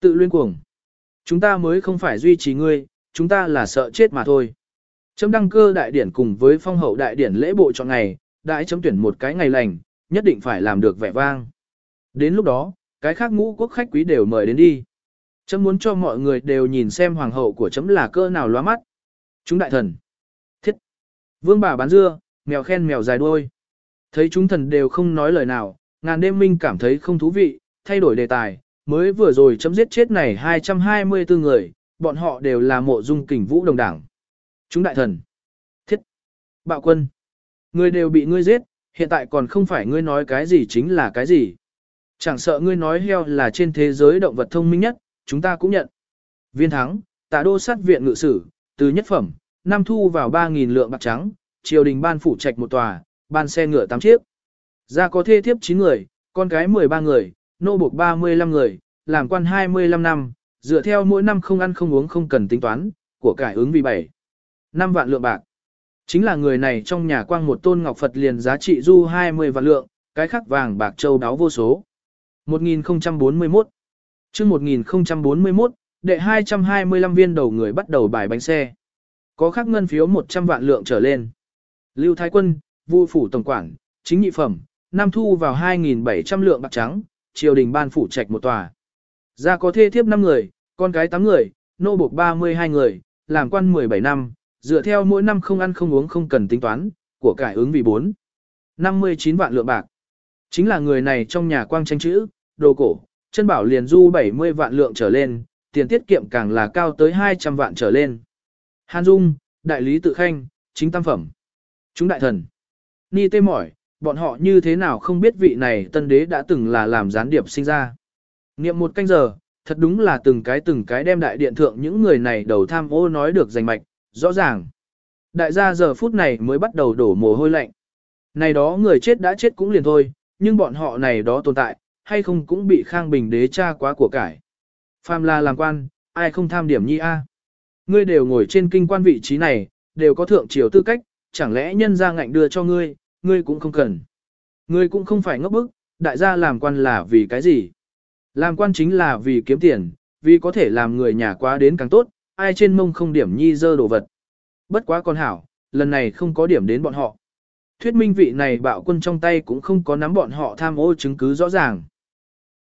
tự luyên cuồng. Chúng ta mới không phải duy trì ngươi, chúng ta là sợ chết mà thôi. Chấm đăng cơ đại điển cùng với phong hậu đại điển lễ bộ chọn ngày, đại chấm tuyển một cái ngày lành, nhất định phải làm được vẻ vang. Đến lúc đó, cái khác ngũ quốc khách quý đều mời đến đi. Chấm muốn cho mọi người đều nhìn xem hoàng hậu của chấm là cơ nào loa mắt. Chúng đại thần. Thiết. Vương bà bán dưa, mèo khen mèo dài đuôi. Thấy chúng thần đều không nói lời nào, ngàn đêm minh cảm thấy không thú vị, thay đổi đề tài, mới vừa rồi chấm giết chết này 224 người, bọn họ đều là mộ dung kình vũ đồng đảng. Chúng đại thần. Thiết. Bạo quân. Người đều bị ngươi giết, hiện tại còn không phải ngươi nói cái gì chính là cái gì. Chẳng sợ ngươi nói heo là trên thế giới động vật thông minh nhất, chúng ta cũng nhận. Viên thắng, tạ đô sát viện ngự sử, từ nhất phẩm, năm thu vào 3.000 lượng bạc trắng, triều đình ban phủ trạch một tòa, ban xe ngựa 8 chiếc. Ra có thê thiếp 9 người, con gái 13 người, nô buộc 35 người, làm quan 25 năm, dựa theo mỗi năm không ăn không uống không cần tính toán, của cải ứng vì 7. 5 vạn lượng bạc. Chính là người này trong nhà quang một tôn ngọc Phật liền giá trị du 20 vạn lượng, cái khắc vàng bạc châu đáo vô số. 1041 chương 1041, đệ 225 viên đầu người bắt đầu bài bánh xe. Có khắc ngân phiếu 100 vạn lượng trở lên. Lưu Thái Quân, Vu phủ tổng quản, chính nhị phẩm, nam thu vào 2.700 lượng bạc trắng, triều đình ban phủ trạch một tòa. Gia có thê thiếp 5 người, con cái 8 người, nô buộc 32 người, làm quan 17 năm, dựa theo mỗi năm không ăn không uống không cần tính toán, của cải ứng vì 4. 59 vạn lượng bạc. Chính là người này trong nhà quang tranh chữ, đồ cổ, chân bảo liền du 70 vạn lượng trở lên, tiền tiết kiệm càng là cao tới 200 vạn trở lên. Hàn Dung, đại lý tự khanh, chính tam phẩm. Chúng đại thần. Ni tê mỏi, bọn họ như thế nào không biết vị này tân đế đã từng là làm gián điệp sinh ra. Niệm một canh giờ, thật đúng là từng cái từng cái đem đại điện thượng những người này đầu tham ô nói được rành mạch, rõ ràng. Đại gia giờ phút này mới bắt đầu đổ mồ hôi lạnh. Này đó người chết đã chết cũng liền thôi, nhưng bọn họ này đó tồn tại, hay không cũng bị Khang Bình đế tra quá của cải. Phàm là làm quan, ai không tham điểm nhi a? À? Ngươi đều ngồi trên kinh quan vị trí này, đều có thượng triều tư cách, chẳng lẽ nhân ra ngạnh đưa cho ngươi, ngươi cũng không cần. Ngươi cũng không phải ngốc bức, đại gia làm quan là vì cái gì? Làm quan chính là vì kiếm tiền, vì có thể làm người nhà quá đến càng tốt, ai trên mông không điểm nhi dơ đồ vật. Bất quá con hảo, lần này không có điểm đến bọn họ. Thuyết minh vị này bạo quân trong tay cũng không có nắm bọn họ tham ô chứng cứ rõ ràng.